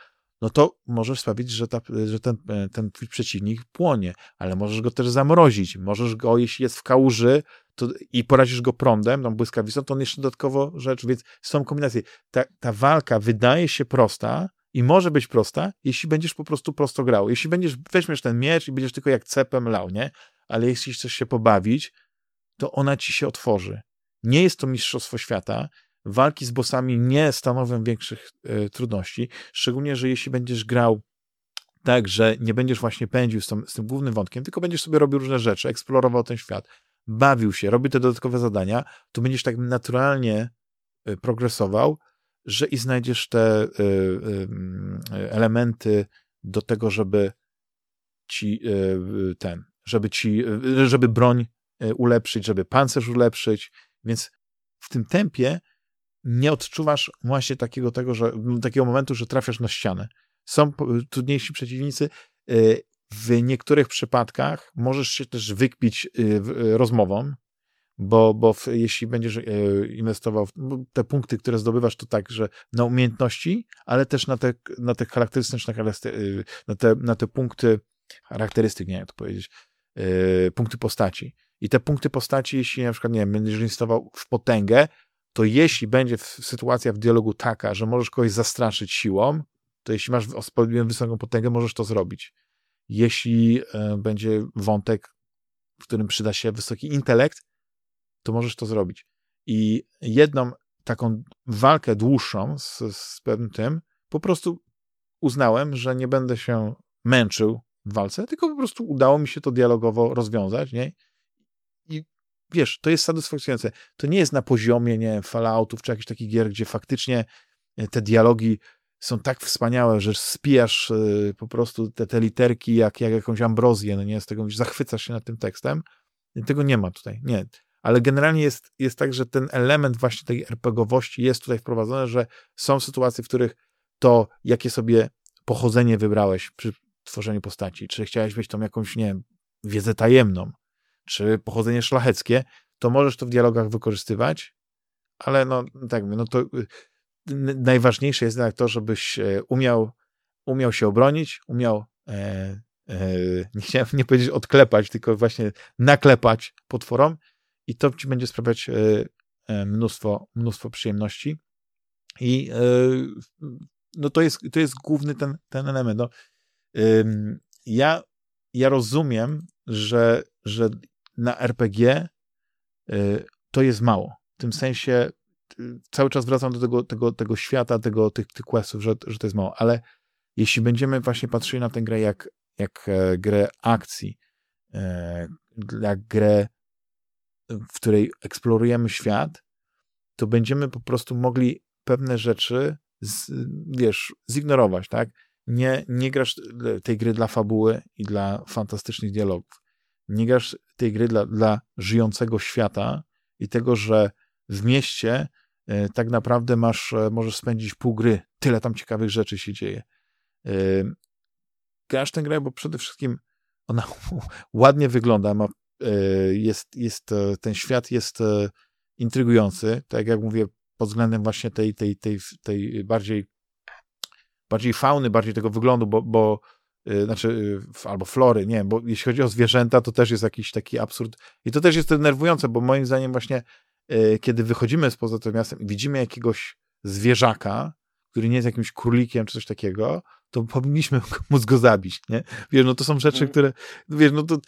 no to możesz sprawić, że, ta, że ten, e, ten twój przeciwnik płonie, ale możesz go też zamrozić, możesz go, jeśli jest w kałuży to, i porazisz go prądem, tą błyskawicą, to on jeszcze dodatkowo rzecz, więc są kombinacje. Ta, ta walka wydaje się prosta i może być prosta, jeśli będziesz po prostu prosto grał. Jeśli będziesz, weźmiesz ten miecz i będziesz tylko jak cepem lał, nie? Ale jeśli chcesz się pobawić, to ona ci się otworzy. Nie jest to mistrzostwo świata, walki z bossami nie stanowią większych y, trudności, szczególnie, że jeśli będziesz grał tak, że nie będziesz właśnie pędził z, tą, z, tym głównym wątkiem, tylko będziesz sobie robił różne rzeczy, eksplorował ten świat, bawił się, robił te dodatkowe zadania, to będziesz tak naturalnie y, progresował, że i znajdziesz te y, elementy do tego, żeby ci ten, żeby ci, żeby broń ulepszyć, żeby pancerz ulepszyć, więc w tym tempie nie odczuwasz właśnie takiego tego, że, takiego momentu, że trafiasz na ścianę. Są trudniejsi przeciwnicy. W niektórych przypadkach możesz się też wykpić rozmową, bo, bo w, jeśli będziesz inwestował w te punkty, które zdobywasz, to tak, że na umiejętności, ale też na te, na te charakterystyczne, na te, na te punkty charakterystyk, nie jak to powiedzieć, punkty postaci. I te punkty postaci, jeśli na przykład, nie wiem, będziesz inwestował w potęgę, to jeśli będzie sytuacja w dialogu taka, że możesz kogoś zastraszyć siłą, to jeśli masz odpowiednio wysoką potęgę, możesz to zrobić. Jeśli e, będzie wątek, w którym przyda się wysoki intelekt, to możesz to zrobić. I jedną taką walkę dłuższą z, z pewnym tym, po prostu uznałem, że nie będę się męczył w walce, tylko po prostu udało mi się to dialogowo rozwiązać, nie? I wiesz, to jest satysfakcjonujące. To nie jest na poziomie, nie wiem, Falloutów czy jakichś takich gier, gdzie faktycznie e, te dialogi są tak wspaniałe, że spijasz y, po prostu te, te literki jak, jak jakąś ambrozję, no nie, z tego zachwycasz się nad tym tekstem. Tego nie ma tutaj, nie. Ale generalnie jest, jest tak, że ten element właśnie tej RPGowości jest tutaj wprowadzony, że są sytuacje, w których to, jakie sobie pochodzenie wybrałeś przy tworzeniu postaci, czy chciałeś mieć tą jakąś, nie wiem, wiedzę tajemną, czy pochodzenie szlacheckie, to możesz to w dialogach wykorzystywać, ale no tak, no to y, najważniejsze jest jednak to, żebyś e, umiał, umiał się obronić, umiał e, e, [laughs] nie chciałem nie powiedzieć odklepać, tylko właśnie naklepać potworom i to ci będzie sprawiać e, e mnóstwo, mnóstwo przyjemności. I e, no to jest, to jest główny ten, ten element. No, ja, ja rozumiem, że, że na RPG to jest mało. W tym sensie cały czas wracam do tego, tego, tego świata, tego, tych, tych questów, że, że to jest mało, ale jeśli będziemy właśnie patrzyli na tę grę jak, jak e, grę akcji, e, jak grę, w której eksplorujemy świat, to będziemy po prostu mogli pewne rzeczy, z, wiesz, zignorować, tak? Nie, nie grasz tej gry dla fabuły i dla fantastycznych dialogów. Nie grasz tej gry dla, dla żyjącego świata i tego, że w mieście e, tak naprawdę masz, możesz spędzić pół gry. Tyle tam ciekawych rzeczy się dzieje grasz tę grę, bo przede wszystkim ona [laughs] ładnie wygląda, ma, e, jest, jest, e, ten świat jest e, intrygujący, tak jak mówię, pod względem właśnie tej, tej, tej, tej bardziej, bardziej fauny, bardziej tego wyglądu, bo, bo znaczy, albo flory, nie bo jeśli chodzi o zwierzęta, to też jest jakiś taki absurd i to też jest denerwujące, bo moim zdaniem właśnie kiedy wychodzimy spoza tym miastem i widzimy jakiegoś zwierzaka, który nie jest jakimś królikiem czy coś takiego, to powinniśmy [laughs] móc go zabić, nie? Wiesz, no to są rzeczy, mhm. które, wiesz, no to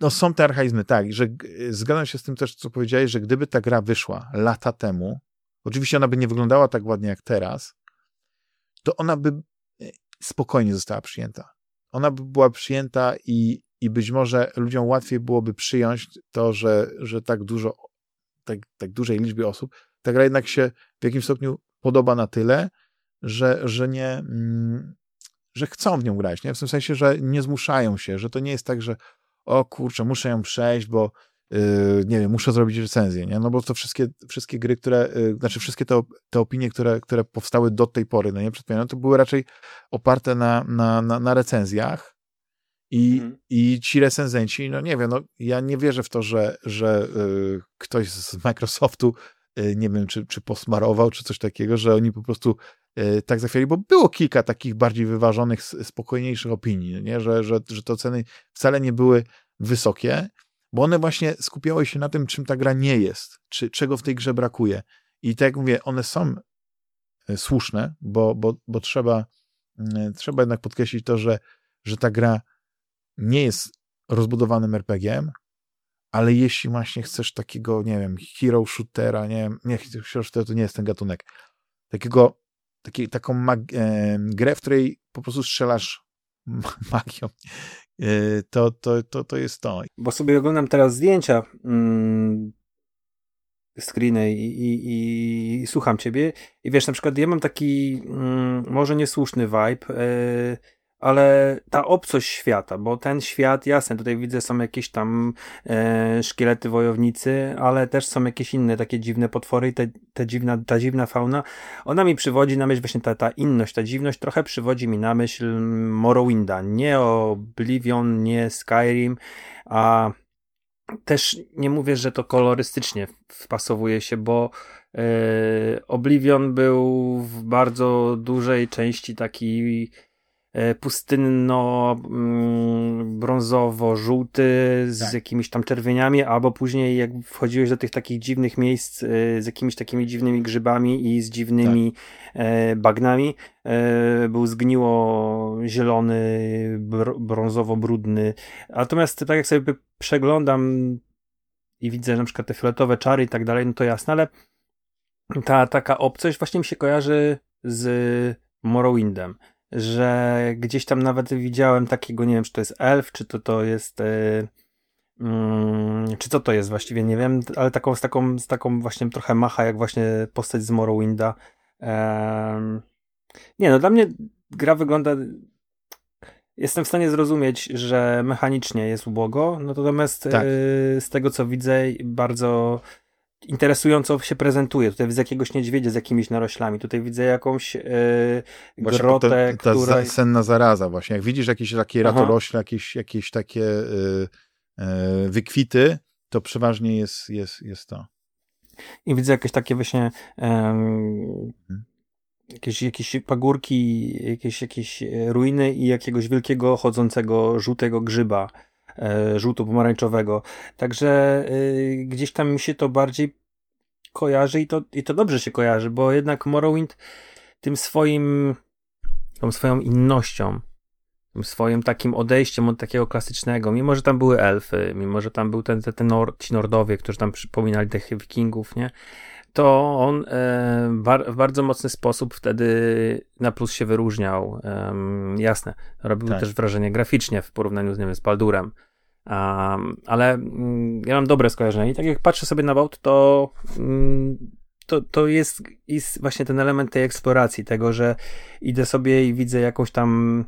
no są te archaizmy, tak, że zgadzam się z tym też, co powiedziałeś, że gdyby ta gra wyszła lata temu, oczywiście ona by nie wyglądała tak ładnie jak teraz, to ona by e, spokojnie została przyjęta. Ona by była przyjęta i, i być może ludziom łatwiej byłoby przyjąć to, że, że tak dużo, tak, tak dużej liczbie osób, ta gra jednak się w jakimś stopniu podoba na tyle, że, że nie, mm, że chcą w nią grać, nie? W tym sensie, że nie zmuszają się, że to nie jest tak, że o kurczę, muszę ją przejść, bo nie wiem, muszę zrobić recenzję, nie? No bo to wszystkie, wszystkie gry, które, yy, znaczy wszystkie te, te opinie, które, które powstały do tej pory, no nie, przed to były raczej oparte na, na, na, na recenzjach i, mhm. i ci recenzenci, no nie wiem, no ja nie wierzę w to, że, że yy, ktoś z Microsoftu Y, nie wiem, czy, czy posmarował, czy coś takiego, że oni po prostu y, tak zachwiali, bo było kilka takich bardziej wyważonych, spokojniejszych opinii, nie? Że, że, że te oceny wcale nie były wysokie, bo one właśnie skupiały się na tym, czym ta gra nie jest, czy czego w tej grze brakuje. I tak jak mówię, one są y, słuszne, bo, bo, bo trzeba, trzeba jednak podkreślić to, że, że ta gra nie jest rozbudowanym RPG-em, ale jeśli właśnie chcesz takiego, nie wiem, hero shootera, nie wiem, nie, hero shooter to nie jest ten gatunek, takiego, taki, taką mag, e, grę, w której po prostu strzelasz [laughs] magią, e, to, to, to, to jest to. Bo sobie oglądam teraz zdjęcia mm, screeny i, i, i, słucham ciebie i wiesz, na przykład ja mam taki mm, może niesłuszny vibe, e, ale ta obcość świata, bo ten świat, jasne, tutaj widzę są jakieś tam e, szkielety wojownicy, ale też są jakieś inne takie dziwne potwory i te, te dziwna, ta dziwna fauna, ona mi przywodzi na myśl właśnie ta, ta inność, ta dziwność trochę przywodzi mi na myśl Morrowinda, nie Oblivion, nie Skyrim, a też nie mówię, że to kolorystycznie wpasowuje się, bo e, Oblivion był w bardzo dużej części taki pustynno-brązowo-żółty mm, z tak. jakimiś tam czerwieniami, albo później jak wchodziłeś do tych takich dziwnych miejsc e, z jakimiś takimi dziwnymi grzybami i z dziwnymi tak. E, bagnami, był zgniło zielony, brązowo-brudny. Natomiast tak jak sobie przeglądam i widzę na przykład te fioletowe czary i tak dalej, no to jasne, ale ta taka obcość właśnie mi się kojarzy z Morrowindem że gdzieś tam nawet widziałem takiego, nie wiem, czy to jest elf, czy to to jest. Yy, czy co to jest właściwie, nie wiem, ale taką, z, taką, z taką właśnie trochę macha, jak właśnie postać z Morrowinda. Nie, no dla mnie gra wygląda. Jestem w stanie zrozumieć, że mechanicznie jest ubogo, no natomiast tak. yy, z tego co widzę, bardzo interesująco się prezentuje. Tutaj widzę jakiegoś niedźwiedzia z jakimiś naroślami. Tutaj widzę jakąś yy, grotę, ta, ta senna zaraza właśnie. Jak widzisz jakieś takie ratorośle, jakieś, jakieś takie yy, yy, wykwity, to przeważnie jest, jest, jest to. I widzę jakieś takie właśnie hmm. jakieś, jakieś pagórki, jakieś, jakieś ruiny i jakiegoś wielkiego chodzącego żółtego grzyba żółto-pomarańczowego. Także y, gdzieś tam mi się to bardziej kojarzy i to, i to dobrze się kojarzy, bo jednak Morrowind tym swoim, tą swoją innością, swoim takim odejściem od takiego klasycznego, mimo że tam były elfy, mimo że tam był ten, ten, ten nord, ci nordowie, którzy tam przypominali tych wikingów, nie? To on e, bar, w bardzo mocny sposób wtedy na plus się wyróżniał. E, jasne, robił tak. też wrażenie graficznie w porównaniu z, nie wiem, z Baldurem. Um, ale mm, ja mam dobre skojarzenie i tak jak patrzę sobie na Bałt, to mm, to, to jest, jest właśnie ten element tej eksploracji, tego, że idę sobie i widzę jakąś tam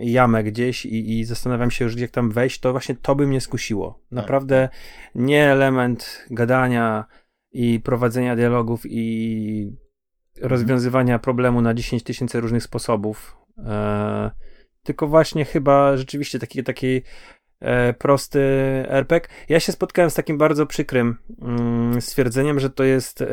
jamę gdzieś i, i zastanawiam się już, gdzie tam wejść, to właśnie to by mnie skusiło. Tak. Naprawdę nie element gadania i prowadzenia dialogów i rozwiązywania problemu na 10 tysięcy różnych sposobów, e, tylko właśnie chyba rzeczywiście taki, takiej E, prosty RPG. Ja się spotkałem z takim bardzo przykrym mm, stwierdzeniem, że to jest e,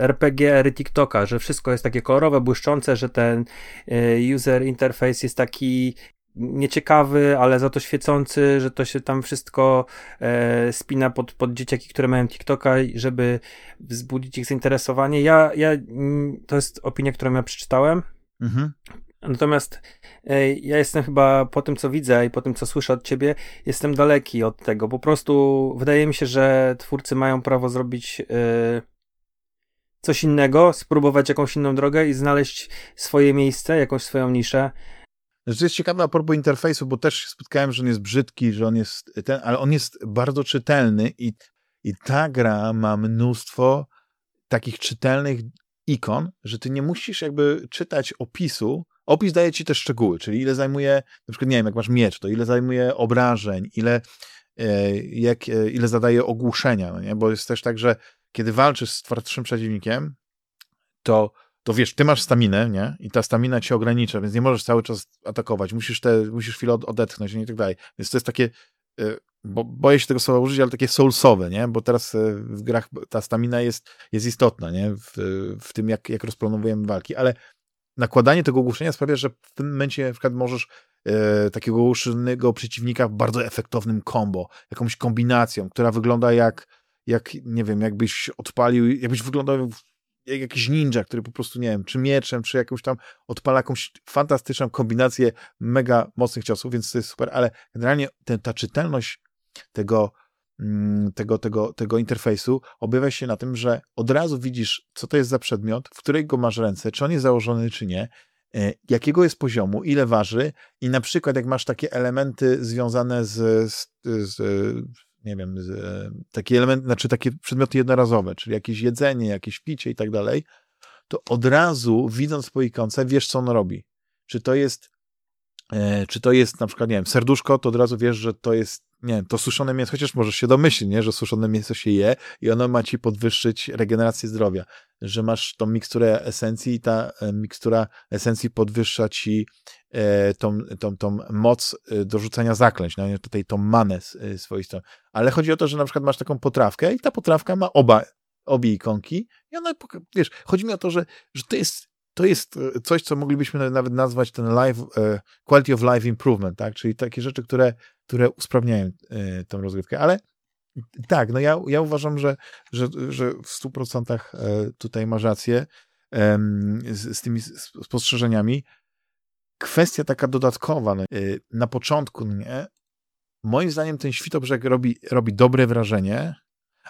RPG ery TikToka, że wszystko jest takie kolorowe, błyszczące, że ten e, user interface jest taki nieciekawy, ale za to świecący, że to się tam wszystko e, spina pod, pod dzieciaki, które mają TikToka, żeby wzbudzić ich zainteresowanie. Ja, ja, mm, to jest opinia, którą ja przeczytałem. Mhm. Natomiast e, ja jestem chyba po tym, co widzę i po tym, co słyszę od ciebie, jestem daleki od tego. Po prostu wydaje mi się, że twórcy mają prawo zrobić e, coś innego, spróbować jakąś inną drogę i znaleźć swoje miejsce, jakąś swoją niszę. To jest ciekawe a propos interfejsu, bo też się spotkałem, że on jest brzydki, że on jest ten, ale on jest bardzo czytelny i, i ta gra ma mnóstwo takich czytelnych ikon, że ty nie musisz jakby czytać opisu, Opis daje ci też szczegóły, czyli ile zajmuje, na przykład, nie wiem, jak masz miecz, to ile zajmuje obrażeń, ile, e, jak, e, ile zadaje ogłuszenia, no nie? bo jest też tak, że kiedy walczysz z twardszym przeciwnikiem, to, to wiesz, ty masz staminę, nie? I ta stamina cię ogranicza, więc nie możesz cały czas atakować, musisz, te, musisz chwilę odetchnąć i tak dalej. Więc to jest takie, e, bo boję się tego słowa użyć, ale takie soulsowe, nie? Bo teraz w grach ta stamina jest, jest istotna, nie? W, w tym, jak, jak rozplanowujemy walki, ale nakładanie tego ogłuszenia sprawia, że w tym momencie na przykład możesz e, takiego ogłuszonego przeciwnika bardzo efektownym combo, jakąś kombinacją, która wygląda jak, jak nie wiem, jakbyś odpalił, jakbyś wyglądał jak jakiś ninja, który po prostu, nie wiem, czy mieczem, czy jakąś tam odpala jakąś fantastyczną kombinację mega mocnych ciosów, więc to jest super, ale generalnie ta czytelność tego tego, tego, tego interfejsu objawia się na tym, że od razu widzisz, co to jest za przedmiot, w której go masz ręce, czy on jest założony, czy nie, e, jakiego jest poziomu, ile waży i na przykład jak masz takie elementy związane z, z, z nie wiem, z, takie elementy, znaczy takie przedmioty jednorazowe, czyli jakieś jedzenie, jakieś picie i tak dalej, to od razu widząc po ikonce wiesz, co on robi. Czy to jest e, czy to jest na przykład, nie wiem, serduszko, to od razu wiesz, że to jest nie to suszone mięso, chociaż możesz się domyślić, nie, że suszone mięso się je i ono ma ci podwyższyć regenerację zdrowia, że masz tą miksturę esencji i ta e, mikstura esencji podwyższa ci e, tą, tą, tą moc e, do rzucania zaklęć, no tutaj tą manę swoistą. Ale chodzi o to, że na przykład masz taką potrawkę i ta potrawka ma oba, obie ikonki i ona, wiesz, chodzi mi o to, że, że to jest to jest coś, co moglibyśmy nawet nazwać ten live, quality of life improvement, tak? Czyli takie rzeczy, które które usprawniają e, tę rozgrywkę. Ale tak, no ja, ja uważam, że, że, że w 100% e, tutaj masz rację z, z tymi spostrzeżeniami. Kwestia taka dodatkowa, no, e, na początku, nie? Moim zdaniem ten Świtobrzeg robi, robi dobre wrażenie,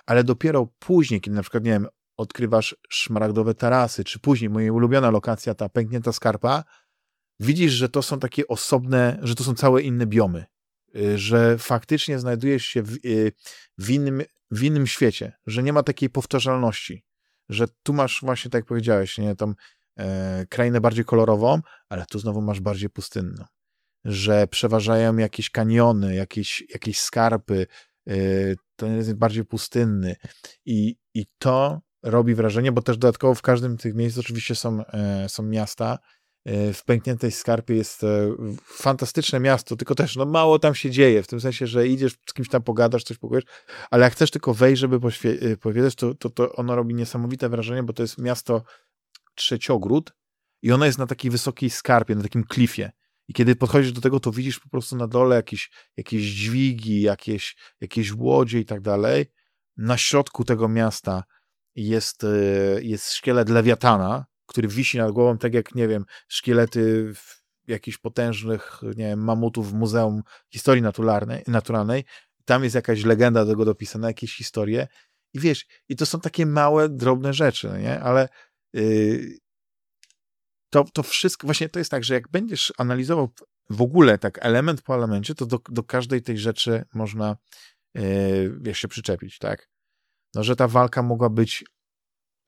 ale dopiero później, kiedy na przykład, nie wiem, odkrywasz szmaragdowe tarasy, czy później moja ulubiona lokacja, ta pęknięta skarpa, widzisz, że to są takie osobne, że to są całe inne biomy. Y, że faktycznie znajdujesz się w, y, w, innym, w innym świecie, że nie ma takiej powtarzalności, że tu masz właśnie, tak jak powiedziałeś, nie, tam e, krainę bardziej kolorową, ale tu znowu masz bardziej pustynną, że przeważają jakieś kaniony, jakieś, jakieś skarpy, e, to jest bardziej pustynny. I, i to robi wrażenie, bo też dodatkowo w każdym z tych miejsc oczywiście są, e, są miasta, w pękniętej skarpie jest e, fantastyczne miasto, tylko też no, mało tam się dzieje, w tym sensie, że idziesz z kimś tam pogadasz, coś powiesz, ale jak chcesz tylko wejść, żeby e, powiedzieć, to, to, to ono robi niesamowite wrażenie, bo to jest miasto trzeciogród i ono jest na takiej wysokiej skarpie, na takim klifie. I kiedy podchodzisz do tego, to widzisz po prostu na dole jakieś, jakieś dźwigi, jakieś, jakieś łodzie i tak dalej. Na środku tego miasta jest, jest szkielet lewiatana, który wisi nad głową, tak jak, nie wiem, szkielety jakichś potężnych, nie wiem, mamutów w Muzeum Historii Naturalnej, naturalnej tam jest jakaś legenda do tego dopisana, jakieś historie i wiesz, i to są takie małe, drobne rzeczy, no nie? Ale yy, to, to wszystko, właśnie to jest tak, że jak będziesz analizował w ogóle tak element po elemencie, to do, do każdej tej rzeczy można, yy, wiesz, się przyczepić, tak? No, że ta walka mogła być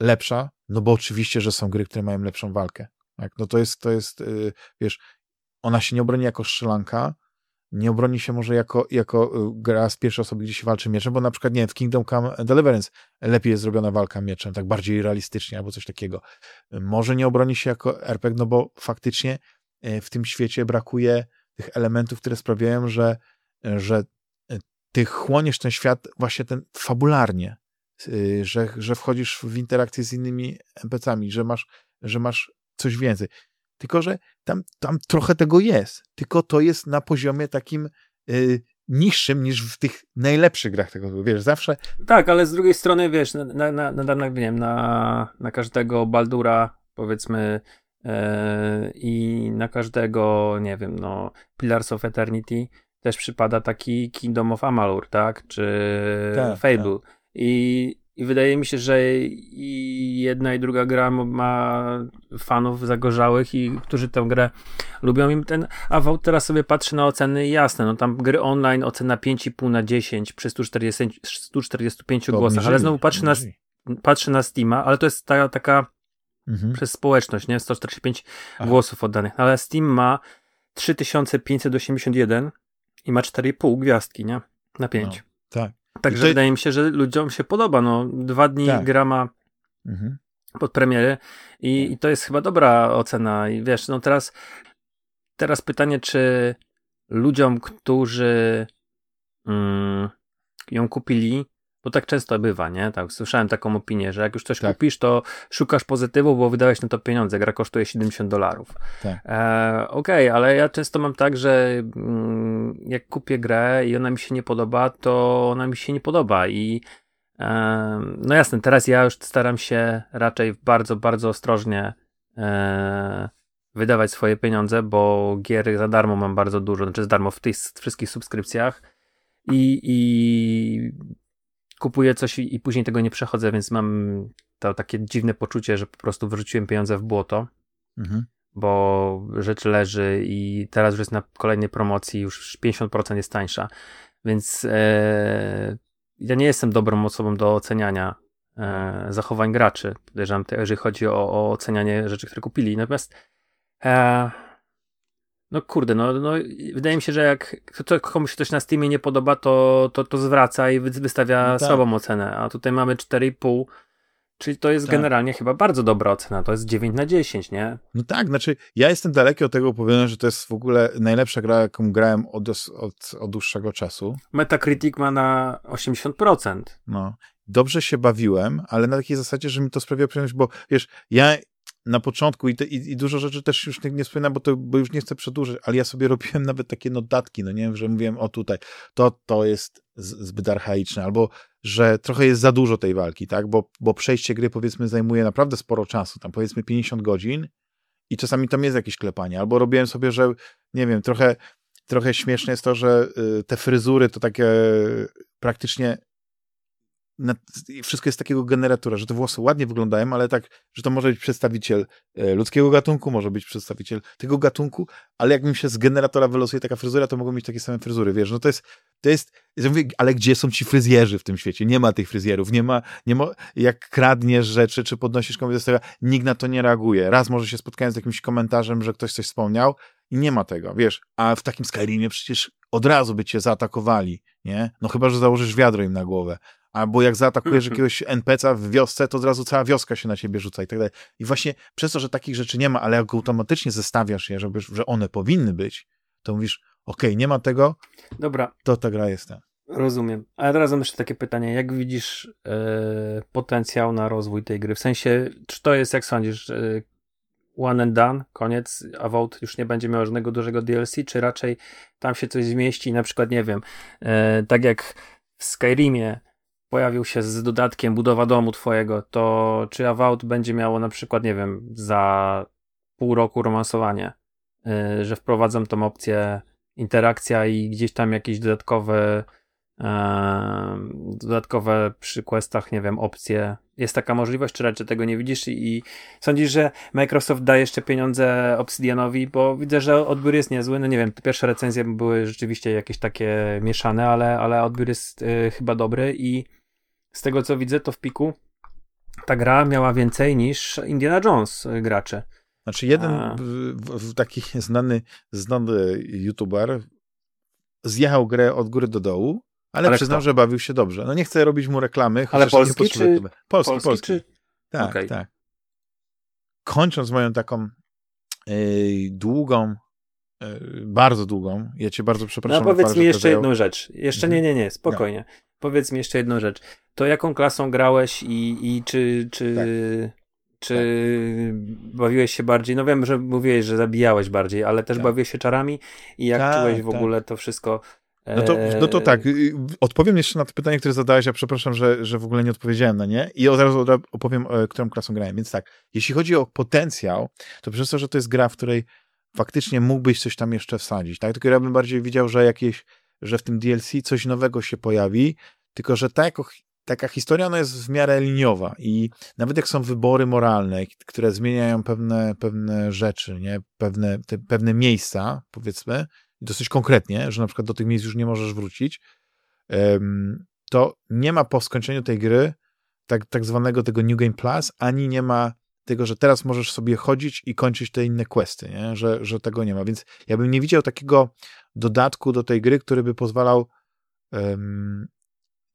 lepsza, no bo oczywiście, że są gry, które mają lepszą walkę. Tak? No to jest, to jest, yy, wiesz, ona się nie obroni jako strzelanka, nie obroni się może jako, jako y, gra z pierwszej osoby, gdzie się walczy mieczem, bo na przykład, nie w Kingdom Come Deliverance lepiej jest zrobiona walka mieczem, tak bardziej realistycznie albo coś takiego. Może nie obroni się jako RPG, no bo faktycznie y, w tym świecie brakuje tych elementów, które sprawiają, że, że ty chłoniesz ten świat właśnie ten fabularnie, y, że, że wchodzisz w interakcję z innymi NPC-ami, że masz, że masz coś więcej. Tylko, że tam, tam trochę tego jest, tylko to jest na poziomie takim yy, niższym niż w tych najlepszych grach tego, wiesz, zawsze... Tak, ale z drugiej strony, wiesz, na, na, na, na, nie wiem, na, na każdego Baldura, powiedzmy, yy, i na każdego, nie wiem, no, Pillars of Eternity też przypada taki Kingdom of Amalur, tak, czy tak, Fable. Tak. I i wydaje mi się, że i jedna i druga gra ma fanów zagorzałych i którzy tę grę lubią. I ten Awał teraz sobie patrzy na oceny jasne, no tam gry online ocena 5,5 na 10 przy 140, 145 to głosach, ale znowu patrzy na, patrzy na Steama, ale to jest ta, taka mhm. przez społeczność, nie? 145 Aha. głosów oddanych, ale Steam ma 3581 i ma 4,5 gwiazdki, nie? Na 5. No, tak. Także wydaje mi się, że ludziom się podoba. No, dwa dni tak. gra ma mhm. pod premiery i, i, to jest chyba dobra ocena. I wiesz, no teraz, teraz pytanie, czy ludziom, którzy mm, ją kupili, bo tak często bywa, nie? Tak, słyszałem taką opinię, że jak już coś tak. kupisz, to szukasz pozytywu, bo wydałeś na to pieniądze. Gra kosztuje 70 dolarów. Tak. E, Okej, okay, ale ja często mam tak, że mm, jak kupię grę i ona mi się nie podoba, to ona mi się nie podoba i e, no jasne, teraz ja już staram się raczej bardzo, bardzo ostrożnie e, wydawać swoje pieniądze, bo gier za darmo mam bardzo dużo, znaczy za darmo w tych wszystkich subskrypcjach i, i kupuję coś i, i później tego nie przechodzę, więc mam to takie dziwne poczucie, że po prostu wyrzuciłem pieniądze w błoto. Mhm. Bo rzecz leży i teraz już jest na kolejnej promocji, już 50% jest tańsza. Więc e, ja nie jestem dobrą osobą do oceniania e, zachowań graczy. Podejrzewam, jeżeli chodzi o, o ocenianie rzeczy, które kupili. Natomiast e, no kurde, no, no wydaje mi się, że jak to, komuś coś na Steamie nie podoba, to, to, to zwraca i wystawia no tak. słabą ocenę, a tutaj mamy 4,5, czyli to jest tak. generalnie chyba bardzo dobra ocena, to jest 9 na 10, nie? No tak, znaczy ja jestem daleki od tego opowiadania, że to jest w ogóle najlepsza gra, jaką grałem od, od, od dłuższego czasu. Metacritic ma na 80%. No, dobrze się bawiłem, ale na takiej zasadzie, że mi to sprawia przyjemność, bo wiesz, ja na początku i, te, i, i, dużo rzeczy też już nie, nie wspominam, bo, to, bo już nie chcę przedłużyć, ale ja sobie robiłem [laughs] nawet takie notatki, no nie? Wiem, że mówiłem, o tutaj, to, to jest zbyt archaiczne, albo że trochę jest za dużo tej walki, tak, bo, bo przejście gry powiedzmy zajmuje naprawdę sporo czasu, tam powiedzmy 50 godzin i czasami tam jest jakieś klepanie, albo robiłem sobie, że nie wiem, trochę, trochę śmieszne jest to, że y, te fryzury to takie praktycznie na, wszystko jest takiego generatora, że te włosy ładnie wyglądają, ale tak, że to może być przedstawiciel e, ludzkiego gatunku, może być przedstawiciel tego gatunku, ale jak mi się z generatora wylosuje taka fryzura, to mogą mieć takie same fryzury, wiesz, no to jest, to jest, ja mówię, ale gdzie są ci fryzjerzy w tym świecie? Nie ma tych fryzjerów, nie ma, nie ma, jak kradniesz rzeczy, czy podnosisz komuś do nikt na to nie reaguje. Raz może się spotkałem z jakimś komentarzem, że ktoś coś wspomniał i nie ma tego, wiesz, a w takim Skyrimie przecież od razu by cię zaatakowali, nie? No chyba, że założysz wiadro im na głowę albo jak zaatakujesz mhm. jakiegoś NPC'a w wiosce, to od razu cała wioska się na ciebie rzuca i tak dalej. I właśnie przez to, że takich rzeczy nie ma, ale jak automatycznie zestawiasz je, żeby, że one powinny być, to mówisz, okej, okay, nie ma tego, Dobra. to ta gra jest ta. Rozumiem. Ale teraz mam jeszcze takie pytanie. Jak widzisz e, potencjał na rozwój tej gry? W sensie, czy to jest, jak sądzisz, e, one and done, koniec, a Vault już nie będzie miał żadnego dużego DLC, czy raczej tam się coś zmieści, na przykład, nie wiem, e, tak jak w Skyrimie pojawił się z dodatkiem budowa domu twojego, to czy Avowed będzie miało na przykład, nie wiem, za pół roku romansowanie yy, że wprowadzam tą opcję interakcja i gdzieś tam jakieś dodatkowe dodatkowe przy questach, nie wiem, opcje. Jest taka możliwość, czy raczej tego nie widzisz i sądzisz, że Microsoft da jeszcze pieniądze Obsidianowi, bo widzę, że odbiór jest niezły. No nie wiem, pierwsze recenzje były rzeczywiście jakieś takie mieszane, ale, ale odbiór jest y, chyba dobry i z tego co widzę, to w piku ta gra miała więcej niż Indiana Jones gracze. Znaczy jeden taki znany, znany youtuber zjechał grę od góry do dołu ale, ale przyznam, kto? że bawił się dobrze. No nie chcę robić mu reklamy. Ale polski czy... Polski, polski, polski. Czy... Tak, okay. tak. Kończąc moją taką yy, długą, yy, bardzo długą, ja cię bardzo przepraszam. No powiedz mi jeszcze jedną rzecz. Jeszcze mhm. nie, nie, nie, spokojnie. No. Powiedz mi jeszcze jedną rzecz. To jaką klasą grałeś i, i czy, czy, tak. czy tak. bawiłeś się bardziej? No wiem, że mówiłeś, że zabijałeś bardziej, ale też tak. bawiłeś się czarami i jak tak, czułeś w tak. ogóle to wszystko no to, no to tak, y, odpowiem jeszcze na to pytanie, które zadałeś, ja przepraszam, że, że w ogóle nie odpowiedziałem na nie i od razu opowiem, e, którą klasą grałem. Więc tak, jeśli chodzi o potencjał, to przez to, że to jest gra, w której faktycznie mógłbyś coś tam jeszcze wsadzić, tak? Tylko ja bym bardziej widział, że jakieś, że w tym DLC coś nowego się pojawi, tylko że ta jako, taka historia ona jest w miarę liniowa i nawet jak są wybory moralne, które zmieniają pewne, pewne rzeczy, nie? Pewne, te, pewne miejsca, powiedzmy, dosyć konkretnie, że na przykład do tych miejsc już nie możesz wrócić, to nie ma po skończeniu tej gry tak, tak zwanego tego New Game Plus, ani nie ma tego, że teraz możesz sobie chodzić i kończyć te inne questy, nie? Że, że tego nie ma. Więc ja bym nie widział takiego dodatku do tej gry, który by pozwalał um,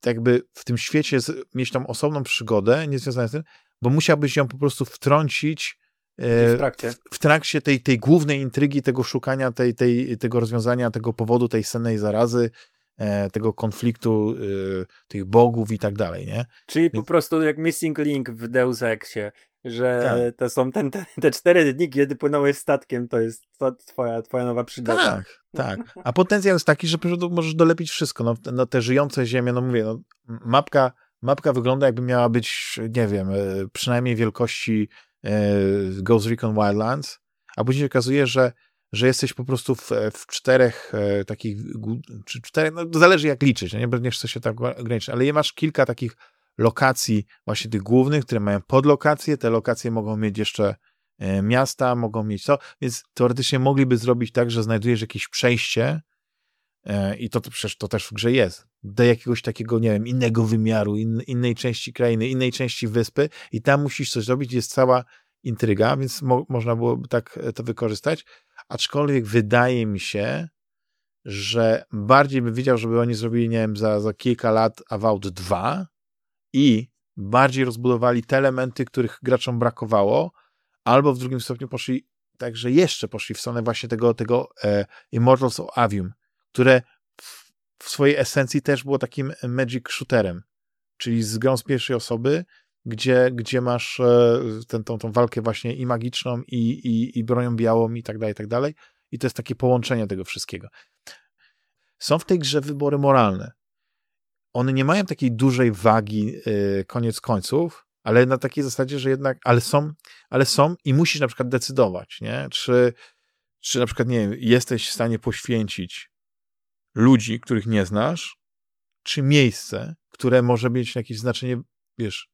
jakby w tym świecie mieć tam osobną przygodę, nie związaną z tym, bo musiałbyś ją po prostu wtrącić w e, trakcie, w trakcie tej, tej głównej intrygi, tego szukania tej, tej, tego rozwiązania, tego powodu tej sennej zarazy, e, tego konfliktu e, tych bogów i tak dalej, nie? Czyli po prostu jak Missing Link w Deus Exie, że tak. to są ten, te, te cztery dni, kiedy płynąłeś statkiem, to jest to twoja, twoja nowa przygoda. Tak, tak. A potencjał jest taki, że możesz dolepić wszystko. No, no te żyjące ziemie, no mówię, no, mapka, mapka wygląda jakby miała być, nie wiem, przynajmniej wielkości E, Ghost Recon Wildlands, a później się okazuje, że, że jesteś po prostu w, w czterech e, takich, czy czterech, no zależy jak liczyć, nie nie chcę się tak ograniczyć, ale masz kilka takich lokacji właśnie tych głównych, które mają podlokacje, te lokacje mogą mieć jeszcze e, miasta, mogą mieć to, więc teoretycznie mogliby zrobić tak, że znajdujesz jakieś przejście i to, to przecież to też w grze jest, do jakiegoś takiego, nie wiem, innego wymiaru, in, innej części krainy, innej części wyspy i tam musisz coś zrobić, jest cała intryga, więc mo można byłoby tak e, to wykorzystać, aczkolwiek wydaje mi się, że bardziej bym widział, żeby oni zrobili, nie wiem, za, za kilka lat Avowed 2 i bardziej rozbudowali te elementy, których graczom brakowało, albo w drugim stopniu poszli, także jeszcze poszli w stronę właśnie tego, tego e, Immortals of Avium, które w swojej esencji też było takim magic shooterem, czyli z grą z pierwszej osoby, gdzie, gdzie masz e, ten, tą, tą walkę właśnie i magiczną, i, i, i bronią białą, i tak dalej, i tak dalej. I to jest takie połączenie tego wszystkiego. Są w tej grze wybory moralne. One nie mają takiej dużej wagi, yy, koniec końców, ale na takiej zasadzie, że jednak, ale są, ale są i musisz na przykład decydować, nie? Czy, czy na przykład, nie wiem, jesteś w stanie poświęcić ludzi, których nie znasz, czy miejsce, które może mieć jakieś znaczenie, wiesz,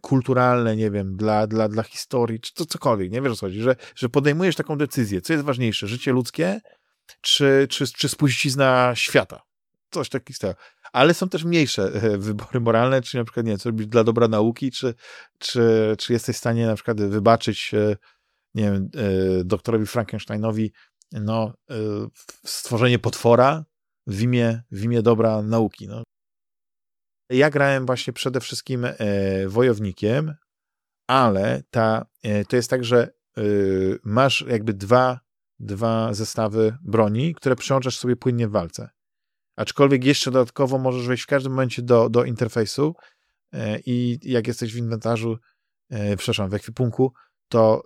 kulturalne, nie wiem, dla, dla, dla historii, czy to cokolwiek, nie wiesz o co chodzi, że, że podejmujesz taką decyzję, co jest ważniejsze, życie ludzkie, czy, czy, czy spuścizna świata. Coś takiego. Ale są też mniejsze e, wybory moralne, czy na przykład, nie co robić dla dobra nauki, czy, czy, czy jesteś w stanie na przykład wybaczyć, e, nie wiem, e, doktorowi Frankensteinowi no, stworzenie potwora w imię, w imię dobra nauki. No. Ja grałem właśnie przede wszystkim e, wojownikiem, ale ta, e, to jest tak, że e, masz jakby dwa, dwa zestawy broni, które przełączasz sobie płynnie w walce. Aczkolwiek jeszcze dodatkowo możesz wejść w każdym momencie do, do interfejsu e, i jak jesteś w inwentarzu, e, przepraszam, w ekwipunku, to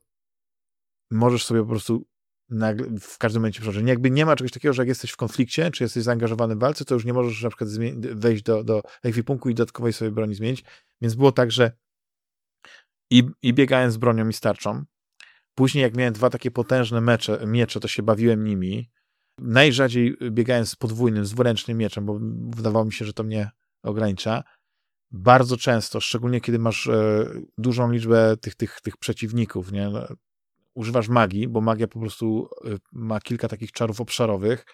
możesz sobie po prostu nagle, w każdym momencie przełożenie. Jakby nie ma czegoś takiego, że jak jesteś w konflikcie, czy jesteś zaangażowany w walce, to już nie możesz na przykład wejść do, do ekwipunku i dodatkowej sobie broni zmienić. Więc było tak, że i, i biegałem z bronią i starczą, Później jak miałem dwa takie potężne mecze, miecze, to się bawiłem nimi. Najrzadziej biegałem z podwójnym, z dwuręcznym mieczem, bo wydawało mi się, że to mnie ogranicza. Bardzo często, szczególnie kiedy masz e, dużą liczbę tych, tych, tych przeciwników, nie? No, używasz magii, bo magia po prostu e, ma kilka takich czarów obszarowych,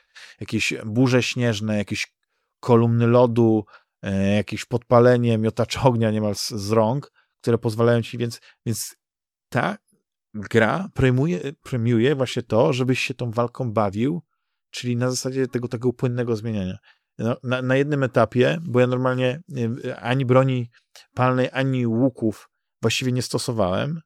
jakieś burze śnieżne, jakieś kolumny lodu, e, jakieś podpalenie, miotacz ognia niemal z, z rąk, które pozwalają ci, więc, więc ta gra premiuje, premiuje właśnie to, żebyś się tą walką bawił, czyli na zasadzie tego, tego płynnego zmieniania. No, na, na jednym etapie, bo ja normalnie ani broni palnej, ani łuków właściwie nie stosowałem,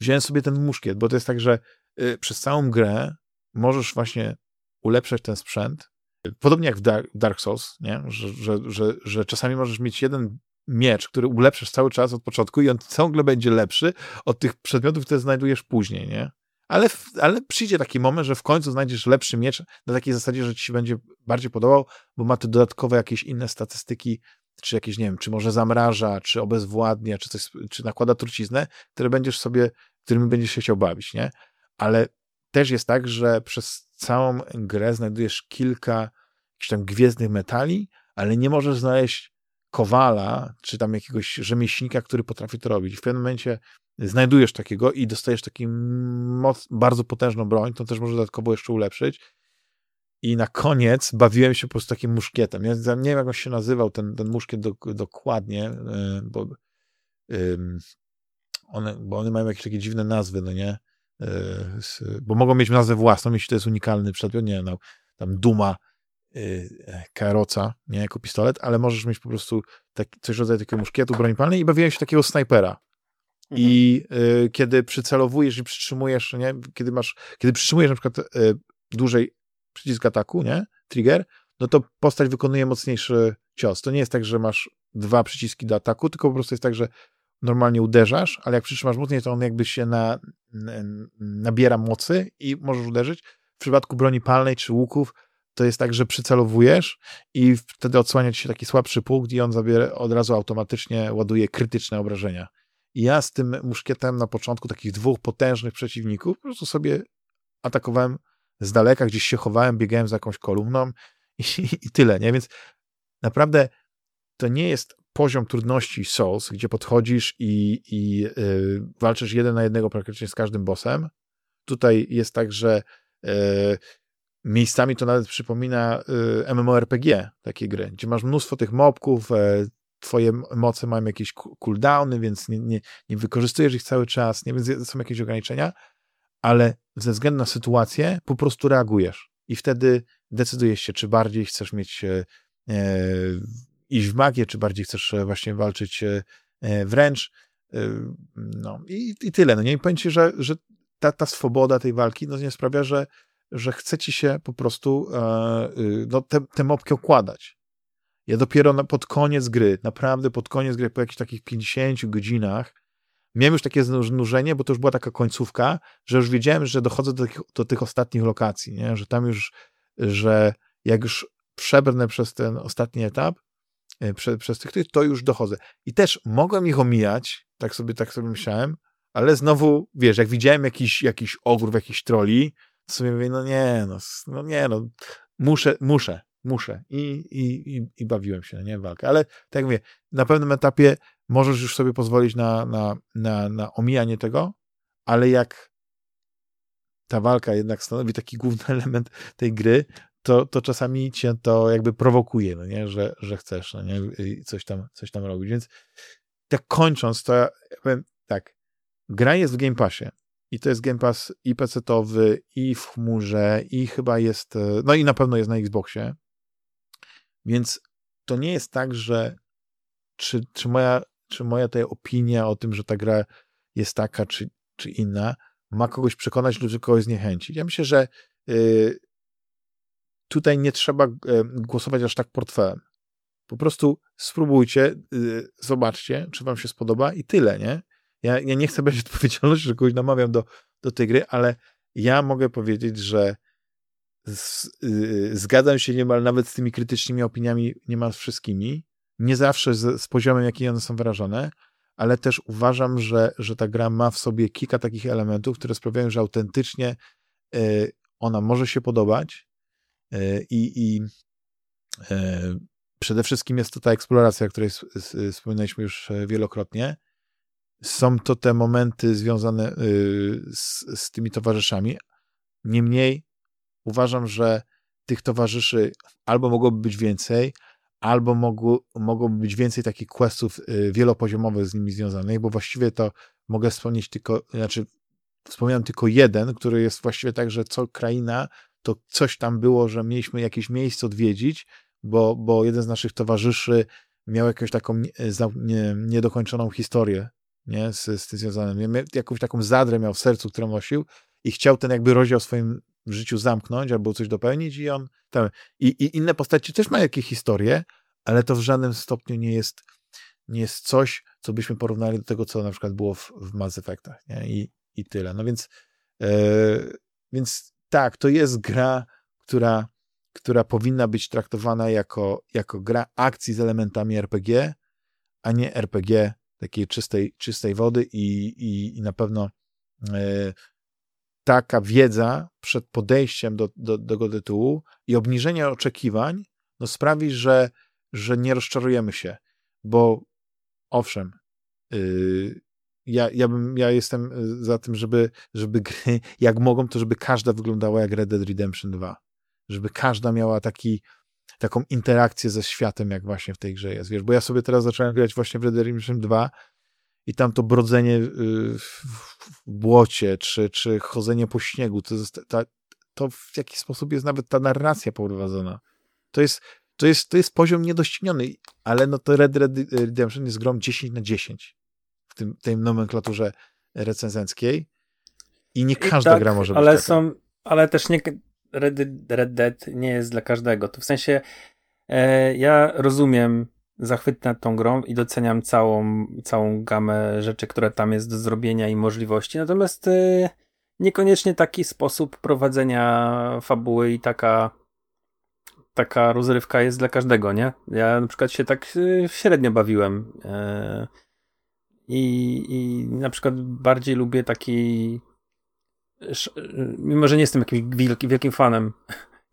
wziąłem sobie ten muszkiet, bo to jest tak, że y, przez całą grę możesz właśnie ulepszać ten sprzęt, podobnie jak w Dark Souls, nie? Że, że, że, że czasami możesz mieć jeden miecz, który ulepszasz cały czas od początku i on ciągle będzie lepszy od tych przedmiotów, które znajdujesz później, nie? Ale, ale przyjdzie taki moment, że w końcu znajdziesz lepszy miecz na takiej zasadzie, że ci się będzie bardziej podobał, bo ma te dodatkowe jakieś inne statystyki, czy jakieś, nie wiem, czy może zamraża, czy obezwładnia, czy coś, czy nakłada truciznę, które będziesz sobie, którymi będziesz się chciał bawić, nie? Ale też jest tak, że przez całą grę znajdujesz kilka jakichś tam gwiezdnych metali, ale nie możesz znaleźć kowala, czy tam jakiegoś rzemieślnika, który potrafi to robić. W pewnym momencie znajdujesz takiego i dostajesz taką moc, bardzo potężną broń, to też może dodatkowo jeszcze ulepszyć. I na koniec bawiłem się po prostu takim muszkietem. Ja nie wiem, jak on się nazywał, ten, ten muszkiet do, dokładnie, e, bo, one, bo one mają jakieś takie dziwne nazwy, no nie? E, bo mogą mieć nazwę własną, jeśli to jest unikalny przedmiot, nie no, tam Duma e, Karoca, nie jako pistolet, ale możesz mieć po prostu taki, coś rodzaju takiego muszkietu, broń palnej i bawiłem się takiego snajpera. I y, kiedy przycelowujesz i przytrzymujesz, nie? Kiedy masz, kiedy przytrzymujesz na przykład y, dłużej przycisk ataku, nie? Trigger, no to postać wykonuje mocniejszy cios. To nie jest tak, że masz dwa przyciski do ataku, tylko po prostu jest tak, że normalnie uderzasz, ale jak przytrzymasz mocniej, to on jakby się na, nabiera mocy i możesz uderzyć. W przypadku broni palnej czy łuków to jest tak, że przycelowujesz i wtedy odsłania ci się taki słabszy punkt i on zabiera, od razu automatycznie ładuje krytyczne obrażenia. Ja z tym muszkietem na początku takich dwóch potężnych przeciwników po prostu sobie atakowałem z daleka, gdzieś się chowałem, biegałem za jakąś kolumną i, [laughs] i tyle, nie? Więc naprawdę to nie jest poziom trudności Souls, gdzie podchodzisz i, i yy, walczysz jeden na jednego praktycznie z każdym bossem. Tutaj jest tak, że yy, miejscami to nawet przypomina yy, MMORPG, takie gry, gdzie masz mnóstwo tych mobków, e, twoje moce mają jakieś cooldowny, więc nie, nie, nie wykorzystujesz ich cały czas, nie, więc są jakieś ograniczenia, ale ze względu na sytuację po prostu reagujesz i wtedy decydujesz się, czy bardziej chcesz mieć e, e iść w magię, czy bardziej chcesz e, właśnie walczyć e, wręcz. E, no i, i tyle. No nie I powiem ci, że, że ta, ta swoboda tej walki no, nie sprawia, że, że chce ci się po prostu e, no, te, te mopki okładać. Ja dopiero na, pod koniec gry, naprawdę pod koniec gry, po jakichś takich 50 godzinach, miałem już takie znużenie, bo to już była taka końcówka, że już wiedziałem, że dochodzę do tych, do tych ostatnich lokacji, nie? że tam już, że jak już przebrnę przez ten ostatni etap, e, prze, przez tych, to już dochodzę. I też mogłem ich omijać, tak sobie, tak sobie myślałem, ale znowu, wiesz, jak widziałem jakiś, jakiś ogród, jakiś troli, to sobie mówię, no nie, no, no nie, no, muszę, muszę, muszę. I, i, i, i bawiłem się, nie, walkę. Ale tak jak mówię, na pewnym etapie możesz już sobie pozwolić na, na, na, na omijanie tego, ale jak ta walka jednak stanowi taki główny [laughs] element tej gry, to, to czasami cię to jakby prowokuje, no nie, że, że chcesz, no nie, coś tam, coś tam robić. Więc tak kończąc, to ja powiem tak, gra jest w Game Passie i to jest Game Pass i PC-towy, i w chmurze, i chyba jest, no i na pewno jest na Xboxie. Więc to nie jest tak, że czy, czy, moja, czy moja ta opinia o tym, że ta gra jest taka czy, czy inna, ma kogoś przekonać lub kogoś zniechęcić. Ja myślę, że y, tutaj nie trzeba y, głosować aż tak portfelem. Po prostu spróbujcie, y, zobaczcie, czy wam się spodoba i tyle, nie? Ja, ja nie chcę [laughs] brać odpowiedzialności, że kogoś namawiam do, do tej gry, ale ja mogę powiedzieć, że z, y, zgadzam się niemal nawet z tymi krytycznymi opiniami, niemal wszystkimi. Nie zawsze z, z poziomem, jaki one są wyrażone, ale też uważam, że, że ta gra ma w sobie kilka takich elementów, które sprawiają, że autentycznie y, ona może się podobać y, i, przede wszystkim jest to ta eksploracja, o której wspominaliśmy już wielokrotnie. Są to te momenty związane z, z tymi towarzyszami. Niemniej uważam, że tych towarzyszy albo mogłoby być więcej, albo mogło, mogłoby być więcej takich questów y, wielopoziomowych z nimi związanych, bo właściwie to mogę wspomnieć tylko, znaczy wspomniałem tylko jeden, który jest właściwie tak, że co kraina to coś tam było, że mieliśmy jakieś miejsce odwiedzić, bo, bo jeden z naszych towarzyszy miał jakąś taką niedokończoną historię, nie, z, z tym związanym. Jakąś taką zadrę miał w sercu, którą nosił i chciał ten jakby rozdział w swoim w życiu zamknąć albo coś dopełnić i on tam, i, i inne postaci też mają jakieś historie, ale to w żadnym stopniu nie jest, nie jest coś, co byśmy porównali do tego, co na przykład było w, w Mass Effectach, nie? I, i tyle. No więc, e, więc tak, to jest gra, która, która powinna być traktowana jako, jako gra akcji z elementami RPG, a nie RPG takiej czystej, czystej wody i, i, i na pewno e, taka wiedza przed podejściem do, do, do tego tytułu i obniżenie oczekiwań no sprawi, że, że nie rozczarujemy się, bo owszem, yy, ja, ja, bym, ja jestem y, za tym, żeby, żeby gry, jak mogą, to żeby każda wyglądała jak Red Dead Redemption 2. Żeby każda miała taki, taką interakcję ze światem, jak właśnie w tej grze jest. Wiesz, bo ja sobie teraz zacząłem grać właśnie w Red Dead Redemption 2 i tam to brodzenie y, w błocie, czy, czy chodzenie po śniegu, to, ta, to w jaki sposób jest nawet ta narracja prowadzona. To jest, to jest, to jest poziom niedościgniony, ale no to Red Dead Redemption jest grą 10 na 10 w tym, tej nomenklaturze recenzenckiej i nie każda tak, gra może być ale są, ale też nie Red, Red Dead nie jest dla każdego. To w sensie e, ja rozumiem zachwyt nad tą grą i doceniam całą, całą gamę rzeczy, które tam jest do zrobienia i możliwości. Natomiast y, niekoniecznie taki sposób prowadzenia fabuły i taka taka rozrywka jest dla każdego, nie? Ja na przykład się tak y, średnio bawiłem. Y, i, na przykład bardziej lubię taki. Mimo, że nie jestem jakimś wielkim fanem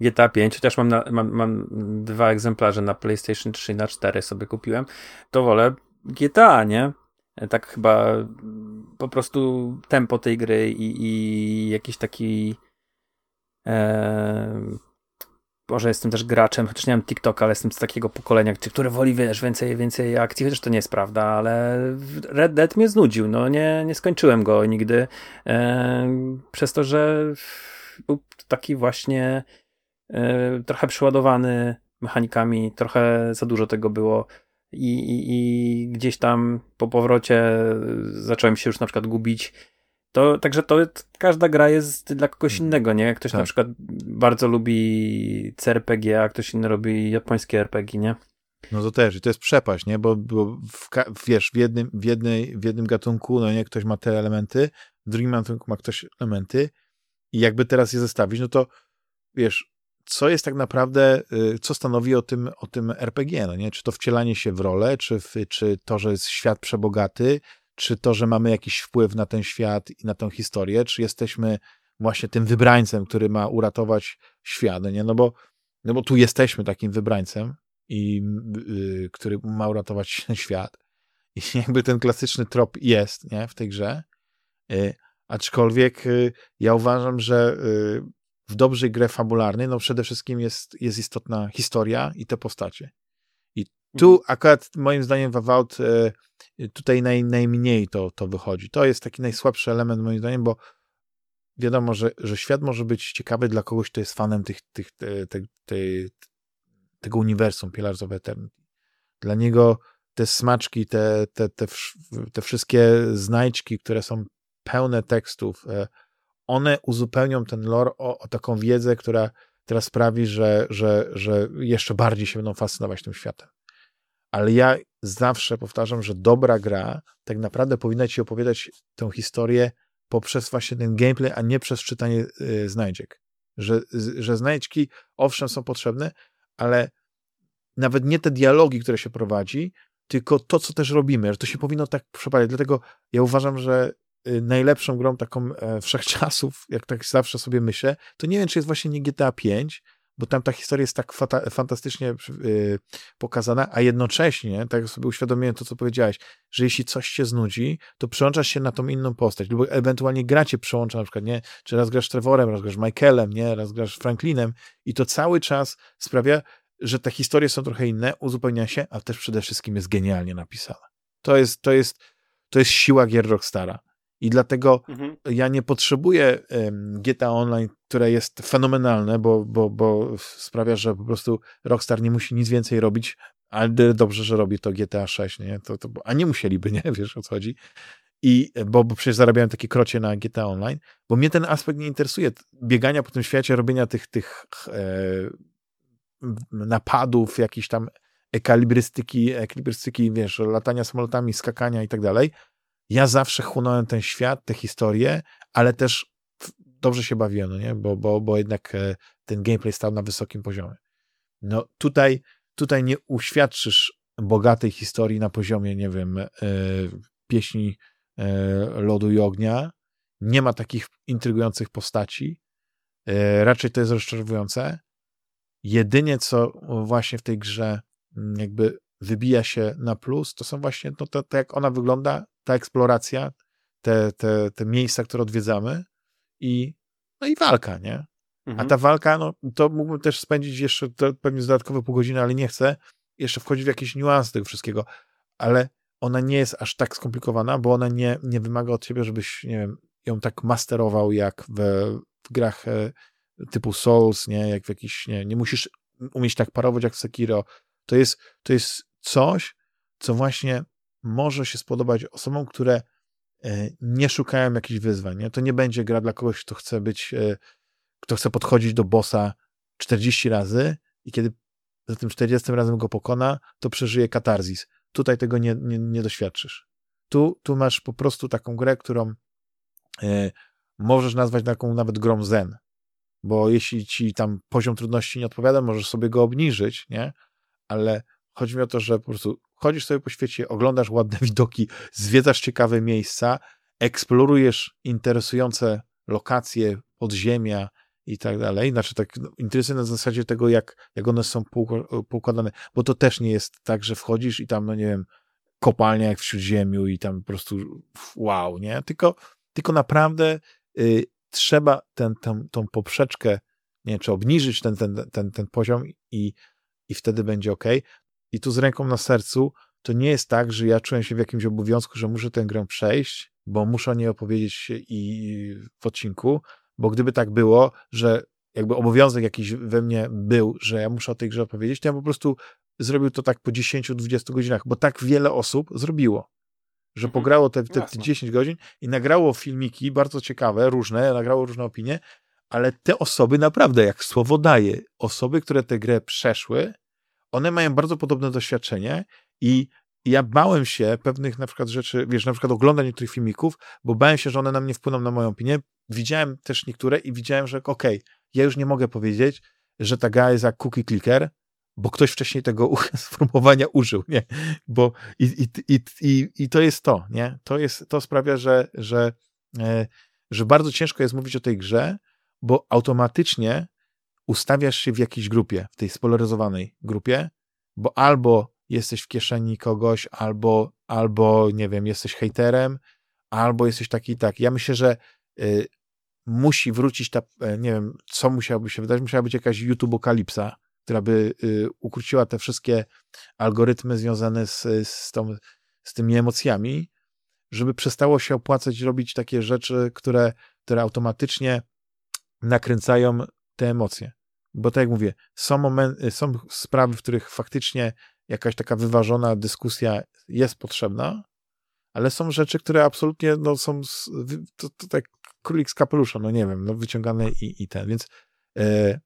GTA 5, chociaż mam, na, mam, mam dwa egzemplarze na PlayStation 3 na 4 sobie kupiłem, to wolę GTA, nie? Tak chyba po prostu tempo tej gry i, i jakiś taki e, może jestem też graczem, chociaż nie mam TikToka, ale jestem z takiego pokolenia, które woli, wiesz, więcej, więcej akcji, chociaż to nie jest prawda, ale Red Dead mnie znudził, no nie, nie skończyłem go nigdy, e, przez to, że był taki właśnie E, trochę przeładowany mechanikami, trochę za dużo tego było. I, i, I, gdzieś tam po powrocie zacząłem się już na przykład gubić. To, także to każda gra jest dla kogoś mm. innego, nie? Ktoś tak. na przykład bardzo lubi CRPG, a ktoś inny robi japońskie RPG, nie? No to też, i to jest przepaść, nie? Bo, bo w, wiesz, w jednym, w, jednej, w jednym gatunku, no nie, ktoś ma te elementy, w drugim gatunku ma ktoś elementy i jakby teraz je zestawić, no to wiesz, co jest tak naprawdę, y, co stanowi o tym, o tym RPG, no nie? Czy to wcielanie się w rolę, czy, w, czy to, że jest świat przebogaty, czy to, że mamy jakiś wpływ na ten świat i na tę historię, czy jesteśmy właśnie tym wybrańcem, który ma uratować świat, no nie? No bo, no bo tu jesteśmy takim wybrańcem, i, yy, który ma uratować [laughs] świat. I [laughs] jakby ten klasyczny trop jest, nie? W tej grze. Yy, aczkolwiek yy, ja uważam, że y, w dobrej grze fabularnej, no przede wszystkim jest, jest istotna historia i te postacie. I tu mhm. akurat moim zdaniem w Avowed e, tutaj naj, najmniej to, to wychodzi. To jest taki najsłabszy element moim zdaniem, bo wiadomo, że, że świat może być ciekawy dla kogoś, kto jest fanem tych, tych, te, te, te, tego uniwersum Pillars of Eternity. Dla niego te smaczki, te, te, te, te wszystkie znajdźki, które są pełne tekstów, e, one uzupełnią ten lore o, o taką wiedzę, która teraz sprawi, że, że, że jeszcze bardziej się będą fascynować tym światem. Ale ja zawsze powtarzam, że dobra gra tak naprawdę powinna ci opowiadać tę historię poprzez właśnie ten gameplay, a nie przez czytanie y, znajdziek. Że, że znajdźki owszem są potrzebne, ale nawet nie te dialogi, które się prowadzi, tylko to, co też robimy, że to się powinno tak przepadać. Dlatego ja uważam, że najlepszą grą taką e, wszechczasów, jak tak zawsze sobie myślę, to nie wiem, czy jest właśnie nie GTA 5, bo tam ta historia jest tak fantastycznie y, pokazana, a jednocześnie, tak sobie uświadomiłem to, co powiedziałeś, że jeśli coś się znudzi, to przełączasz się na tą inną postać, lub ewentualnie gra cię przełącza na przykład, nie? Czy raz grasz Trevorem, raz grasz Michaelem, nie? Raz grasz Franklinem i to cały czas sprawia, że te historie są trochę inne, uzupełnia się, a też przede wszystkim jest genialnie napisana. To jest, to jest, to jest siła gier Rockstara. I dlatego mhm. ja nie potrzebuję GTA Online, które jest fenomenalne, bo, bo, bo sprawia, że po prostu Rockstar nie musi nic więcej robić, ale dobrze, że robi to GTA 6, nie? To, to, a nie musieliby, nie? [laughs] Wiesz o co chodzi? I, bo, bo przecież zarabiałem takie krocie na GTA Online, bo mnie ten aspekt nie interesuje. Biegania po tym świecie, robienia tych, tych e, napadów, jakiejś tam ekalibrystyki, ekalibrystyki, wiesz, latania samolotami, skakania i tak dalej. Ja zawsze chłonąłem ten świat, te historie, ale też dobrze się bawiłem, no nie? Bo, bo, bo jednak e, ten gameplay stał na wysokim poziomie. No tutaj, tutaj nie uświadczysz bogatej historii na poziomie, nie wiem, e, pieśni e, lodu i ognia. Nie ma takich intrygujących postaci. Raczej to jest rozczarowujące. Jedynie co właśnie w tej grze jakby wybija się na plus, to są właśnie no, to, to jak ona wygląda, ta eksploracja, te, te, te miejsca, które odwiedzamy i, no i walka, nie? Mhm. A ta walka, no to mógłbym też spędzić jeszcze pewnie dodatkowe pół godziny, ale nie chcę jeszcze wchodzić w jakieś niuanse tego wszystkiego, ale ona nie jest aż tak skomplikowana, bo ona nie, nie wymaga od ciebie, żebyś, nie wiem, ją tak masterował jak w, w grach e, typu Souls, nie, jak w jakiś, nie, nie musisz umieć tak parować jak w Sekiro. To jest, to jest coś, co właśnie może się spodobać osobom, które e, nie szukają jakichś wyzwań. Nie? To nie będzie gra dla kogoś, kto chce być, e, kto chce podchodzić do bossa 40 razy i kiedy za tym 40 razem go pokona, to przeżyje katarzis. Tutaj tego nie, nie, nie doświadczysz. Tu, tu masz po prostu taką grę, którą e, możesz nazwać taką nawet grą zen, bo jeśli ci tam poziom trudności nie odpowiada, możesz sobie go obniżyć, nie? Ale chodzi mi o to, że po prostu chodzisz sobie po świecie, oglądasz ładne widoki, zwiedzasz ciekawe miejsca, eksplorujesz interesujące lokacje, podziemia i tak dalej. Znaczy tak no, interesuje na zasadzie tego, jak, jak one są poukładane, bo to też nie jest tak, że wchodzisz i tam, no nie wiem, kopalnia jak w Śródziemiu i tam po prostu wow, nie? Tylko, tylko naprawdę y, trzeba ten, ten, tą poprzeczkę, nie czy obniżyć ten, ten, ten, ten poziom i, i wtedy będzie ok. I tu z ręką na sercu, to nie jest tak, że ja czuję się w jakimś obowiązku, że muszę tę grę przejść, bo muszę o niej opowiedzieć i w odcinku, bo gdyby tak było, że jakby obowiązek jakiś we mnie był, że ja muszę o tej grze opowiedzieć, to ja po prostu zrobił to tak po 10-20 godzinach, bo tak wiele osób zrobiło że mhm. pograło te, te, te 10 godzin i nagrało filmiki bardzo ciekawe, różne, nagrało różne opinie, ale te osoby naprawdę, jak słowo daje, osoby, które tę grę przeszły, one mają bardzo podobne doświadczenie i ja bałem się pewnych na przykład rzeczy, wiesz, na przykład oglądać niektórych filmików, bo bałem się, że one na mnie wpłyną na moją opinię. Widziałem też niektóre i widziałem, że okej, okay, ja już nie mogę powiedzieć, że ta gra jest jak cookie clicker, bo ktoś wcześniej tego sformułowania [laughs] użył, nie? Bo i, i, i, i, i to jest to, nie? To, jest, to sprawia, że, że, e, że bardzo ciężko jest mówić o tej grze, bo automatycznie ustawiasz się w jakiejś grupie, w tej spolaryzowanej grupie, bo albo jesteś w kieszeni kogoś, albo, albo nie wiem, jesteś hejterem, albo jesteś taki i tak. Ja myślę, że y, musi wrócić ta, e, nie wiem, co musiałoby się wydarzyć, musiała być jakaś YouTube kalipsa, która by y, ukróciła te wszystkie algorytmy związane z, z, tą, z tymi emocjami, żeby przestało się opłacać robić takie rzeczy, które, które automatycznie nakręcają te emocje. Bo tak jak mówię, są, momenty, są sprawy, w których faktycznie jakaś taka wyważona dyskusja jest potrzebna, ale są rzeczy, które absolutnie no, są to, to tak królik z kapelusza, no nie wiem, no wyciągane i, i ten, więc e,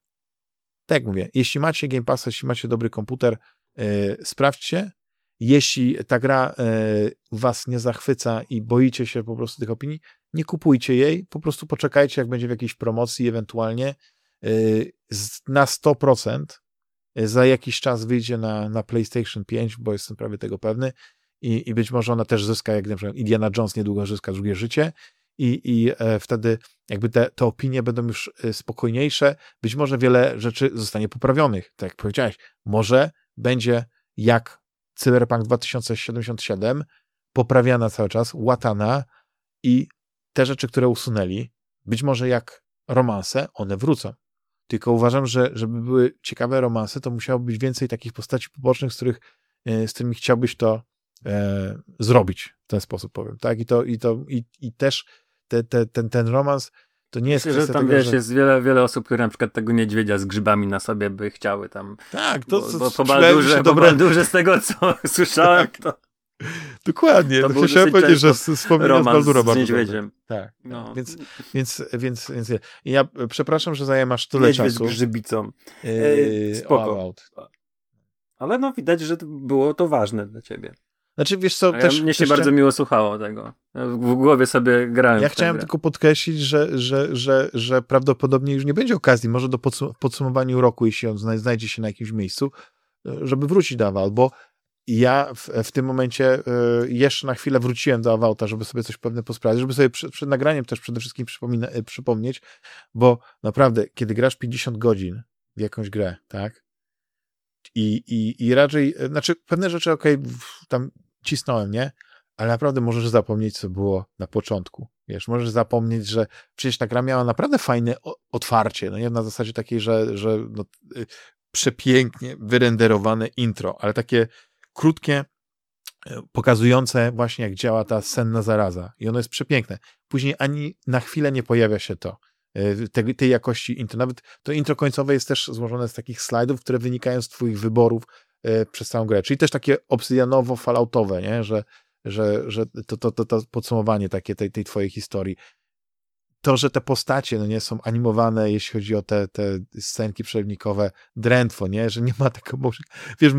tak jak mówię, jeśli macie Game Pass, jeśli macie dobry komputer, yy, sprawdźcie. Jeśli ta gra yy, was nie zachwyca i boicie się po prostu tych opinii, nie kupujcie jej, po prostu poczekajcie, jak będzie w jakiejś promocji ewentualnie. Yy, na 100% za jakiś czas wyjdzie na, na PlayStation 5, bo jestem prawie tego pewny. I, i być może ona też zyska, jak na przykład Indiana Jones niedługo zyska drugie życie. I, i e, wtedy jakby te, te opinie będą już e, spokojniejsze, być może wiele rzeczy zostanie poprawionych, tak jak powiedziałeś, może będzie jak Cyberpunk 2077 poprawiana cały czas, łatana i te rzeczy, które usunęli, być może jak romanse, one wrócą. Tylko uważam, że żeby były ciekawe romanse, to musiało być więcej takich postaci pobocznych, z, których, e, z którymi chciałbyś to e, zrobić w ten sposób, powiem. Tak? I, to, i, to, i, i też te, te, ten, ten romans to nie jest Myślę, że tam tego, wiesz, że... jest wiele, wiele osób, które na przykład tego niedźwiedzia z grzybami na sobie by chciały tam. Tak, to, bo, bo po Baldurze, po Baldurze z tego co [laughs] słyszałem, tak. to Dokładnie. To no, chciałem powiedzieć, że wspomniałem z Baldura bardzo. Z niedźwiedziem. Tak. No. Więc, więc, więc, więc ja przepraszam, że zajemasz tyle Niedźwiedź czasu. z grzybicą. Yy, spoko. Ale no widać, że było to ważne dla ciebie. Znaczy, wiesz co, ja, też... Mnie się też bardzo miło słuchało tego. W głowie sobie grałem. Ja chciałem grę. tylko podkreślić, że, że, że, że prawdopodobnie już nie będzie okazji, może do podsumowaniu roku, jeśli on znajdzie się na jakimś miejscu, żeby wrócić do Aval, bo ja w, w, tym momencie y, jeszcze na chwilę wróciłem do Avauta, żeby sobie coś pewne posprawdzić, żeby sobie przed, nagraniem też przede wszystkim y, przypomnieć, bo naprawdę, kiedy grasz 50 godzin w jakąś grę, tak, i, i, i raczej, y, znaczy pewne rzeczy, okej, okay, tam cisnąłem, nie? Ale naprawdę możesz zapomnieć, co było na początku. Wiesz, możesz zapomnieć, że przecież ta gra miała naprawdę fajne otwarcie, no nie na zasadzie takiej, że, że no, przepięknie wyrenderowane intro, ale takie krótkie, e, pokazujące właśnie, jak działa ta senna zaraza. I ono jest przepiękne. Później ani na chwilę nie pojawia się to, e, tej, tej jakości intro. Nawet to intro końcowe jest też złożone z takich slajdów, które wynikają z twoich wyborów e, przez całą grę. Czyli też takie obsydianowo-falautowe, nie? Że, że, że to, to, to, to podsumowanie takie tej, tej twojej historii. To, że te postacie no nie są animowane, jeśli chodzi o te, te scenki przerywnikowe, drętwo, nie? Że nie ma takiego, wiesz,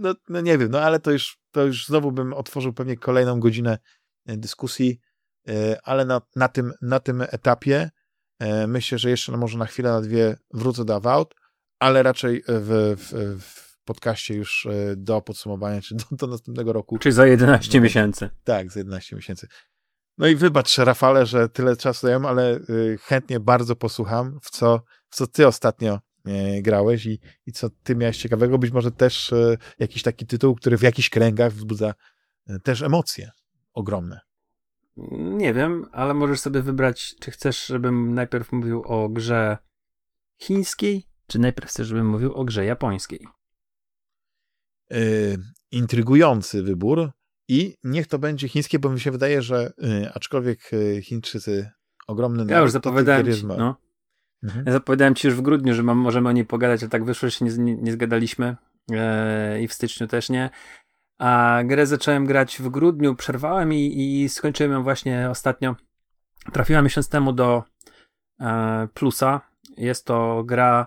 no, no nie wiem, no ale to już, to już znowu bym otworzył pewnie kolejną godzinę e, dyskusji, e, ale na, na, tym, na tym etapie e, myślę, że jeszcze może na chwilę, na dwie wrócę do Avowed, ale raczej w, w, w podcaście już do podsumowania, czy do, do następnego roku. Czyli za 11 no, miesięcy. Tak, za 11 miesięcy. No i wybacz, Rafale, że tyle czasu daję, ale chętnie bardzo posłucham, w co, w co ty ostatnio grałeś i, i co ty miałeś ciekawego. Być może też e, jakiś taki tytuł, który w jakichś kręgach wzbudza e, też emocje ogromne. Nie wiem, ale możesz sobie wybrać, czy chcesz, żebym najpierw mówił o grze chińskiej, czy najpierw chcesz, żebym mówił o grze japońskiej. Yy, intrygujący wybór i niech to będzie chińskie, bo mi się wydaje, że yy, aczkolwiek Chińczycy ogromny Ja już zapowiadałem ci, no. Mhm. Ja zapowiadałem ci już w grudniu, że mam, możemy o niej pogadać, a tak wyszło, że się nie, nie, zgadaliśmy e, i w styczniu też nie. A grę zacząłem grać w grudniu, przerwałem i, i skończyłem ją właśnie ostatnio. Trafiła miesiąc temu do e, Plusa. Jest to gra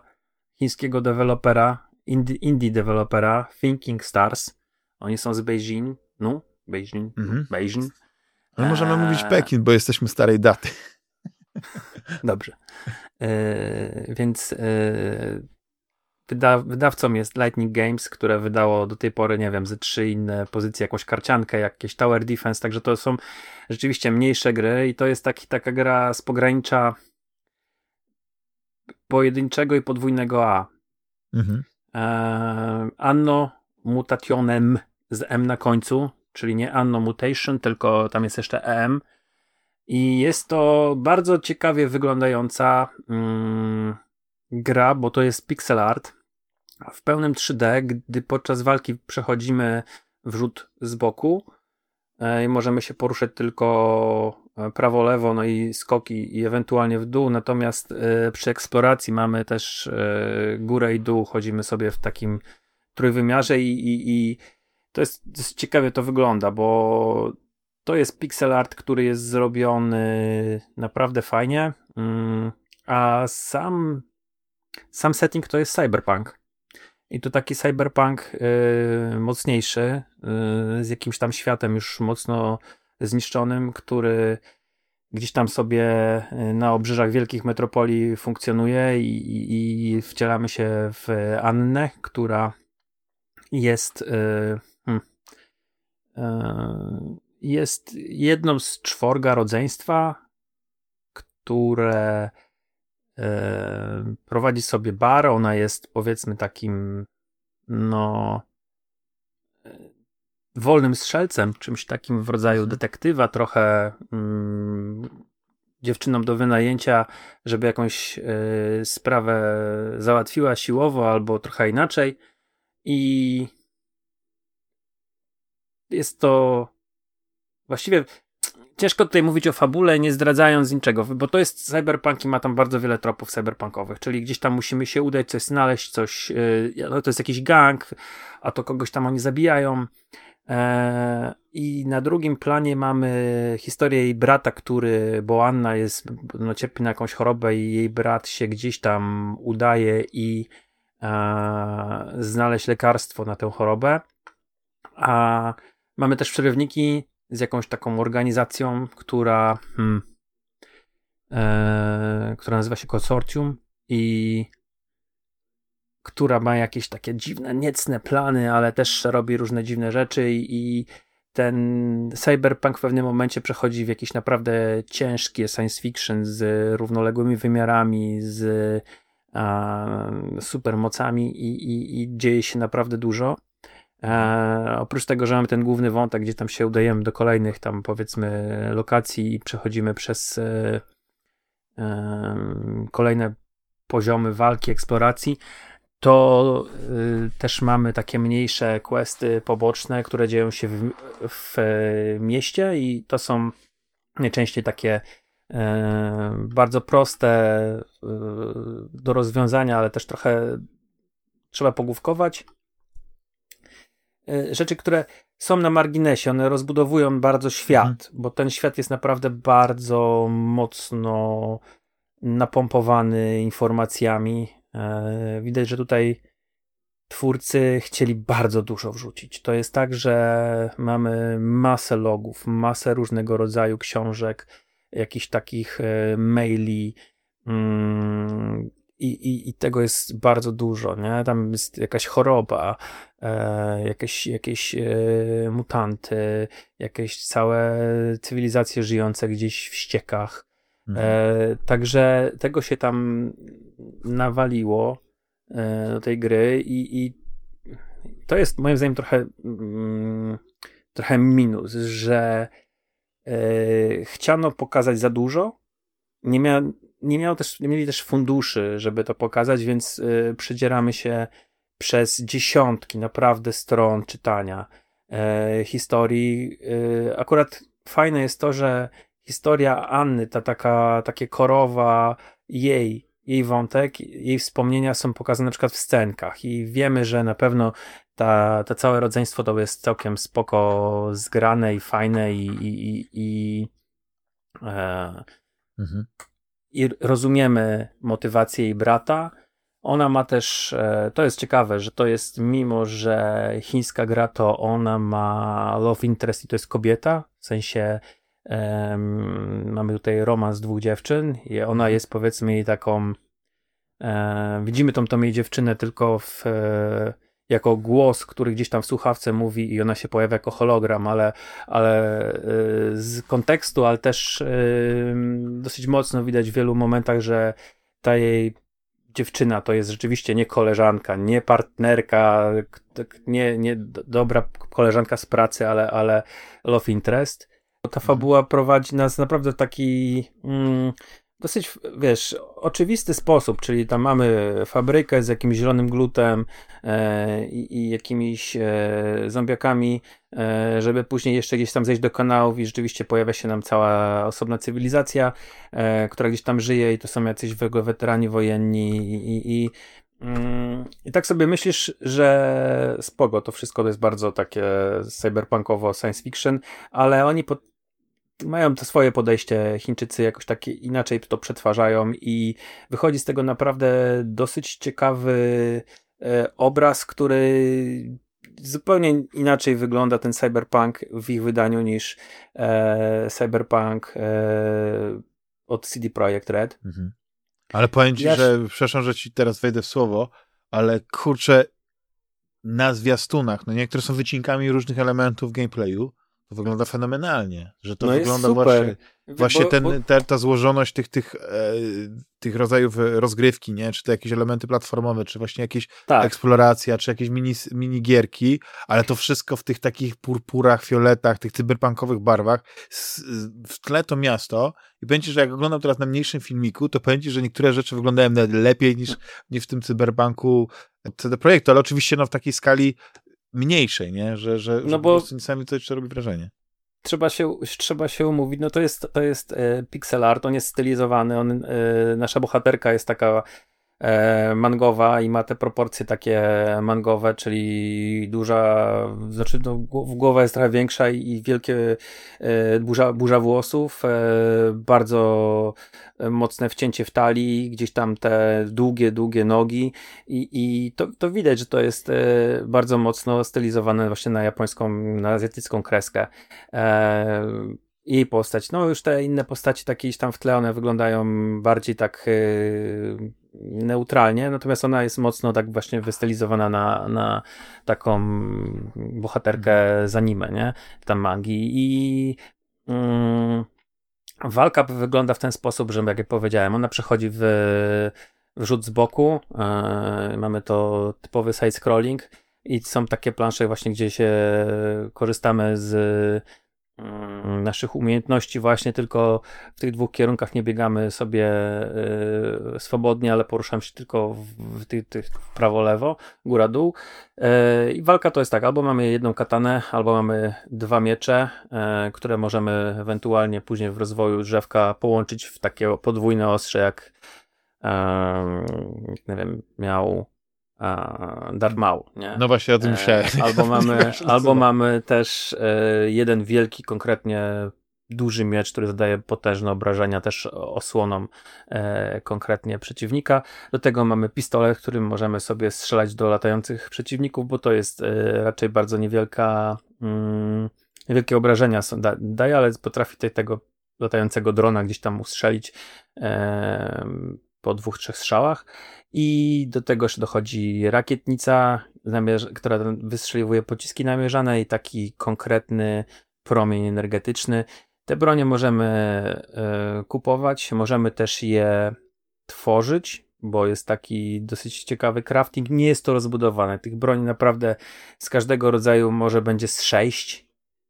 chińskiego dewelopera, indie, indie dewelopera Thinking Stars. Oni są z Beijing, no, Beijing, mhm. Beijing. Ale możemy mówić Pekin, bo jesteśmy starej daty. [laughs] Dobrze. E, więc e, wyda, wydawcą jest Lightning Games, które wydało do tej pory, nie wiem, ze trzy inne pozycje, jakąś karciankę, jakieś Tower Defense, także to są rzeczywiście mniejsze gry i to jest taki, taka gra z pogranicza pojedynczego i podwójnego A. Mhm. E, anno Mutationem z M na końcu, czyli nie Anno Mutation, tylko tam jest jeszcze EM i jest to bardzo ciekawie wyglądająca mm, gra, bo to jest pixel art. W pełnym 3D, gdy podczas walki przechodzimy wrzut z boku e, i możemy się poruszać tylko e, prawo, lewo, no i skoki i ewentualnie w dół, natomiast e, przy eksploracji mamy też górę i dół, chodzimy sobie w takim trójwymiarze i, i, i to jest, jest ciekawie to wygląda, bo to jest pixel art, który jest zrobiony naprawdę fajnie, mm, a sam, sam setting to jest cyberpunk. I to taki cyberpunk yy, mocniejszy, yy, z jakimś tam światem już mocno zniszczonym, który gdzieś tam sobie na obrzeżach wielkich metropolii funkcjonuje i, i, i wcielamy się w Annę, która jest hmm, jest jedną z czworga rodzeństwa, które e, prowadzi sobie bar. Ona jest powiedzmy takim no e, wolnym strzelcem, czymś takim w rodzaju mhm. detektywa, trochę mm, dziewczyną do wynajęcia, żeby jakąś y, sprawę załatwiła siłowo albo trochę inaczej. I jest to właściwie ciężko tutaj mówić o fabule, nie zdradzając niczego, bo to jest cyberpunk i ma tam bardzo wiele tropów cyberpunkowych, czyli gdzieś tam musimy się udać, coś znaleźć, coś, yy, to jest jakiś gang, a to kogoś tam oni zabijają. E, I na drugim planie mamy historię jej brata, który, bo Anna jest, no, cierpi na jakąś chorobę i jej brat się gdzieś tam udaje i e, znaleźć lekarstwo na tę chorobę. A mamy też przerywniki z jakąś taką organizacją, która, hmm, e, która nazywa się konsorcjum i która ma jakieś takie dziwne, niecne plany, ale też robi różne dziwne rzeczy i, i ten cyberpunk w pewnym momencie przechodzi w jakieś naprawdę ciężkie science fiction z równoległymi wymiarami, z a, supermocami i, i, i dzieje się naprawdę dużo. E, oprócz tego, że mamy ten główny wątek, gdzie tam się udajemy do kolejnych tam powiedzmy lokacji i przechodzimy przez e, e, kolejne poziomy walki, eksploracji, to y, też mamy takie mniejsze questy poboczne, które dzieją się w, w mieście i to są najczęściej takie e, bardzo proste e, do rozwiązania, ale też trochę trzeba pogłówkować. E, rzeczy, które są na marginesie, one rozbudowują bardzo świat, mhm. bo ten świat jest naprawdę bardzo mocno napompowany informacjami. E, widać, że tutaj twórcy chcieli bardzo dużo wrzucić. To jest tak, że mamy masę logów, masę różnego rodzaju książek, jakichś takich e, maili, mm, i, i, i tego jest bardzo dużo, nie? Tam jest jakaś choroba, e, jakieś, jakieś e, mutanty, jakieś całe cywilizacje żyjące gdzieś w ściekach. E, mhm. także tego się tam nawaliło e, do tej gry i, i to jest moim zdaniem trochę mm, trochę minus, że e, chciano pokazać za dużo, nie, mia, nie, też, nie mieli też funduszy, żeby to pokazać, więc y, przedzieramy się przez dziesiątki naprawdę stron czytania y, historii. Y, akurat fajne jest to, że historia Anny, ta taka, takie korowa jej, jej wątek, jej wspomnienia są pokazane na przykład w scenkach i wiemy, że na pewno ta, to całe rodzeństwo to jest całkiem spoko zgrane i fajne i, i, i, i e, mhm i rozumiemy motywację jej brata. Ona ma też, e, to jest ciekawe, że to jest, mimo że chińska gra, to ona ma love interest i to jest kobieta, w sensie um, mamy tutaj romans dwóch dziewczyn i ona jest powiedzmy jej taką, um, widzimy tą, tą jej dziewczynę tylko w, jako głos, który gdzieś tam w słuchawce mówi i ona się pojawia jako hologram, ale, ale y, z kontekstu, ale też y, dosyć mocno widać w wielu momentach, że ta jej dziewczyna to jest rzeczywiście nie koleżanka, nie partnerka, nie, nie dobra koleżanka z pracy, ale, ale love interest. Ta fabuła prowadzi nas naprawdę w taki mm, dosyć, wiesz, oczywisty sposób, czyli tam mamy fabrykę z jakimś zielonym glutem e, i, jakimiś e, zombiakami, e, żeby później jeszcze gdzieś tam zejść do kanałów i rzeczywiście pojawia się nam cała osobna cywilizacja, e, która gdzieś tam żyje i to są jacyś weterani wojenni i, i, i mm, i tak sobie myślisz, że spoko, to wszystko to jest bardzo takie cyberpunkowo science fiction, ale oni pod mają to swoje podejście, Chińczycy jakoś tak inaczej to przetwarzają i wychodzi z tego naprawdę dosyć ciekawy e, obraz, który zupełnie inaczej wygląda ten cyberpunk w ich wydaniu niż e, cyberpunk e, od CD Projekt Red. Mhm. Ale powiem ci, ja... że, przepraszam, że ci teraz wejdę w słowo, ale kurczę, na zwiastunach, no niektóre są wycinkami różnych elementów gameplayu, to wygląda fenomenalnie, że to no wygląda właśnie, właśnie bo, ten, bo... Ta, ta złożoność tych, tych, e, tych rodzajów rozgrywki, nie? czy to jakieś elementy platformowe, czy właśnie jakieś tak. eksploracja, czy jakieś mini, minigierki, ale to wszystko w tych takich purpurach, fioletach, tych cyberpunkowych barwach, w tle to miasto i będzie, że jak oglądam teraz na mniejszym filmiku, to będzie, że niektóre rzeczy wyglądają lepiej niż, niż w tym cyberpunku CD Projektu, ale oczywiście no, w takiej skali mniejszej, nie? Że, że, no że bo... po prostu czasami coś robi wrażenie trzeba się, trzeba się umówić, no to jest, to jest e, pixel art, on jest stylizowany, on, e, nasza bohaterka jest taka mangowa i ma te proporcje takie mangowe, czyli duża, znaczy no, głowa jest trochę większa i wielkie e, burza, burza włosów, e, bardzo mocne wcięcie w talii, gdzieś tam te długie, długie nogi i, i to, to widać, że to jest bardzo mocno stylizowane właśnie na japońską, na azjatycką kreskę jej postać. No już te inne postaci takie tam w tle, one wyglądają bardziej tak neutralnie, natomiast ona jest mocno tak właśnie wystylizowana na, na taką bohaterkę z anime, nie? Tam magii i mm, walka wygląda w ten sposób, że jak ja powiedziałem, ona przechodzi w, rzut z boku, yy, mamy to typowy side-scrolling i są takie plansze właśnie, gdzie się korzystamy z naszych umiejętności właśnie tylko w tych dwóch kierunkach nie biegamy sobie y, swobodnie, ale poruszam się tylko w tych, tych prawo-lewo, góra-dół. Y, I walka to jest tak, albo mamy jedną katanę, albo mamy dwa miecze, y, które możemy ewentualnie później w rozwoju drzewka połączyć w takie podwójne ostrze, jak nie wiem, miał Darth Maul, nie? No właśnie o tym się. Albo mamy, [laughs] albo mamy też e, jeden wielki, konkretnie duży miecz, który zadaje potężne obrażenia też osłoną e, konkretnie przeciwnika. Do tego mamy pistolet, którym możemy sobie strzelać do latających przeciwników, bo to jest e, raczej bardzo niewielka mm, niewielkie obrażenia są, da, daje, ale potrafi tego latającego drona gdzieś tam ustrzelić e, po dwóch, trzech strzałach. I do tego jeszcze dochodzi rakietnica, która wystrzeliwuje pociski namierzane i taki konkretny promień energetyczny. Te bronie możemy y, kupować, możemy też je tworzyć, bo jest taki dosyć ciekawy crafting. Nie jest to rozbudowane. Tych broni naprawdę z każdego rodzaju może będzie z 6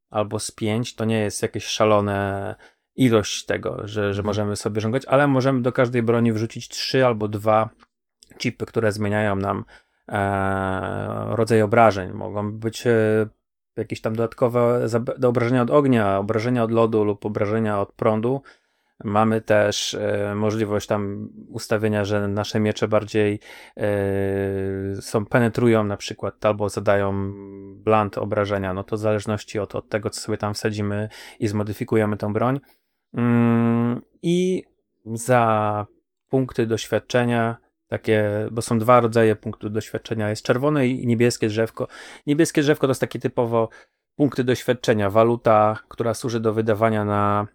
albo z 5. To nie jest jakieś szalone ilość tego, że, że mhm. możemy sobie żonglować, ale możemy do każdej broni wrzucić 3 albo 2 chipy, które zmieniają nam e, rodzaj obrażeń. Mogą być e, jakieś tam dodatkowe obrażenia od ognia, obrażenia od lodu lub obrażenia od prądu. Mamy też e, możliwość tam ustawienia, że nasze miecze bardziej e, są, penetrują na przykład albo zadają blunt obrażenia, no to w zależności od, od tego, co sobie tam wsadzimy i zmodyfikujemy tą broń. Mm, I za punkty doświadczenia takie, bo są dwa rodzaje punktów doświadczenia. Jest czerwone i niebieskie drzewko. Niebieskie drzewko to jest takie typowo punkty doświadczenia, waluta, która służy do wydawania na,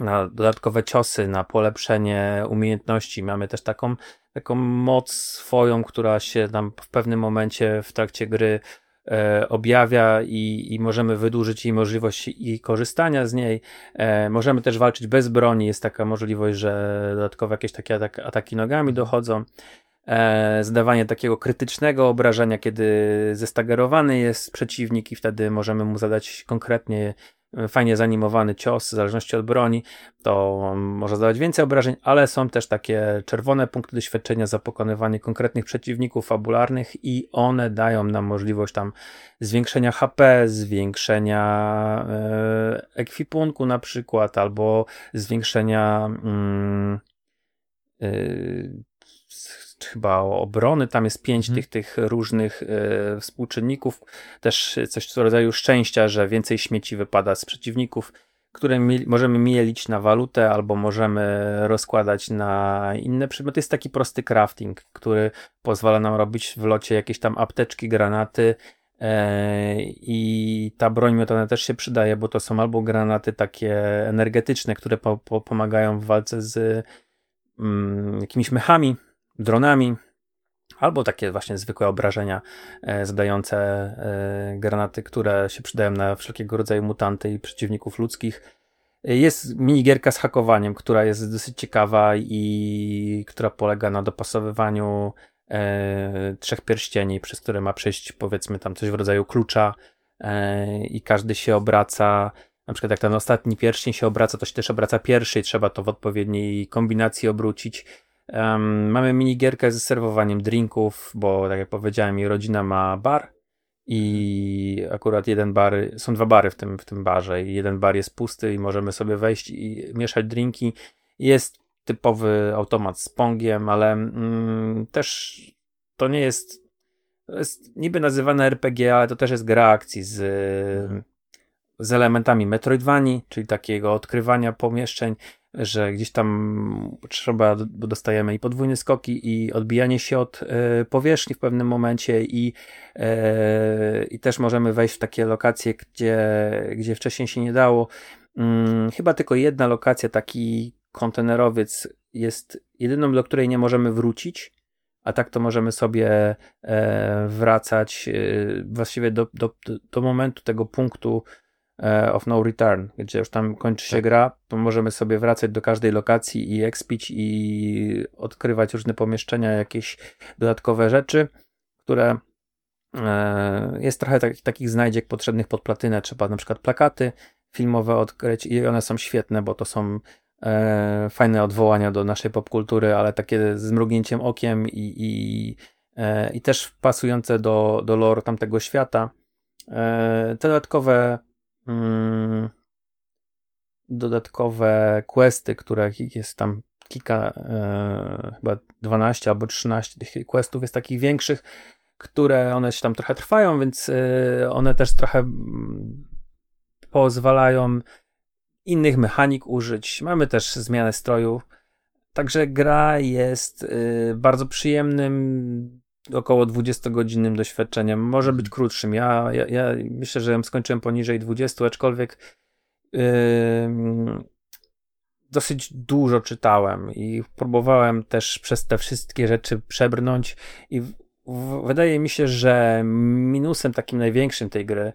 na dodatkowe ciosy, na polepszenie umiejętności. Mamy też taką, taką moc swoją, która się nam w pewnym momencie w trakcie gry e, objawia i, i możemy wydłużyć jej możliwość i korzystania z niej. E, możemy też walczyć bez broni, jest taka możliwość, że dodatkowo jakieś takie atak, ataki nogami dochodzą. E, zdawanie takiego krytycznego obrażenia, kiedy zestagerowany jest przeciwnik i wtedy możemy mu zadać konkretnie fajnie zanimowany cios, w zależności od broni, to może zadawać więcej obrażeń, ale są też takie czerwone punkty doświadczenia za pokonywanie konkretnych przeciwników fabularnych i one dają nam możliwość tam zwiększenia HP, zwiększenia e, ekwipunku na przykład, albo zwiększenia e, chyba obrony, tam jest pięć mhm. tych, tych różnych e, współczynników, też coś w rodzaju szczęścia, że więcej śmieci wypada z przeciwników, które mi, możemy mielić na walutę, albo możemy rozkładać na inne przedmioty. Jest taki prosty crafting, który pozwala nam robić w locie jakieś tam apteczki, granaty, I ta broń miotana też się przydaje, bo to są albo granaty takie energetyczne, które po, po, pomagają w walce z mm, jakimiś mechami, dronami, albo takie właśnie zwykłe obrażenia e, zadające e, granaty, które się przydają na wszelkiego rodzaju mutanty i przeciwników ludzkich. Jest minigierka z hakowaniem, która jest dosyć ciekawa i która polega na dopasowywaniu e, trzech pierścieni, przez które ma przejść powiedzmy tam coś w rodzaju klucza i każdy się obraca. Na przykład jak ten ostatni pierścień się obraca, to się też obraca pierwszy i trzeba to w odpowiedniej kombinacji obrócić. Um, mamy minigierkę ze serwowaniem drinków, bo tak jak powiedziałem, jej rodzina ma bar i akurat jeden bar, są dwa bary w tym, w tym barze i jeden bar jest pusty i możemy sobie wejść i mieszać drinki. Jest typowy automat z pongiem, ale mm, też to nie jest, to jest niby nazywane RPG, ale to też jest gra akcji z, z elementami Metroidvanii, czyli takiego odkrywania pomieszczeń, że gdzieś tam trzeba, bo dostajemy i podwójne skoki, i odbijanie się od y, powierzchni w pewnym momencie, i, y, i też możemy wejść w takie lokacje, gdzie, gdzie wcześniej się nie dało. Hmm, chyba tylko jedna lokacja, taki kontenerowiec, jest jedyną, do której nie możemy wrócić. A tak to możemy sobie e, wracać e, właściwie do, do, do momentu tego punktu, E, of No Return, gdzie już tam kończy się tak. gra, to możemy sobie wracać do każdej lokacji i expić i odkrywać różne pomieszczenia, jakieś dodatkowe rzeczy, które e, jest trochę tak, takich znajdziek potrzebnych pod platynę. Trzeba na przykład plakaty filmowe odkryć i one są świetne, bo to są e, fajne odwołania do naszej popkultury, ale takie z mrugnięciem okiem i, i, e, i też pasujące do, do lore tamtego świata. E, te dodatkowe mm, dodatkowe questy, których jest tam kilka, e, chyba 12 albo 13 tych questów jest takich większych, które one się tam trochę trwają, więc e, one też trochę mm, pozwalają innych mechanik użyć. Mamy też zmianę stroju. Także gra jest y, bardzo przyjemnym, około 20-godzinnym doświadczeniem. Może być mhm. krótszym. Ja, ja, ja myślę, że skończyłem poniżej 20, aczkolwiek yy, dosyć dużo czytałem i próbowałem też przez te wszystkie rzeczy przebrnąć i w, w, wydaje mi się, że minusem takim największym tej gry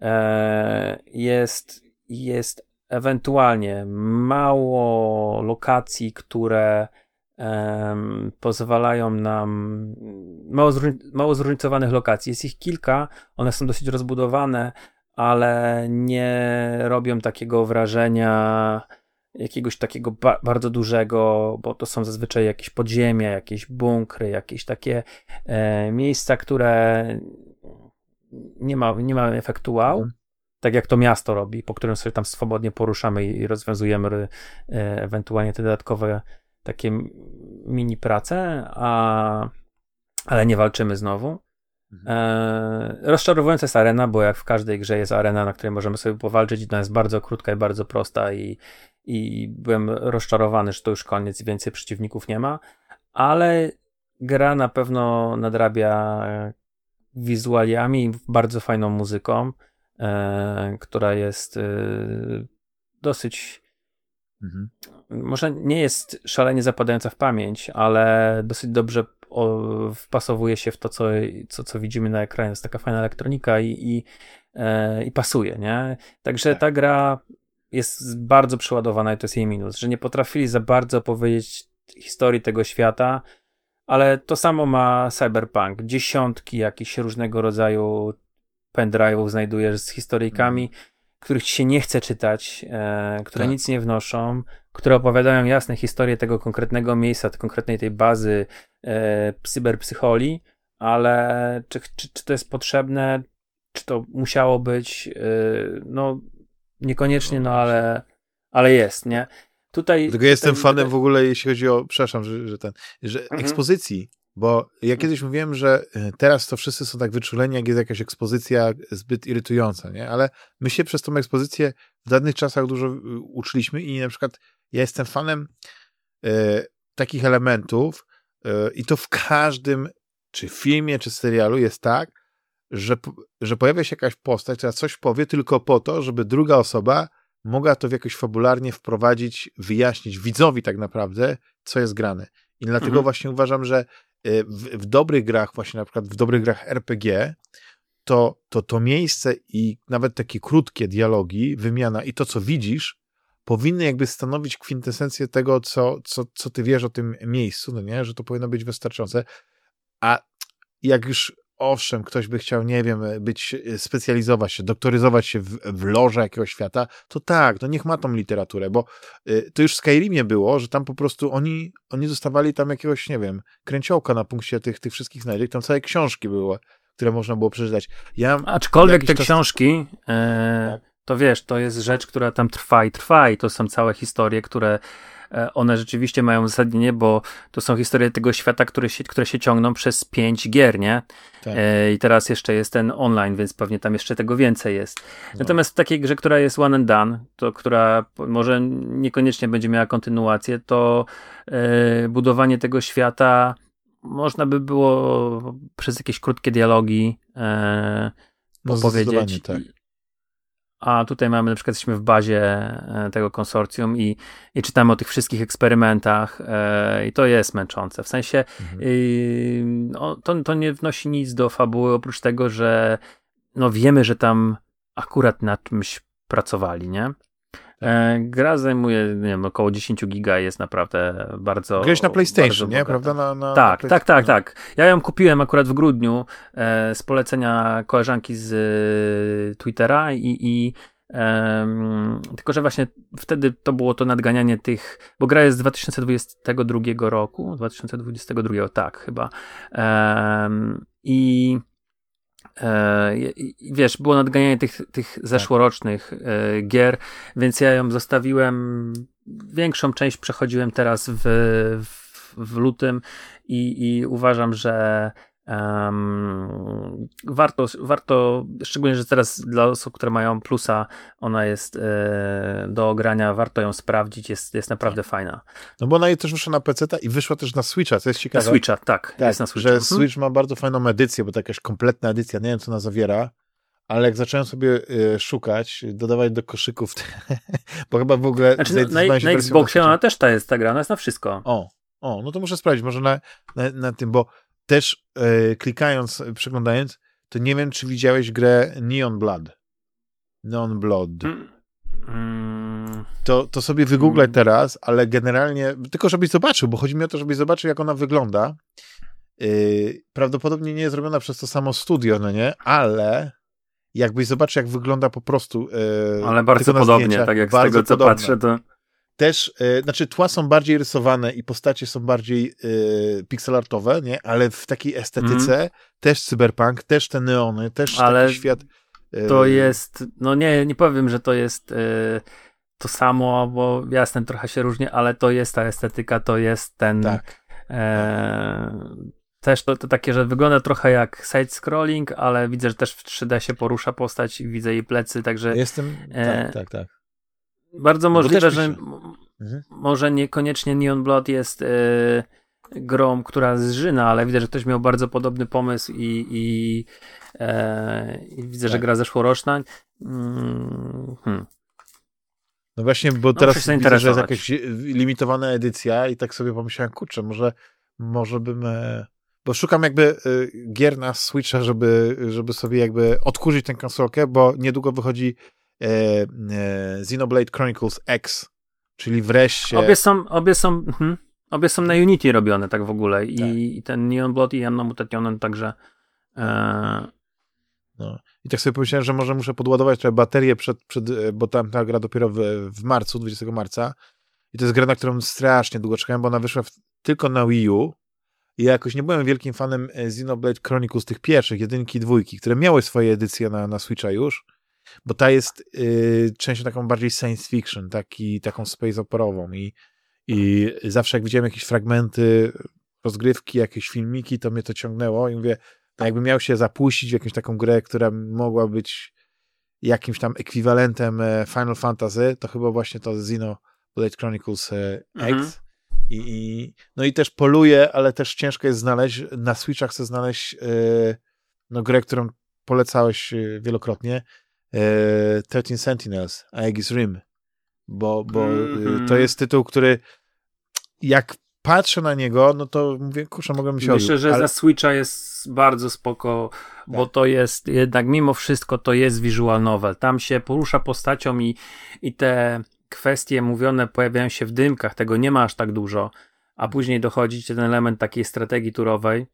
e, jest, jest ewentualnie mało lokacji, które um, pozwalają nam mało, mało zróżnicowanych lokacji. Jest ich kilka, one są dosyć rozbudowane, ale nie robią takiego wrażenia jakiegoś takiego ba bardzo dużego, bo to są zazwyczaj jakieś podziemia, jakieś bunkry, jakieś takie e, miejsca, które nie ma, nie ma efektu wow. Mhm. Tak jak to miasto robi, po którym sobie tam swobodnie poruszamy i rozwiązujemy e, ewentualnie te dodatkowe takie mini prace, a, ale nie walczymy znowu. Mhm. E, rozczarowująca jest arena, bo jak w każdej grze jest arena, na której możemy sobie powalczyć i ona jest bardzo krótka i bardzo prosta i, i byłem rozczarowany, że to już koniec i więcej przeciwników nie ma, ale gra na pewno nadrabia wizualiami i bardzo fajną muzyką, e, która jest e, dosyć mhm może nie jest szalenie zapadająca w pamięć, ale dosyć dobrze wpasowuje się w to, co, co, co widzimy na ekranie. Jest taka fajna elektronika i, i, e, i pasuje, nie? Także tak. ta gra jest bardzo przeładowana i to jest jej minus, że nie potrafili za bardzo powiedzieć historii tego świata, ale to samo ma Cyberpunk. Dziesiątki jakichś różnego rodzaju pendrive'ów znajdujesz z historyjkami, mm. Których ci się nie chce czytać, e, które tak. nic nie wnoszą, które opowiadają jasne historie tego konkretnego miejsca, tej konkretnej tej bazy e, cyberpsycholi, ale czy, czy, czy to jest potrzebne, czy to musiało być, e, no niekoniecznie, no ale, ale jest, nie? Tutaj. Tylko jestem fanem w ogóle, jeśli chodzi o, przepraszam, że, że ten, że mhm. ekspozycji, bo ja kiedyś mówiłem, że e, teraz to wszyscy są tak wyczuleni, jak jest jakaś ekspozycja zbyt irytująca, nie? Ale my się przez tą ekspozycję w danych czasach dużo e, uczyliśmy i na przykład ja jestem fanem e, takich elementów e, i to w każdym, czy filmie, czy serialu jest tak, że, że pojawia się jakaś postać, która coś powie tylko po to, żeby druga osoba mogła to w jakoś fabularnie wprowadzić, wyjaśnić widzowi tak naprawdę, co jest grane. I dlatego mhm. właśnie uważam, że y, w, w, dobrych grach, właśnie na przykład w dobrych grach RPG, to, to to miejsce i nawet takie krótkie dialogi, wymiana i to, co widzisz, powinny jakby stanowić kwintesencję tego, co, co, co ty wiesz o tym miejscu, no nie? Że to powinno być wystarczające. A jak już owszem, ktoś by chciał, nie wiem, być, e, specjalizować się, doktoryzować się w, w loże jakiegoś świata, to tak, no niech ma tą literaturę, bo y, to już w Skyrimie było, że tam po prostu oni, oni dostawali tam jakiegoś, nie wiem, kręciołka na punkcie tych, tych wszystkich znajdziek, tam całe książki były, które można było przeczytać. Ja Aczkolwiek te czas... książki, e, tak. to wiesz, to jest rzecz, która tam trwa i trwa i to są całe historie, które one rzeczywiście mają uzasadnienie, bo to są historie tego świata, które się, które się ciągną przez pięć gier, nie? Tak. E, I teraz jeszcze jest ten online, więc pewnie tam jeszcze tego więcej jest. No. Natomiast w takiej grze, która jest one and done, to która może niekoniecznie będzie miała kontynuację, to e, budowanie tego świata można by było przez jakieś krótkie dialogi e, no, opowiedzieć. Tak. A tutaj mamy, na przykład jesteśmy w bazie e, tego konsorcjum i, i czytamy o tych wszystkich eksperymentach e, i to jest męczące. W sensie mhm. y, no, to, to nie wnosi nic do fabuły, oprócz tego, że no wiemy, że tam akurat nad czymś pracowali, nie? E, gra zajmuje, nie wiem, około 10 giga jest naprawdę bardzo. Grałeś na PlayStation, nie? Prawda? Na, na, tak, na tak, tak, tak. Ja ją kupiłem akurat w grudniu e, z polecenia koleżanki z e, Twittera i, i Um, tylko, że właśnie wtedy to było to nadganianie tych, bo gra jest z 2022 roku, 2022, tak, chyba. Um, I E, wiesz, było nadganianie tych, tych zeszłorocznych e, gier, więc ja ją zostawiłem. Większą część przechodziłem teraz w, w, w lutym i, i uważam, że Um, warto, warto, szczególnie, że teraz dla osób, które mają plusa, ona jest e, do ogrania, warto ją sprawdzić, jest, jest naprawdę fajna. No bo ona też wyszła na PC i wyszła też na Switcha, co jest ciekawe. Na Switcha, tak, tak jest na Switcha. Że mhm. Switch ma bardzo fajną edycję, bo to jakaś kompletna edycja, nie wiem co ona zawiera, ale jak zacząłem sobie y, szukać, dodawać do koszyków, [laughs] bo chyba w ogóle... Znaczy, na, na, na Xboxie ona też ta jest ta gra, ona jest na wszystko. O, o, no to muszę sprawdzić, może na, na, na tym, bo też e, klikając, przeglądając, to nie wiem, czy widziałeś grę Neon Blood. Neon Blood. Mm, mm. To, to sobie wygooglaj mm. teraz, ale generalnie, tylko żebyś zobaczył, bo chodzi mi o to, żebyś zobaczył, jak ona wygląda. Yy, prawdopodobnie nie jest zrobiona przez to samo studio, no nie? Ale jakbyś zobaczył, jak wygląda po prostu. Yy, ale bardzo podobnie, tak jak z tego, co podobne. patrzę, to też, e, znaczy tła są bardziej rysowane i postacie są bardziej e, pixelartowe, nie? Ale w takiej estetyce mm. też cyberpunk, też te neony, też Ale taki świat. E, to jest, no nie, nie powiem, że to jest e, to samo, bo jasne, trochę się różni, ale to jest ta estetyka, to jest ten... Tak. E, też to, to takie, że wygląda trochę jak side-scrolling, ale widzę, że też w 3D się porusza postać i widzę jej plecy, także... Jestem, tak, tak, tak. Bardzo możliwe, że mhm. może niekoniecznie Neon Blood jest e, grą, która zżyna, ale widzę, że ktoś miał bardzo podobny pomysł i, i, e, i widzę, tak. że gra zeszłoroczna. Mm, hmm. No właśnie, bo no, teraz widzę, że jest jakaś limitowana edycja i tak sobie pomyślałem, kurczę, może, może bym... E... Bo szukam jakby gier na Switcha, żeby, żeby sobie jakby odkurzyć tę konsolkę, bo niedługo wychodzi e, e, Xenoblade Chronicles X, czyli wreszcie... Obie są, obie są, mhm. obie są na Unity robione tak w ogóle i, tak. i ten Neon Blood i Anno Mutation także... E... No. I tak sobie pomyślałem, że może muszę podładować trochę baterię przed, przed e, bo tam ta gra dopiero w, w marcu, 20 marca. I to jest gra, na którą strasznie długo czekałem, bo ona wyszła w, tylko na Wii U. I ja jakoś nie byłem wielkim fanem e, Xenoblade Chronicles tych pierwszych, jedynki, dwójki, które miały swoje edycje na, na Switcha już bo ta jest y, częścią taką bardziej science fiction, taki, taką space operową i, i zawsze jak widziałem jakieś fragmenty rozgrywki, jakieś filmiki, to mnie to ciągnęło i mówię, no jakby miał się zapuścić w jakąś taką grę, która mogła być jakimś tam ekwiwalentem e, Final Fantasy, to chyba właśnie to Xeno Blade Chronicles e, X. Mhm. I, I, no i też poluje, ale też ciężko jest znaleźć, na Switchach chcę znaleźć yy, no grę, którą polecałeś wielokrotnie, 13 Sentinels, Aegis Rim, bo, bo mm -hmm. to jest tytuł, który jak patrzę na niego, no to mówię, kurczę, mogę się Myślę, że ale... za Switcha jest bardzo spoko, bo tak. to jest jednak mimo wszystko to jest visual novel. Tam się porusza postacią i, i te kwestie mówione pojawiają się w dymkach, tego nie ma aż tak dużo, a później dochodzi ten element takiej strategii turowej,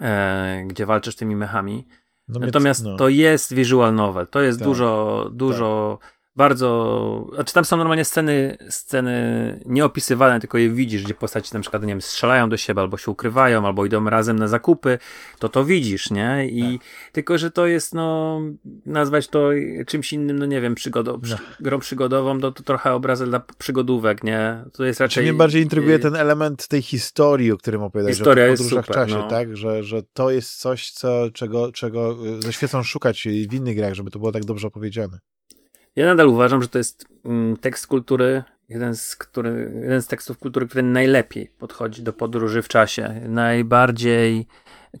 e, gdzie walczysz tymi mechami. No Natomiast no. to jest visual novel, to jest tak. dużo, dużo tak bardzo. Znaczy tam są normalnie sceny, sceny nieopisywane, tylko je widzisz, gdzie postaci na przykład, nie wiem, strzelają do siebie, albo się ukrywają, albo idą razem na zakupy, to to widzisz, nie? I tak. tylko, że to jest, no, nazwać to czymś innym, no nie wiem, przygodą, przy, no. grą przygodową, to, to trochę obrazek dla przygodówek, nie? To jest raczej. Czy mnie bardziej intryguje ten element tej historii, o którym opowiadałeś, Historia że w podróżach super, czasie, no. tak? Że, że to jest coś, co, czego, czego ze świecą szukać w innych grach, żeby to było tak dobrze opowiedziane. Ja nadal uważam, że to jest mm, tekst kultury, jeden z, który, jeden z tekstów kultury, który najlepiej podchodzi do podróży w czasie. Najbardziej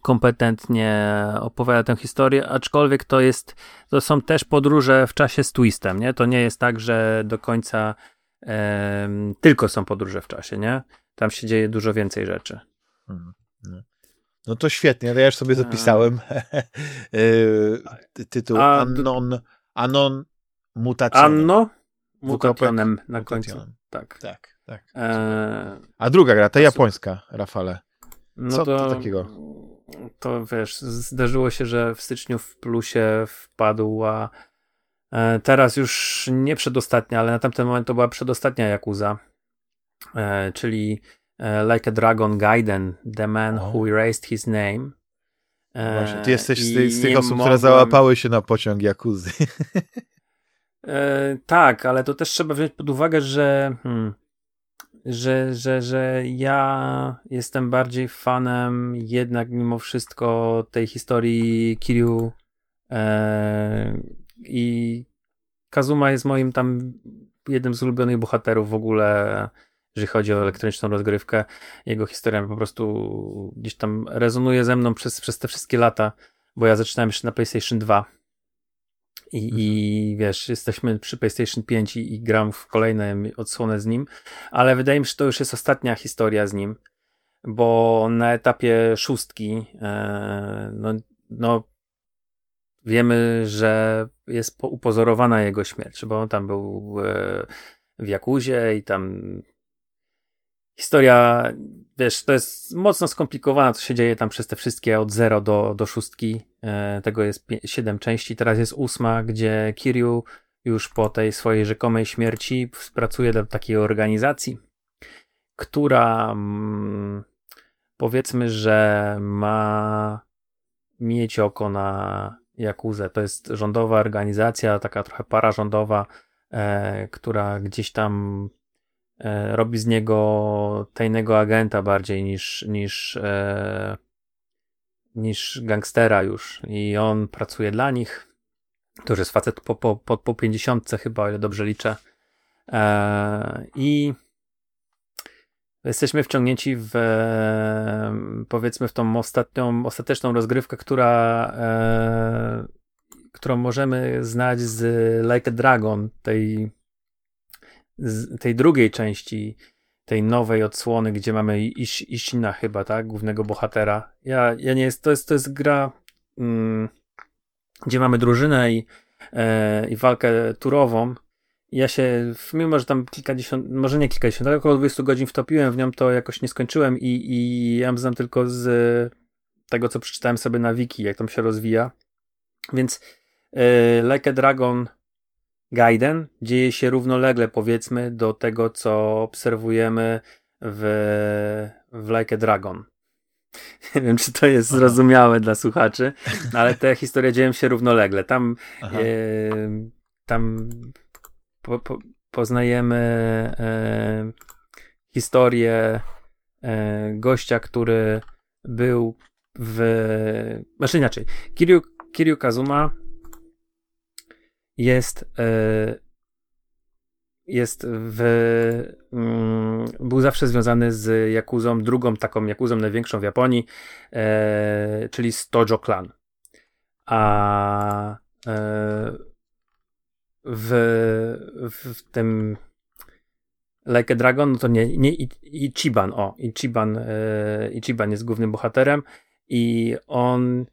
kompetentnie opowiada tę historię, aczkolwiek to jest, to są też podróże w czasie z twistem, nie? To nie jest tak, że do końca tylko są podróże w czasie, nie? Tam się dzieje dużo więcej rzeczy. Hmm, no. no to świetnie, ja już sobie zapisałem [laughs] e, tytuł A, Anon, Anon Mutacjonem. Anno? Mutationem na końcu. Tak. Tak, tak. E... A druga gra, ta japońska, Rafale. No Co to, to takiego? To wiesz, zdarzyło się, że w styczniu w plusie wpadła e, teraz już nie przedostatnia, ale na tamten moment to była przedostatnia Yakuza, e, czyli e, Like a Dragon Gaiden, The Man oh. Who Erased His Name. Właśnie, ty jesteś z, tych, z tych osób, mogłem... które załapały się na pociąg Yakuzy. [laughs] E, tak, ale to też trzeba wziąć pod uwagę, że, hmm, że, że, że ja jestem bardziej fanem jednak mimo wszystko tej historii Kiryu e, i Kazuma jest moim tam jednym z ulubionych bohaterów w ogóle, jeżeli chodzi o elektroniczną rozgrywkę. Jego historia po prostu gdzieś tam rezonuje ze mną przez, przez te wszystkie lata, bo ja zaczynałem jeszcze na PlayStation 2 i, mhm. i wiesz, jesteśmy przy PlayStation 5 i, i gram w kolejne odsłonę z nim, ale wydaje mi się, że to już jest ostatnia historia z nim, bo na etapie szóstki e, no, no wiemy, że jest upozorowana jego śmierć, bo on tam był e, w Jakuzie i tam historia, wiesz, to jest mocno skomplikowana, co się dzieje tam przez te wszystkie od 0 do, do szóstki. E, tego jest 7 części, teraz jest ósma, gdzie Kiryu już po tej swojej rzekomej śmierci pracuje do takiej organizacji, która mm, powiedzmy, że ma mieć oko na Jakuzę. To jest rządowa organizacja, taka trochę pararządowa, e, która gdzieś tam robi z niego tajnego agenta bardziej niż, niż, e, niż gangstera już. I on pracuje dla nich. To już jest facet po, po, po, po 50 chyba, o ile dobrze liczę. E, I jesteśmy wciągnięci w powiedzmy w tą ostatnią, ostateczną rozgrywkę, która e, którą możemy znać z Like a Dragon, tej tej drugiej części, tej nowej odsłony, gdzie mamy Ish, Ishina chyba, tak? Głównego bohatera. Ja, ja nie jest, to jest, to jest gra, mm, gdzie mamy drużynę i, e, i walkę turową. Ja się, mimo że tam kilkadziesiąt, może nie kilkadziesiąt, ale około 20 godzin wtopiłem w nią, to jakoś nie skończyłem i, i ja znam tylko z tego, co przeczytałem sobie na wiki, jak tam się rozwija. Więc e, Like a Dragon Gaiden dzieje się równolegle, powiedzmy, do tego, co obserwujemy w, w Like a Dragon. [laughs] Nie wiem, czy to jest zrozumiałe dla słuchaczy, ale te historie dzieją się równolegle. Tam, e, tam po, po, poznajemy e, historię e, gościa, który był w. Znaczy inaczej. Kiryu, Kiryu Kazuma jest e, jest w mm, był zawsze związany z Jakuzą, drugą taką Jakuzą największą w Japonii, e, czyli z Tojo Clan. a e, w, w tym Like a Dragon, no to nie, nie Ichiban, o, Ichiban, Ichiban jest głównym bohaterem i on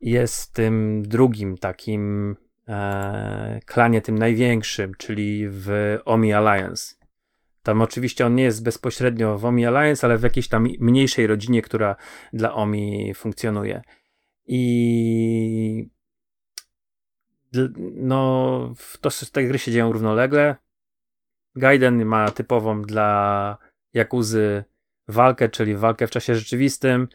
jest tym drugim takim e, klanie, tym największym, czyli w Omi Alliance. Tam oczywiście on nie jest bezpośrednio w Omi Alliance, ale w jakiejś tam mniejszej rodzinie, która dla Omi funkcjonuje. I no, to, te gry się dzieją równolegle. Gaiden ma typową dla Jakuzy walkę, czyli walkę w czasie rzeczywistym,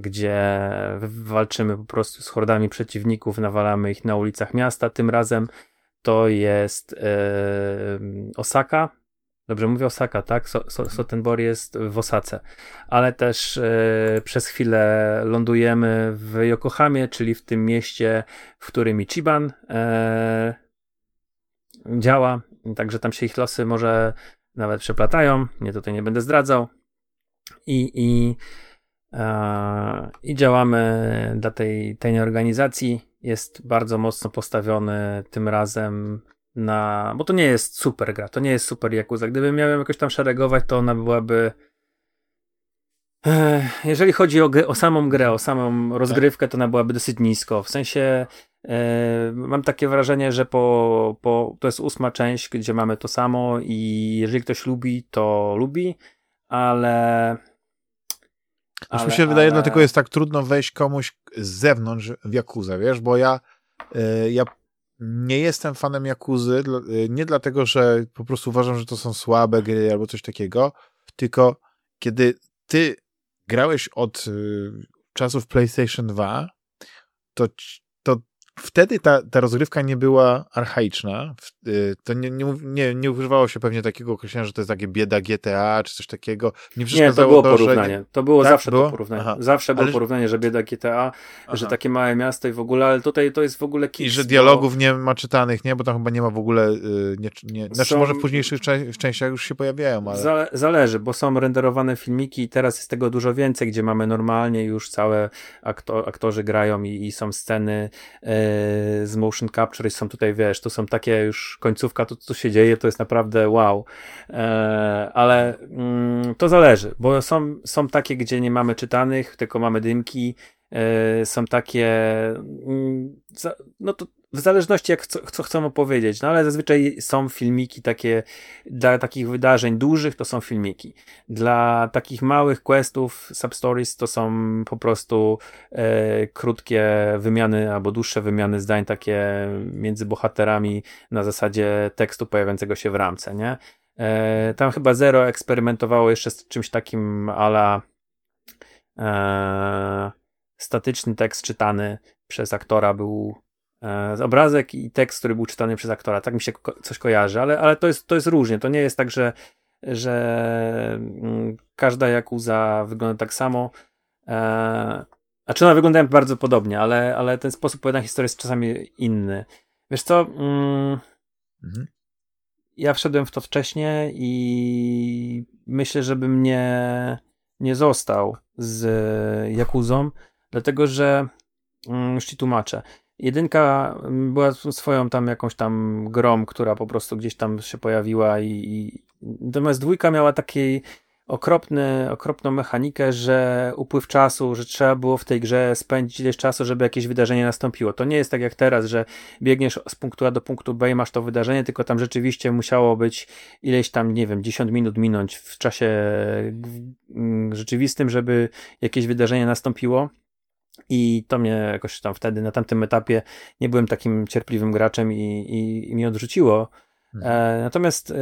gdzie walczymy po prostu z hordami przeciwników, nawalamy ich na ulicach miasta. Tym razem to jest e, Osaka. Dobrze mówię Osaka, tak? So, so, Sotenbor jest w Osace. Ale też e, przez chwilę lądujemy w Yokohamie, czyli w tym mieście, w którym Ichiban e, działa. Także tam się ich losy może nawet przeplatają. Nie tutaj nie będę zdradzał. I, i, e, i działamy dla tej, tej organizacji. Jest bardzo mocno postawiony tym razem na. Bo to nie jest super gra, to nie jest super Yakuza. Gdybym miał jakoś tam szeregować, to ona byłaby. E, jeżeli chodzi o, o samą grę, o samą rozgrywkę, to ona byłaby dosyć nisko. W sensie E, mam takie wrażenie, że po, po, to jest ósma część, gdzie mamy to samo i jeżeli ktoś lubi, to lubi, ale... ale mi się ale... wydaje, dlatego jest tak trudno wejść komuś z zewnątrz w Jakuzę, wiesz, bo ja, e, ja nie jestem fanem Jakuzy, e, nie dlatego, że po prostu uważam, że to są słabe gry albo coś takiego, tylko kiedy ty grałeś od czasów PlayStation 2, to wtedy ta, ta rozgrywka nie była archaiczna. Y, to nie, nie, nie, nie używało się pewnie takiego określenia, że to jest takie bieda GTA czy coś takiego. Nie, nie to było to, porównanie. Że... To było tak, zawsze było? to porównanie. Aha. Zawsze było ale... porównanie, że bieda GTA, Aha. że takie małe miasto i w ogóle, ale tutaj to jest w ogóle kids, I że dialogów bo... nie ma czytanych, nie? Bo tam chyba nie ma w ogóle y, nie, nie... Znaczy są... może w późniejszych częściach już się pojawiają, ale... Zale zależy, bo są renderowane filmiki i teraz jest tego dużo więcej, gdzie mamy normalnie już całe akto aktorzy grają i, i są sceny yy, z motion capture są tutaj, wiesz, to są takie już końcówka, to co się dzieje, to jest naprawdę wow. E, ale mm, to zależy, bo są, są takie, gdzie nie mamy czytanych, tylko mamy dymki, e, są takie, mm, no to w zależności jak co, co chcą opowiedzieć, no ale zazwyczaj są filmiki takie, dla takich wydarzeń dużych to są filmiki. Dla takich małych questów, substories to są po prostu e, krótkie wymiany albo dłuższe wymiany zdań takie między bohaterami na zasadzie tekstu pojawiającego się w ramce, nie? E, tam chyba Zero eksperymentowało jeszcze z czymś takim ala e, statyczny tekst czytany przez aktora był obrazek i tekst, który był czytany przez aktora. Tak mi się coś kojarzy, ale, ale to, jest, to jest różnie. To nie jest tak, że, że mm, każda Jakuza wygląda tak samo. E, znaczy one wyglądają bardzo podobnie, ale, ale ten sposób opowiadania historii jest czasami inny. Wiesz co? Mm, mhm. Ja wszedłem w to wcześniej i myślę, żebym nie, nie został z Jakuzą, dlatego że mm, już ci tłumaczę. Jedynka była swoją tam jakąś tam grom, która po prostu gdzieś tam się pojawiła i, i... natomiast dwójka miała takiej okropny, okropną mechanikę, że upływ czasu, że trzeba było w tej grze spędzić ileś czasu, żeby jakieś wydarzenie nastąpiło. To nie jest tak jak teraz, że biegniesz z punktu A do punktu B i masz to wydarzenie, tylko tam rzeczywiście musiało być ileś tam, nie wiem, 10 minut minąć w czasie mm, rzeczywistym, żeby jakieś wydarzenie nastąpiło. I to mnie jakoś tam wtedy, na tamtym etapie, nie byłem takim cierpliwym graczem i, i, i mi odrzuciło. Hmm. E, natomiast e,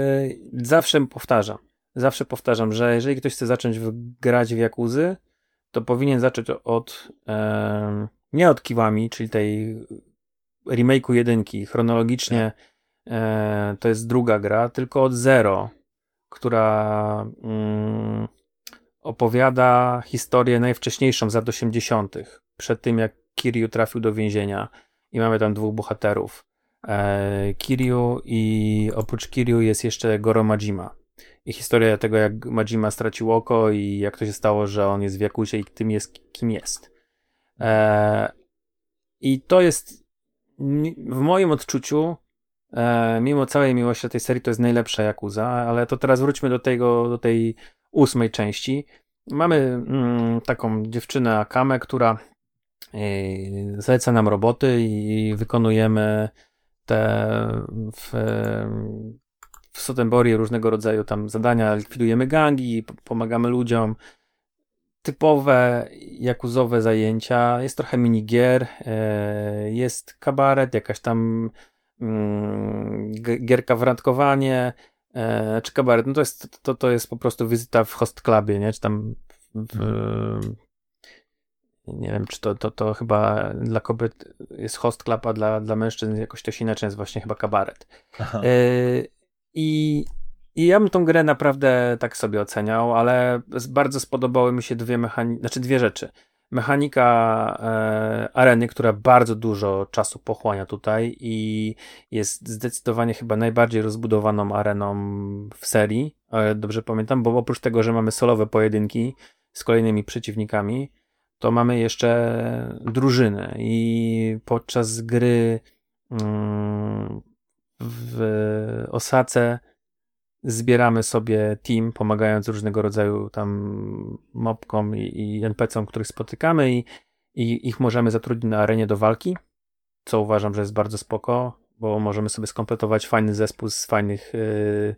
zawsze powtarzam, zawsze powtarzam, że jeżeli ktoś chce zacząć w, grać w Jakuzy, to powinien zacząć od e, nie od Kiwami, czyli tej remake'u jedynki. Chronologicznie e, to jest druga gra, tylko od Zero, która mm, opowiada historię najwcześniejszą z lat 80 przed tym, jak Kiryu trafił do więzienia i mamy tam dwóch bohaterów. E, Kiryu i oprócz Kiryu jest jeszcze Goro Majima. I historia tego, jak Majima stracił oko i jak to się stało, że on jest w Jakuzie i tym jest, kim jest. E, I to jest w moim odczuciu, e, mimo całej miłości tej serii, to jest najlepsza Yakuza, ale to teraz wróćmy do tego, do tej ósmej części. Mamy mm, taką dziewczynę Akamę, która zleca nam roboty i wykonujemy te w, w różnego rodzaju tam zadania, likwidujemy gangi, pomagamy ludziom. Typowe jakuzowe zajęcia, jest trochę minigier, e, jest kabaret, jakaś tam mm, gierka w randkowanie, e, czy kabaret, no to jest, to, to jest po prostu wizyta w host clubie, nie, czy tam w, nie wiem, czy to, to, to chyba dla kobiet jest host club, a dla, dla mężczyzn jakoś to się inaczej jest właśnie chyba kabaret. E, i, I ja bym tą grę naprawdę tak sobie oceniał, ale bardzo spodobały mi się dwie mechaniki, znaczy dwie rzeczy. Mechanika e, areny, która bardzo dużo czasu pochłania tutaj i jest zdecydowanie chyba najbardziej rozbudowaną areną w serii, dobrze pamiętam, bo oprócz tego, że mamy solowe pojedynki z kolejnymi przeciwnikami, to mamy jeszcze drużynę. I podczas gry mm, w Osace zbieramy sobie team, pomagając różnego rodzaju tam mobkom i, NPC-om, których spotykamy i, i ich możemy zatrudnić na arenie do walki, co uważam, że jest bardzo spoko, bo możemy sobie skompletować fajny zespół z fajnych yy,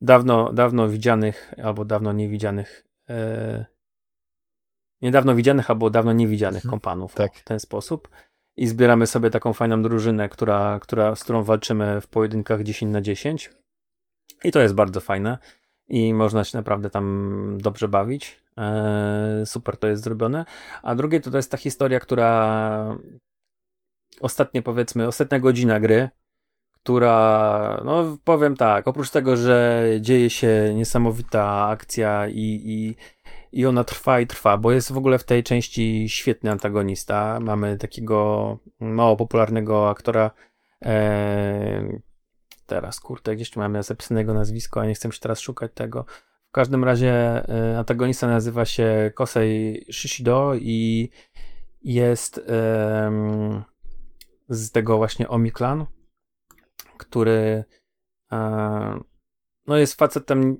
dawno, dawno widzianych albo dawno niewidzianych yy, niedawno widzianych albo dawno niewidzianych mhm. kompanów tak. w ten sposób. I zbieramy sobie taką fajną drużynę, która, która, z którą walczymy w pojedynkach 10 na 10. I to jest bardzo fajne. I można się naprawdę tam dobrze bawić. Eee, super to jest zrobione. A drugie to, to jest ta historia, która ostatnie powiedzmy, ostatnia godzina gry, która, no powiem tak, oprócz tego, że dzieje się niesamowita akcja i, i i ona trwa i trwa, bo jest w ogóle w tej części świetny antagonista. Mamy takiego mało popularnego aktora. E, teraz, kurde, gdzieś tu mamy zapisanego nazwisko, a nie chcę się teraz szukać tego. W każdym razie e, antagonista nazywa się Kosei Shishido i jest e, z tego właśnie Omiklan, który e, no jest facetem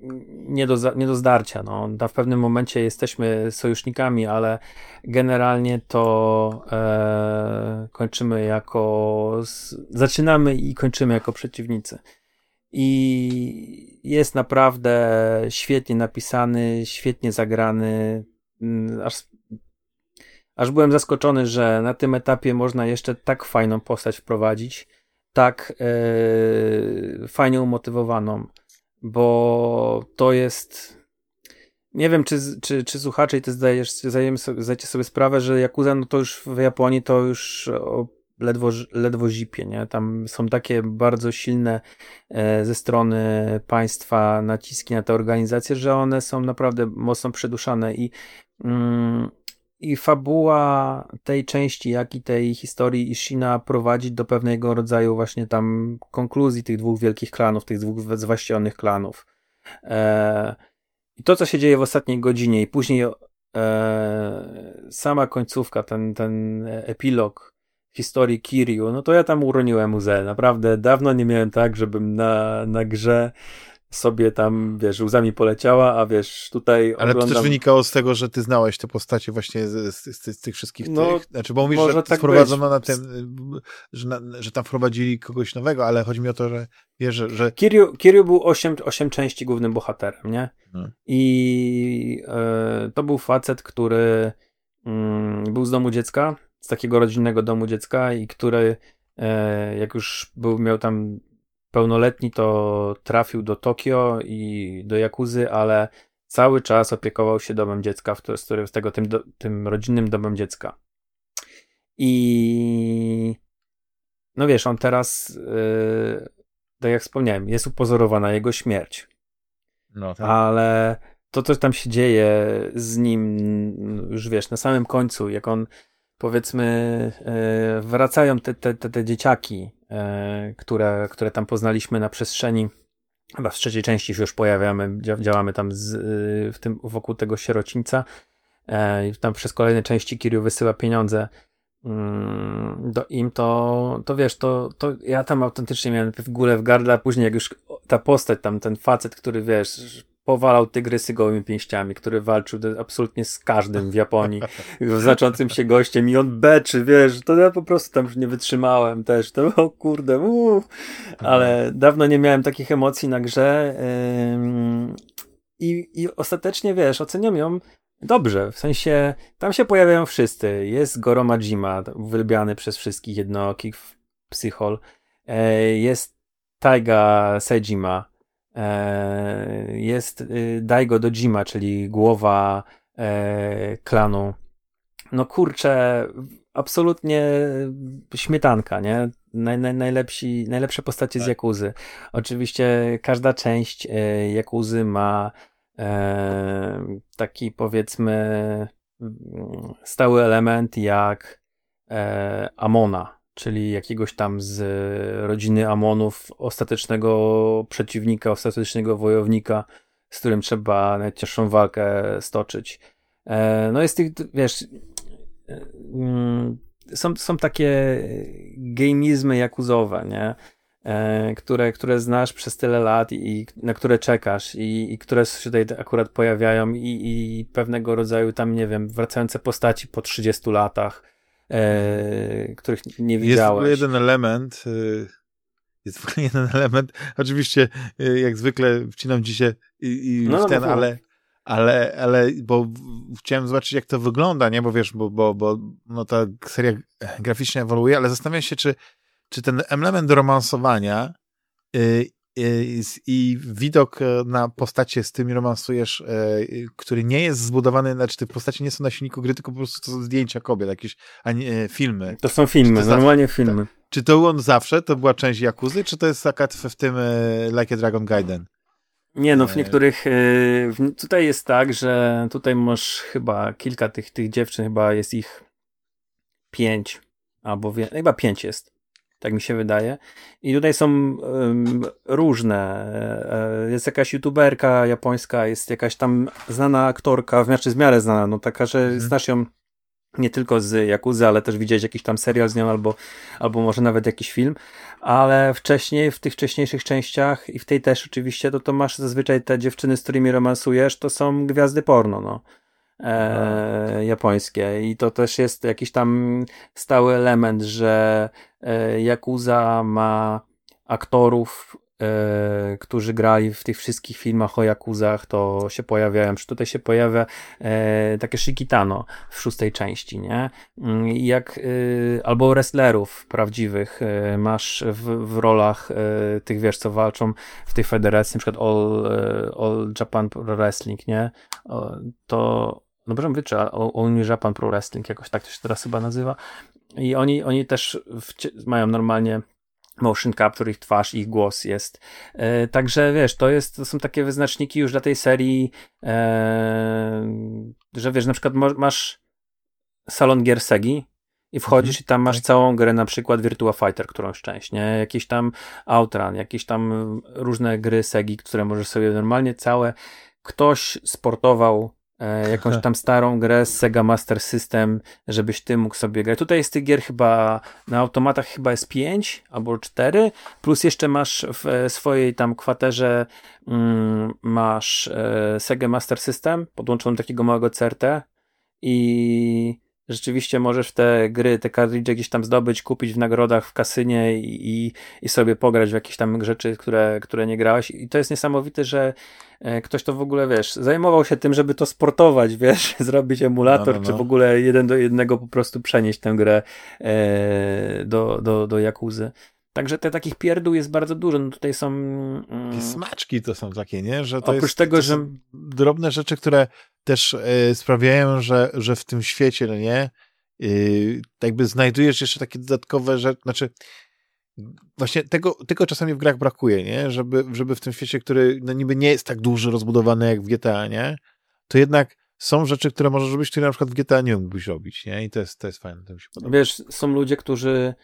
nie do, nie do zdarcia. No. W pewnym momencie jesteśmy sojusznikami, ale generalnie to e, kończymy jako. Zaczynamy i kończymy jako przeciwnicy. I jest naprawdę świetnie napisany, świetnie zagrany. Mm, aż, aż byłem zaskoczony, że na tym etapie można jeszcze tak fajną postać wprowadzić, tak e, fajnie umotywowaną bo to jest. Nie wiem, czy, czy, czy słuchacze i ty zdajesz, zdajemy sobie, zdajecie sobie sprawę, że Yakuza, no to już w Japonii to już ledwo, ledwo zipie, nie? Tam są takie bardzo silne e, ze strony państwa naciski na te organizacje, że one są naprawdę mocno przeduszane i mm, i fabuła tej części, jak i tej historii Ishina prowadzi do pewnego rodzaju właśnie tam konkluzji tych dwóch wielkich klanów, tych dwóch zwłaszczonych klanów. E, I to, co się dzieje w ostatniej godzinie i później e, sama końcówka, ten, ten epilog historii Kiryu, no to ja tam uroniłem łzę. Naprawdę dawno nie miałem tak, żebym na, na grze sobie tam, wiesz, łzami poleciała, a wiesz, tutaj Ale oglądam... to też wynikało z tego, że ty znałeś te postacie właśnie z, z, z, z tych wszystkich no, tych, znaczy, bo mówisz, że tak wprowadzono być. na tym, że, na, że tam wprowadzili kogoś nowego, ale chodzi mi o to, że wiesz, że... że... Kiryu, Kiryu był osiem, osiem części głównym bohaterem, nie? Hmm. I e, to był facet, który mm, był z domu dziecka, z takiego rodzinnego domu dziecka i który e, jak już był, miał tam pełnoletni to trafił do Tokio i do Jakuzy, ale cały czas opiekował się domem dziecka, z którym z tego tym, do, tym rodzinnym domem dziecka. I no wiesz, on teraz, yy, tak jak wspomniałem, jest upozorowana jego śmierć. No, tak. Ale to, co tam się dzieje z nim, już wiesz, na samym końcu, jak on powiedzmy, yy, wracają te, te, te, te dzieciaki które, które tam poznaliśmy na przestrzeni chyba w trzeciej części się już pojawiamy, działamy tam z, y, w tym, wokół tego sierocińca. E, tam przez kolejne części Kiryu wysyła pieniądze mm, do im, to, to wiesz, to, to ja tam autentycznie miałem w górę w gardle, a później jak już ta postać tam, ten facet, który wiesz, powalał tygrysy gołymi pięściami, który walczył absolutnie z każdym w Japonii, znaczącym się gościem i on beczy, wiesz, to ja po prostu tam już nie wytrzymałem też, to o kurde, uuu. ale dawno nie miałem takich emocji na grze i, i ostatecznie, wiesz, oceniam ją dobrze, w sensie tam się pojawiają wszyscy, jest Goro Majima, uwielbiany przez wszystkich jednookich psychol, e, jest Taiga Sejima, jest y, Daigo Dojima, czyli głowa e, klanu. No kurczę, absolutnie śmietanka, nie? Naj, naj, najlepsi, najlepsze postacie tak. z Jakuzy. Oczywiście każda część e, Jakuzy ma taki powiedzmy stały element jak Amona, czyli jakiegoś tam z rodziny Amonów, ostatecznego przeciwnika, ostatecznego wojownika, z którym trzeba najcięższą walkę stoczyć. E, no jest tych, wiesz, e, mm, są, są takie gamizmy jakuzowe, nie? E, które, które znasz przez tyle lat i na które czekasz i, i które się tutaj akurat pojawiają i, i pewnego rodzaju tam, nie wiem, wracające postaci po 30 latach, e, których nie widziałeś. Jest jeden element, e, jest w ogóle jeden element, oczywiście e, jak zwykle wcinam dzisiaj i, i no, w no, ten, no, ale, ale, ale, bo chciałem zobaczyć jak to wygląda, nie, bo wiesz, bo, bo, bo no, ta seria graficznie ewoluuje, ale zastanawiam się, czy, czy ten element romansowania y, i widok e, na postacie, z tymi romansujesz, e, który nie jest zbudowany, znaczy te postacie nie są na silniku gry, tylko po prostu to są zdjęcia kobiet, jakieś a nie, e, filmy. To są filmy, to normalnie zawsze, filmy. Tak. Czy to on zawsze, to była część Jakuzy, czy to jest taka w tym Like a Dragon Gaiden? Nie, no w niektórych, tutaj jest tak, że tutaj masz chyba kilka tych, tych dziewczyn, chyba jest ich pięć, albo wie, chyba pięć jest tak mi się wydaje. I tutaj są um, różne. E, jest jakaś youtuberka japońska, jest jakaś tam znana aktorka, w miarę, w miarę znana, no taka, że mhm. znasz ją nie tylko z Jakuzy, ale też widziałeś jakiś tam serial z nią, albo, albo może nawet jakiś film, ale wcześniej, w tych wcześniejszych częściach i w tej też oczywiście, to, to masz zazwyczaj te dziewczyny, z którymi romansujesz, to są gwiazdy porno, no e, japońskie. I to też jest jakiś tam stały element, że e, Yakuza ma aktorów, e, którzy grali w tych wszystkich filmach o Jakuzach, to się pojawiają. Tutaj się pojawia e, takie Shikitano w szóstej części, nie? Mm, jak, e, albo wrestlerów prawdziwych e, masz w, w rolach e, tych, wiesz, co walczą w tej federacji, na przykład All, All Japan Wrestling, nie? to dobrze mówię, czy All Japan Pro Wrestling, jakoś tak to się teraz chyba nazywa. I oni, oni też mają normalnie motion capture, ich twarz, ich głos jest. E, także wiesz, to, jest, to są takie wyznaczniki już dla tej serii, e, że wiesz, na przykład masz salon gier Segi i wchodzisz mhm, i tam masz tak. całą grę, na przykład Virtua Fighter, którąś część, nie? Jakiś tam Outrun, jakieś tam różne gry Segi, które możesz sobie normalnie całe ktoś sportował jakąś tam starą grę z Sega Master System, żebyś ty mógł sobie grać. Tutaj jest tych gier chyba na automatach chyba jest 5 albo 4, plus jeszcze masz w e, swojej tam kwaterze mm, masz e, Sega Master System podłączony do takiego małego CRT i rzeczywiście możesz te gry, te kartridże gdzieś tam zdobyć, kupić w nagrodach w kasynie i, i sobie pograć w jakieś tam rzeczy, które, które nie grałeś. I to jest niesamowite, że e, ktoś to w ogóle, wiesz, zajmował się tym, żeby to sportować, [laughs] wiesz, zrobić emulator, no, no, no. czy w ogóle jeden do jednego po prostu przenieść tę grę e, do, do, do Jakuzy. Także te takich pierdół jest bardzo dużo. No tutaj są. Mm, smaczki to są takie, nie? Że to oprócz jest, tego, że. Drobne rzeczy, które też y, sprawiają, że, że w tym świecie, no nie? Y, jakby znajdujesz jeszcze takie dodatkowe rzeczy. Znaczy, właśnie tego, tego czasami w grach brakuje, nie? Żeby, żeby w tym świecie, który no niby nie jest tak duży, rozbudowany jak w GTA, nie? To jednak są rzeczy, które możesz robić, które na przykład w GTA nie mógłbyś robić, nie? I to jest, to jest fajne, to mi się podoba. Wiesz, są ludzie, którzy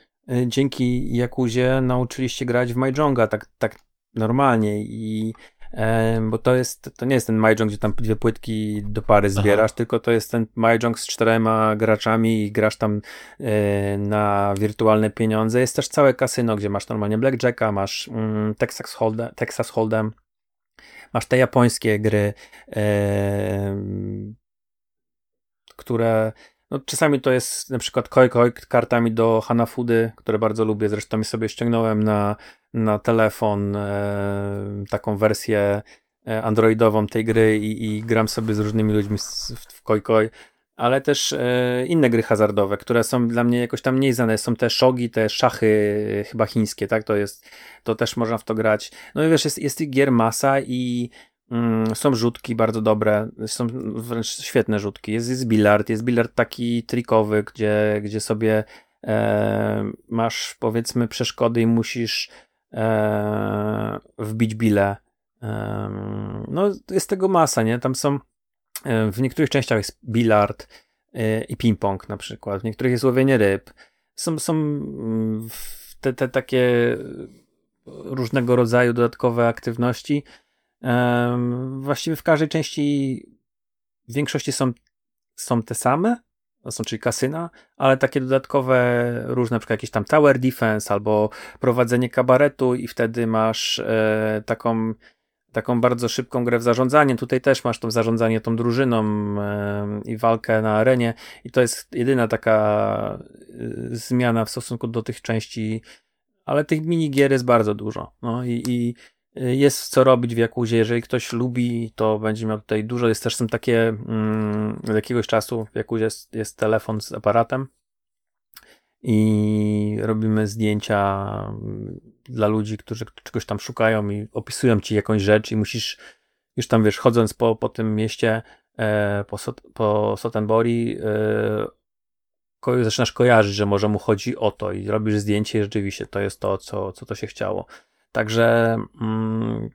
dzięki Jakuzie nauczyliście grać w Mahjonga tak, tak normalnie i bo to jest, to nie jest ten Mahjong, gdzie tam dwie płytki do pary zbierasz, Aha. tylko to jest ten Mahjong z czterema graczami i grasz tam e, na wirtualne pieniądze. Jest też całe kasyno, gdzie masz normalnie Blackjacka, masz mm, Texas Hold'em, Texas Hold'em, masz te japońskie gry, e, które no, czasami to jest na przykład Koi kartami do Hanafudy, które bardzo lubię, zresztą sobie ściągnąłem na, na telefon e, taką wersję e, androidową tej gry i, i, gram sobie z różnymi ludźmi w Koi, ale też e, inne gry hazardowe, które są dla mnie jakoś tam mniej znane. Są te szogi, te szachy e, chyba chińskie, tak? To jest, to też można w to grać. No i wiesz, jest, jest tych gier masa i są rzutki bardzo dobre, są wręcz świetne rzutki. Jest, jest bilard, jest bilard taki trikowy, gdzie, gdzie sobie e, masz powiedzmy przeszkody i musisz e, wbić bile. E, no, jest tego masa, nie? Tam są e, w niektórych częściach jest bilard e, i ping-pong na przykład, w niektórych jest łowienie ryb. Są, są mm, te, te takie różnego rodzaju dodatkowe aktywności Właściwie w każdej części w większości są, są te same, są czyli kasyna, ale takie dodatkowe różne, na przykład jakiś tam tower defense albo prowadzenie kabaretu i wtedy masz e, taką taką bardzo szybką grę w zarządzanie. Tutaj też masz to zarządzanie tą drużyną e, i walkę na arenie i to jest jedyna taka e, zmiana w stosunku do tych części, ale tych minigier jest bardzo dużo. No i, i jest co robić w Jakuzie. Jeżeli ktoś lubi, to będzie miał tutaj dużo. Jest też są takie mm, od jakiegoś czasu w Jakuzie jest, jest telefon z aparatem i robimy zdjęcia mm, dla ludzi, którzy czegoś tam szukają i opisują ci jakąś rzecz i musisz już tam, wiesz, chodząc po, po tym mieście, e, po, Sot, po Sotenbori, e, zaczynasz kojarzyć, że może mu chodzi o to i robisz zdjęcie i rzeczywiście to jest to, co, co to się chciało. Także mm,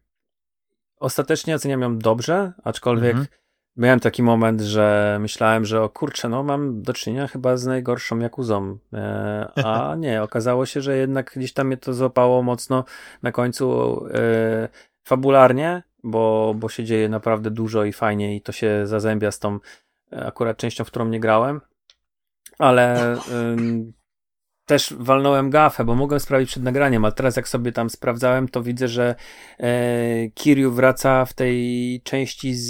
ostatecznie oceniam ją dobrze, aczkolwiek mhm. miałem taki moment, że myślałem, że o kurczę, no mam do czynienia chyba z najgorszą Jakuzą. E, a [laughs] nie, okazało się, że jednak gdzieś tam mnie to złapało mocno na końcu e, fabularnie, bo, bo się dzieje naprawdę dużo i fajnie i to się zazębia z tą e, akurat częścią, w którą nie grałem. Ale [laughs] też walnąłem gafę, bo mogłem sprawdzić przed nagraniem, ale teraz jak sobie tam sprawdzałem, to widzę, że e, Kiryu wraca w tej części z,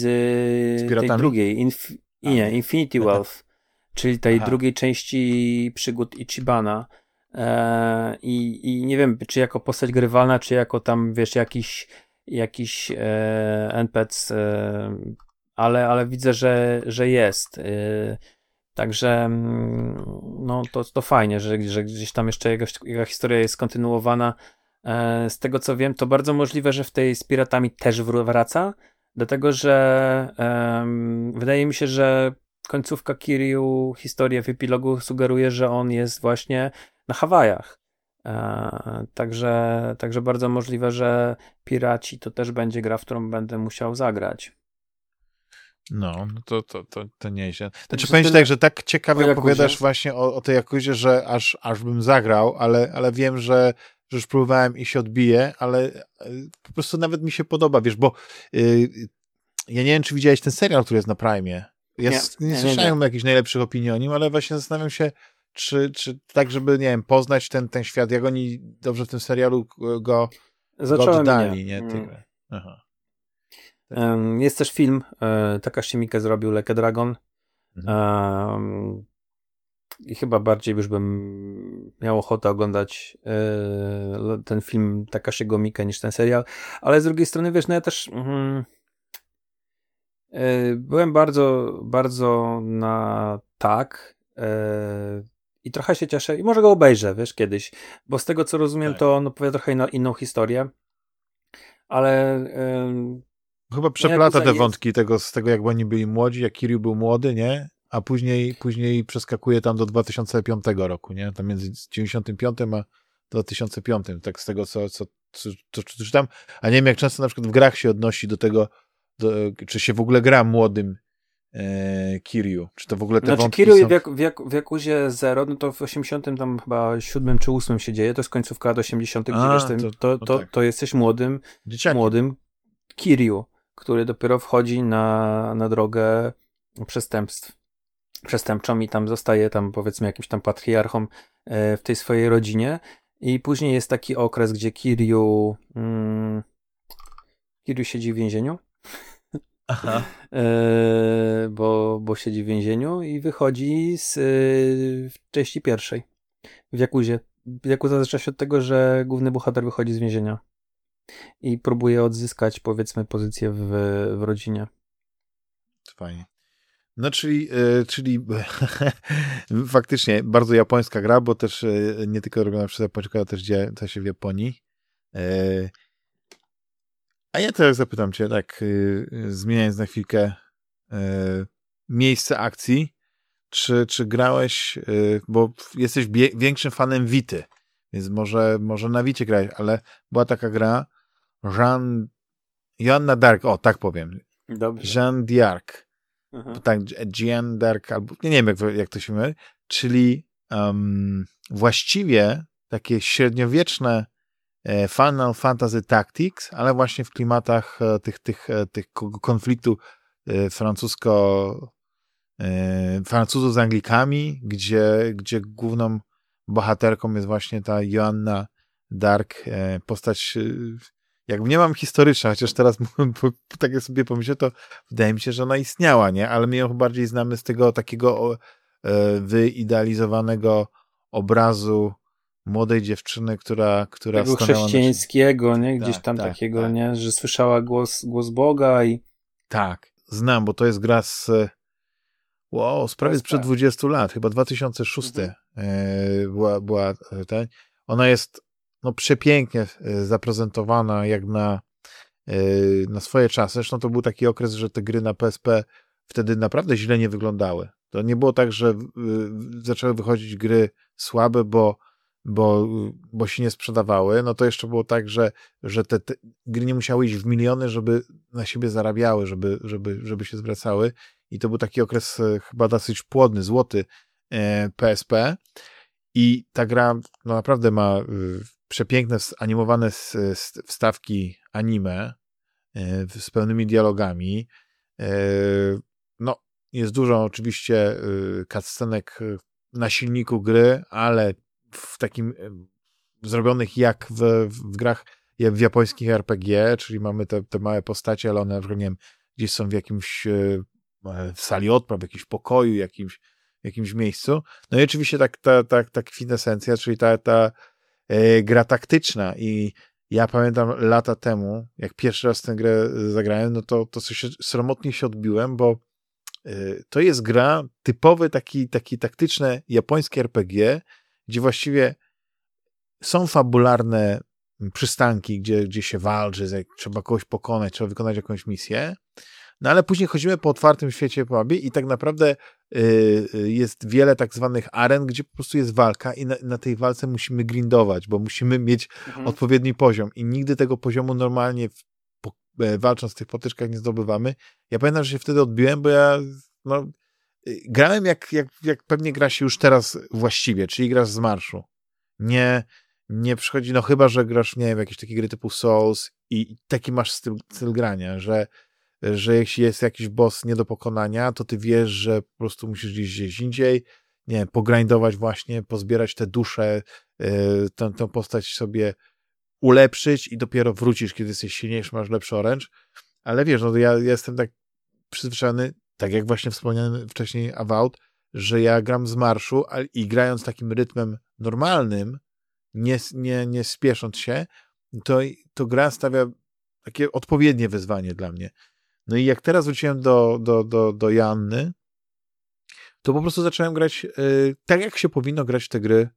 z tej drugiej, Inf nie, Infinity Wealth, czyli tej Aha. drugiej części przygód Ichibana. E, i, I nie wiem, czy jako postać grywalna, czy jako tam, wiesz, jakiś jakiś e, NPC, e, ale, ale widzę, że, że jest. E, Także mm, no, to, to fajnie, że, że gdzieś tam jeszcze jego, jego historia jest kontynuowana. E, z tego co wiem, to bardzo możliwe, że w tej z piratami też wraca, dlatego że um, wydaje mi się, że końcówka Kiryu, historia w epilogu sugeruje, że on jest właśnie na Hawajach. E, także, także bardzo możliwe, że Piraci to też będzie gra, w którą będę musiał zagrać. No, no to, to, to, to nieźle. Znaczy, powiem tak, że tak ciekawie opowiadasz właśnie o, o tej Jakuzie, że aż, aż bym zagrał, ale, ale wiem, że, że już próbowałem i się odbije, ale e, po prostu nawet mi się podoba, wiesz, bo yy, ja nie wiem, czy widziałeś ten serial, który jest na Prime. Ja nie, nie, nie słyszałem jakichś najlepszych opinii o nim, ale właśnie zastanawiam się, czy, czy tak, żeby, nie wiem, poznać ten, ten świat, jak oni dobrze w tym serialu go, go oddali, nie? Mm. Aha. Jest też film, e, Takashi Miike zrobił Like Dragon. Mhm. I chyba bardziej już bym miał ochotę oglądać e, ten film Takashiego Miike niż ten serial. Ale z drugiej strony, wiesz, no ja też mm, e, byłem bardzo, bardzo na tak i trochę się cieszę i może go obejrzę, wiesz, kiedyś, bo z tego co rozumiem, tak. to on opowiada trochę inną, inną historię, ale Chyba przeplata te wątki tego, z tego, jak oni byli młodzi, jak Kiryu był młody, nie? A później, później przeskakuje tam do 2005 roku, nie? Tam między 95 a 2005, tak z tego, co, co, co, co, co czytam. A nie wiem, jak często na przykład w grach się odnosi do tego, do, czy się w ogóle gra młodym e, Kiryu. Czy to w ogóle te znaczy, wątki Kiryu są... w, jak, w, jak, w Jakuzie 0, no to w 80 tam chyba 7 czy 8 się dzieje, to jest końcówka do 80 A, to, to, to, to, tak. to, jesteś młodym, Dzieciakiem. młodym Kiryu, który dopiero wchodzi na, na drogę przestępstw przestępczą i tam zostaje tam powiedzmy jakimś tam patriarchą e, w tej swojej rodzinie i później jest taki okres, gdzie Kiryu mm, Kiryu siedzi w więzieniu Aha. E, bo, bo siedzi w więzieniu i wychodzi z, e, części pierwszej w Jakuzie. Jakuza zaczyna się od tego, że główny bohater wychodzi z więzienia i próbuje odzyskać powiedzmy pozycję w, w rodzinie. Fajnie. No, czyli, e, czyli [laughs] faktycznie bardzo japońska gra, bo też nie tylko robiona przez Japończyka, ale też dzieje się w Japonii. A ja teraz zapytam cię, tak, zmieniając na chwilkę miejsce akcji, czy, czy grałeś, bo jesteś większym fanem Wity, więc może, może na Wicie grałeś, ale była taka gra Jean, Joanna Dark, o tak powiem. Dobrze. Jean d'Arc. Mhm. Tak, Jean Dark, albo nie wiem jak, jak to się mówi, czyli um, właściwie takie średniowieczne e, Final Fantasy Tactics, ale właśnie w klimatach e, tych, tych, e, tych konfliktu francusko Francuzów z Anglikami, gdzie, gdzie główną bohaterką jest właśnie ta Joanna Dark, postać jakby nie mam historyczna, chociaż teraz [laughs] tak jak sobie pomyślę, to wydaje mi się, że ona istniała, nie? Ale my ją bardziej znamy z tego takiego e, wyidealizowanego obrazu młodej dziewczyny, która, która tego chrześcijańskiego, nie? Gdzieś tak, tam tak, takiego, tak. nie? Że słyszała głos, głos Boga i... Tak, znam, bo to jest gra z wow, z prawie sprzed 20 lat, chyba 2006 mhm. E, była, była e, ten. Ona jest no, przepięknie e, zaprezentowana jak na, e, na swoje czasy. Zresztą to był taki okres, że te gry na PSP wtedy naprawdę źle nie wyglądały. To nie było tak, że zaczęły wychodzić gry słabe, bo, bo, bo się nie sprzedawały. No to jeszcze było tak, że, że te, te gry nie musiały iść w miliony, żeby na siebie zarabiały, żeby, żeby, żeby się zwracały. I to był taki okres e, chyba dosyć płodny, złoty PSP. I ta gra no naprawdę ma przepiękne animowane wstawki anime e, z pełnymi dialogami. E, no, jest dużo oczywiście e, cutscenek na silniku gry, ale w takim zrobionych jak w, w grach w japońskich RPG, czyli mamy te, te małe postacie, ale one nie wiem, gdzieś są w jakimś w sali odpraw, w jakimś pokoju, jakimś, jakimś miejscu. No i oczywiście tak, ta, ta, ta kwintesencja, czyli ta, ta gra taktyczna. I ja pamiętam lata temu, jak pierwszy raz tę grę zagrałem, no to, to coś sromotnie się odbiłem, bo e, to jest gra typowy taki, taki taktyczne japońskie RPG, gdzie właściwie są fabularne przystanki, gdzie, gdzie się walczy, trzeba kogoś pokonać, trzeba wykonać jakąś misję, no ale później chodzimy po otwartym świecie pułapie i tak naprawdę y, y, jest wiele tak zwanych aren, gdzie po prostu jest walka i na, na tej walce musimy grindować, bo musimy mieć mhm. odpowiedni poziom i nigdy tego poziomu normalnie w, po, e, walcząc w tych potyczkach nie zdobywamy. Ja pamiętam, że się wtedy odbiłem, bo ja no, y, grałem jak, jak, jak pewnie gra się już teraz właściwie, czyli grasz z marszu. Nie, nie przychodzi, no chyba, że grasz, nie wiem, jakieś takie gry typu Souls i taki masz styl, styl grania, że że jeśli jest jakiś boss nie do pokonania, to ty wiesz, że po prostu musisz gdzieś gdzieś indziej, nie wiem, właśnie, pozbierać te dusze, yy, tę, tę postać sobie ulepszyć i dopiero wrócisz, kiedy jesteś silniejszy, masz lepszy oręcz. Ale wiesz, no ja, ja jestem tak przyzwyczajony, tak jak właśnie wspomniałem wcześniej Avowed, że ja gram z marszu i grając takim rytmem normalnym, nie, nie, nie spiesząc się, to, to gra stawia takie odpowiednie wyzwanie dla mnie. No i jak teraz wróciłem do, do, do, do Janny, to po prostu zacząłem grać y, tak, jak się powinno grać te gry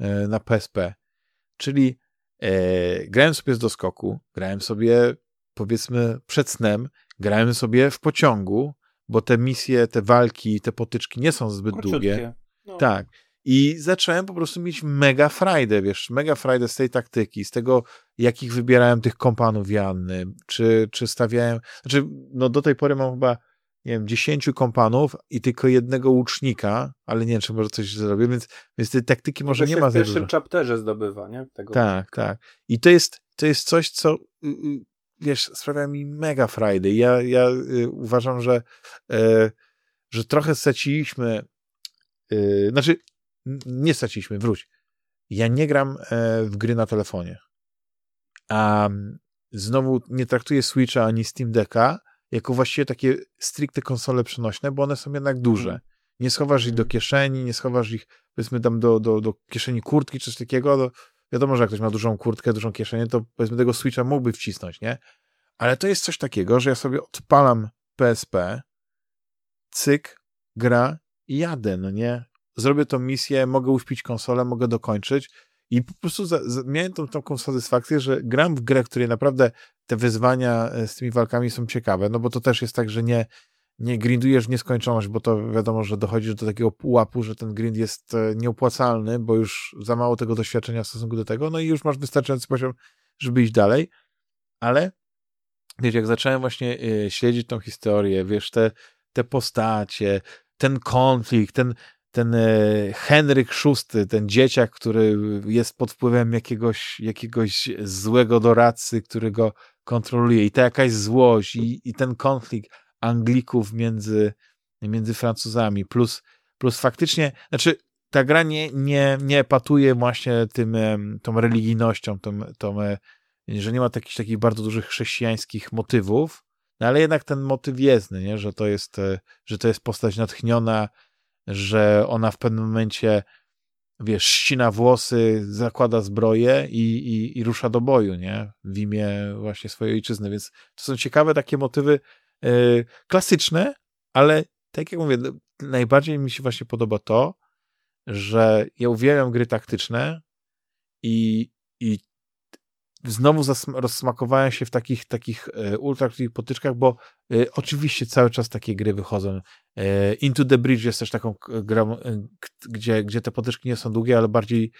y, na PSP. Czyli y, grałem sobie z doskoku, grałem sobie powiedzmy przed snem, grałem sobie w pociągu, bo te misje, te walki, te potyczki nie są zbyt Króciutkie. długie. No. Tak. I zacząłem po prostu mieć mega frajdę, wiesz, mega frajdę z tej taktyki, z tego, jakich wybierałem tych kompanów Janny, czy, czy stawiałem, znaczy, no do tej pory mam chyba, nie wiem, dziesięciu kompanów i tylko jednego łucznika, ale nie wiem, czy może coś zrobię, więc, więc tej taktyki może nie ma za dużo. w pierwszym chapterze zdobywa, nie? Tego tak, tak. I to jest, to jest coś, co y, y, wiesz, sprawia mi mega frajdy. Ja, ja y, uważam, że, y, że trochę straciliśmy, y, znaczy nie straciliśmy, wróć. Ja nie gram e, w gry na telefonie. A znowu nie traktuję Switcha ani Steam Decka jako właściwie takie stricte konsole przenośne, bo one są jednak duże. Mhm. Nie schowasz ich do mhm. kieszeni, nie schowasz ich, powiedzmy, tam do, do, do kieszeni kurtki, czy coś takiego. Wiadomo, że jak ktoś ma dużą kurtkę, dużą kieszenię, to powiedzmy tego Switcha mógłby wcisnąć, nie? Ale to jest coś takiego, że ja sobie odpalam PSP, cyk, gra i jadę, no nie? Zrobię tą misję, mogę uśpić konsolę, mogę dokończyć. I po prostu za, za, miałem tą taką satysfakcję, że gram w grę, której naprawdę te wyzwania e, z tymi walkami są ciekawe, no bo to też jest tak, że nie, nie grindujesz w nieskończoność, bo to wiadomo, że dochodzisz do takiego pułapu, że ten grind jest e, nieopłacalny, bo już za mało tego doświadczenia w stosunku do tego, no i już masz wystarczający poziom, żeby iść dalej, ale wiesz, jak zacząłem właśnie y, śledzić tą historię, wiesz, te, te postacie, ten konflikt, ten, ten y, Henryk VI, ten dzieciak, który jest pod wpływem jakiegoś, jakiegoś złego doradcy, który go kontroluje. I ta jakaś złość i, i ten konflikt Anglików między, między Francuzami, plus, plus faktycznie, znaczy ta gra nie, nie, nie patuje właśnie tym, tą religijnością, tą, tą e, że nie ma takich, takich bardzo dużych chrześcijańskich motywów, no ale jednak ten motyw jest, no nie? Że, to jest, e, że to jest postać natchniona, że ona w pewnym momencie wiesz, ścina włosy, zakłada zbroję i, i, i rusza do boju, nie? W imię właśnie swojej ojczyzny, więc to są ciekawe takie motywy yy, klasyczne, ale tak jak mówię, najbardziej mi się właśnie podoba to, że ja uwielbiam gry taktyczne i, i znowu rozsmakowałem się w takich, takich e, ultra potyczkach, bo e, oczywiście cały czas takie gry wychodzą. E, Into the Bridge jest też taką grą, gdzie, gdzie te potyczki nie są długie, ale bardziej,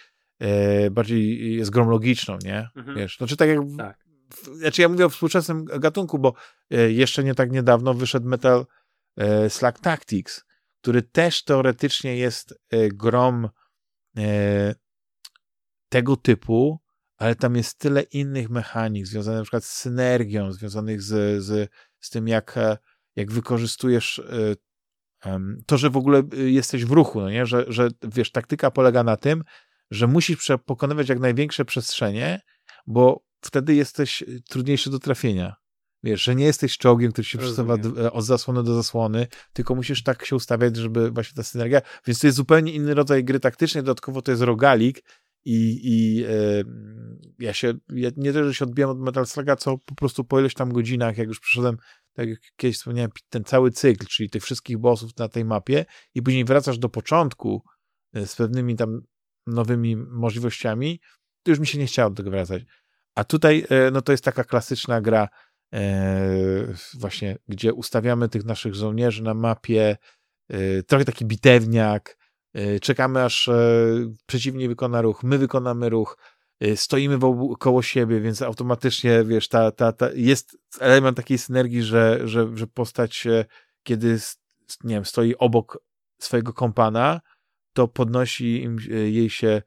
bardziej jest grą logiczną, nie? Mhm. Wiesz, znaczy tak jak... Tak. Znaczy ja mówię o współczesnym gatunku, bo jeszcze nie tak niedawno wyszedł Metal Slack Tactics, który też teoretycznie jest grom tego typu, ale tam jest tyle innych mechanik związanych na przykład z synergią, związanych z, z, z tym, jak, e, jak wykorzystujesz e, to, że w ogóle e, jesteś w ruchu, no nie? Że, że wiesz, taktyka polega na tym, że musisz pokonywać jak największe przestrzenie, bo wtedy jesteś trudniejszy do trafienia. Wiesz, że nie jesteś czołgiem, który się przesuwa od zasłony do zasłony, tylko musisz tak się ustawiać, żeby właśnie ta synergia. Więc to jest zupełnie inny rodzaj gry taktycznej. Dodatkowo to jest rogalik, i, i ja się, ja nie tylko, że się odbijam od Metal Sluga, co po prostu po ileś tam godzinach, jak już przeszedłem, tak jak kiedyś wspomniałem, ten cały cykl, czyli tych wszystkich bossów na tej mapie i później wracasz do początku e, z pewnymi tam nowymi możliwościami, to już mi się nie chciało do tego wracać. A tutaj, e, no to jest taka klasyczna gra, e, właśnie, gdzie ustawiamy tych naszych żołnierzy na mapie, trochę taki bitewniak, czekamy aż e, przeciwnik wykona ruch, my wykonamy ruch, e, stoimy koło siebie, więc automatycznie, wiesz, ta, ta, ta jest element takiej synergii, że, że, że postać, kiedy, nie wiem, stoi obok swojego kompana, to podnosi jej się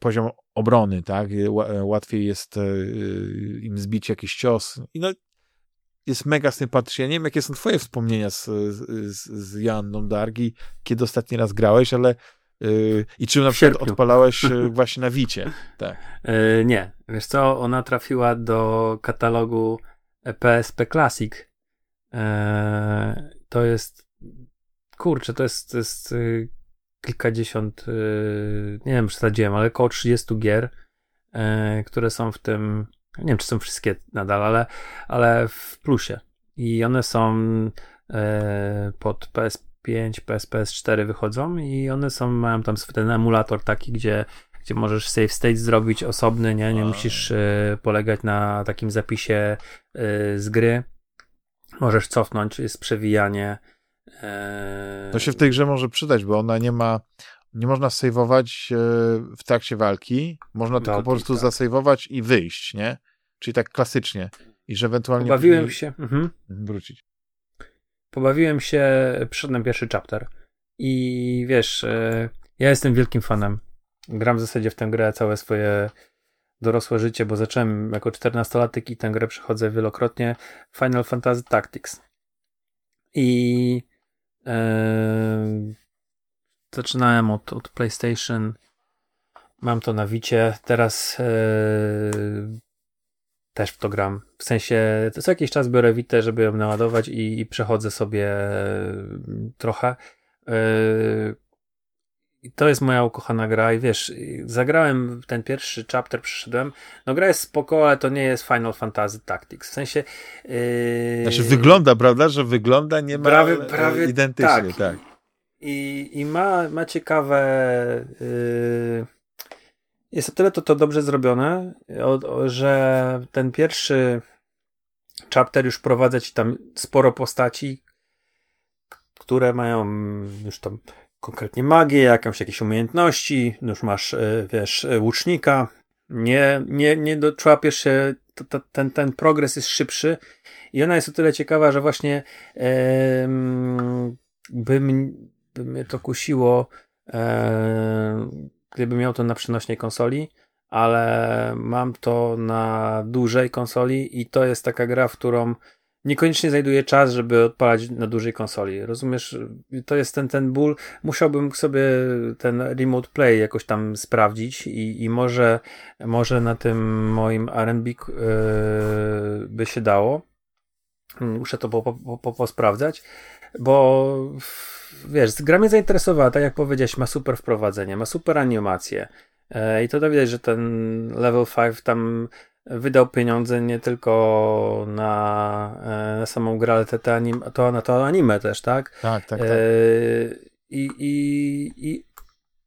poziom obrony, tak? Łatwiej jest im zbić jakiś cios. I no, jest mega sympatycznie. Ja nie wiem, jakie są twoje wspomnienia z, z, z Janną Dargi, kiedy ostatni raz grałeś, ale yy, i czy na przykład odpalałeś y, [laughs] właśnie na Wicie? Tak. Yy, nie. Wiesz co, ona trafiła do katalogu PSP Classic. Yy, to jest kurczę, to jest, to jest yy, kilkadziesiąt, yy, nie wiem, przesadziłem, ale około 30 gier, które są w tym nie wiem, czy są wszystkie nadal, ale, ale w plusie. I one są e, pod PS5, PS, PS4 wychodzą i one są, mają tam ten emulator taki, gdzie, gdzie możesz save state zrobić osobny, nie, nie musisz e, polegać na takim zapisie e, z gry. Możesz cofnąć, jest przewijanie. E, to się w tej grze może przydać, bo ona nie ma nie można sejwować e, w trakcie walki, można tylko walki, po prostu tak. zasejwować i wyjść, nie? Czyli tak klasycznie. I że ewentualnie... Pobawiłem się. Mhm. mhm. Wrócić. Pobawiłem się, przyszedłem pierwszy chapter i wiesz, e, ja jestem wielkim fanem. Gram w zasadzie w tę grę całe swoje dorosłe życie, bo zacząłem jako 14-latek i tę grę przechodzę wielokrotnie. Final Fantasy Tactics. I e, zaczynałem od, od PlayStation. Mam to na Wicie. Teraz e, też w to gram. W sensie, co jakiś czas biorę Witę, żeby ją naładować i, i przechodzę sobie trochę. E, i to jest moja ukochana gra i wiesz, zagrałem ten pierwszy chapter, przyszedłem, no gra jest spoko, ale to nie jest Final Fantasy Tactics, w sensie... Yy... Znaczy wygląda, prawda, że wygląda nie ma prawie, prawie identycznie, tak. tak. I, i ma, ma ciekawe... Yy... Jest o tyle to, to dobrze zrobione, o, o, że ten pierwszy chapter już prowadza ci tam sporo postaci, które mają już tam konkretnie magię, jakąś jakieś umiejętności, już masz, e, wiesz, e, łucznika, nie, nie, nie doczłapiesz się, to, to, ten, ten progres jest szybszy i ona jest o tyle ciekawa, że właśnie e, by, by mnie to kusiło, e, gdybym miał to na przenośnej konsoli, ale mam to na dużej konsoli i to jest taka gra, w którą niekoniecznie znajduję czas, żeby odpalać na dużej konsoli. Rozumiesz? To jest ten, ten ból. Musiałbym sobie ten remote play jakoś tam sprawdzić i, i może, może na tym moim R&B yy, by się dało. Muszę to po, po, po, posprawdzać, bo wiesz, gra mnie zainteresowała, tak jak powiedziałeś, ma super wprowadzenie, ma super animację. E, I to widać, że ten level 5 tam wydał pieniądze nie tylko na, e, na samą grę, ale te, te anim, to, na to anime też, tak? Tak, tak, tak. E, i, i, I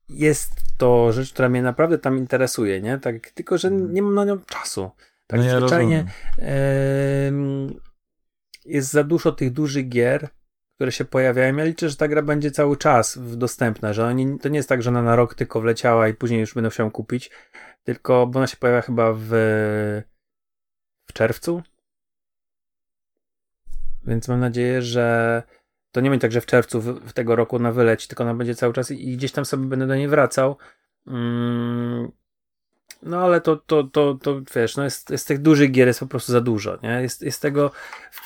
jest to rzecz, która mnie naprawdę tam interesuje, nie? Tak, tylko, że nie mam na nią czasu. Tak no zwyczajnie jest za dużo tych dużych gier, które się pojawiają. Ja liczę, że ta gra będzie cały czas dostępna, że oni, to nie jest tak, że ona na rok tylko wleciała i później już będą się kupić, tylko, bo ona się pojawia chyba w, w czerwcu. Więc mam nadzieję, że to nie będzie tak, że w czerwcu w, w tego roku ona wyleci, tylko ona będzie cały czas i, i gdzieś tam sobie będę do niej wracał. Mm, no ale to, to, to, to wiesz, no jest, jest tych dużych gier jest po prostu za dużo, nie? Jest, jest tego,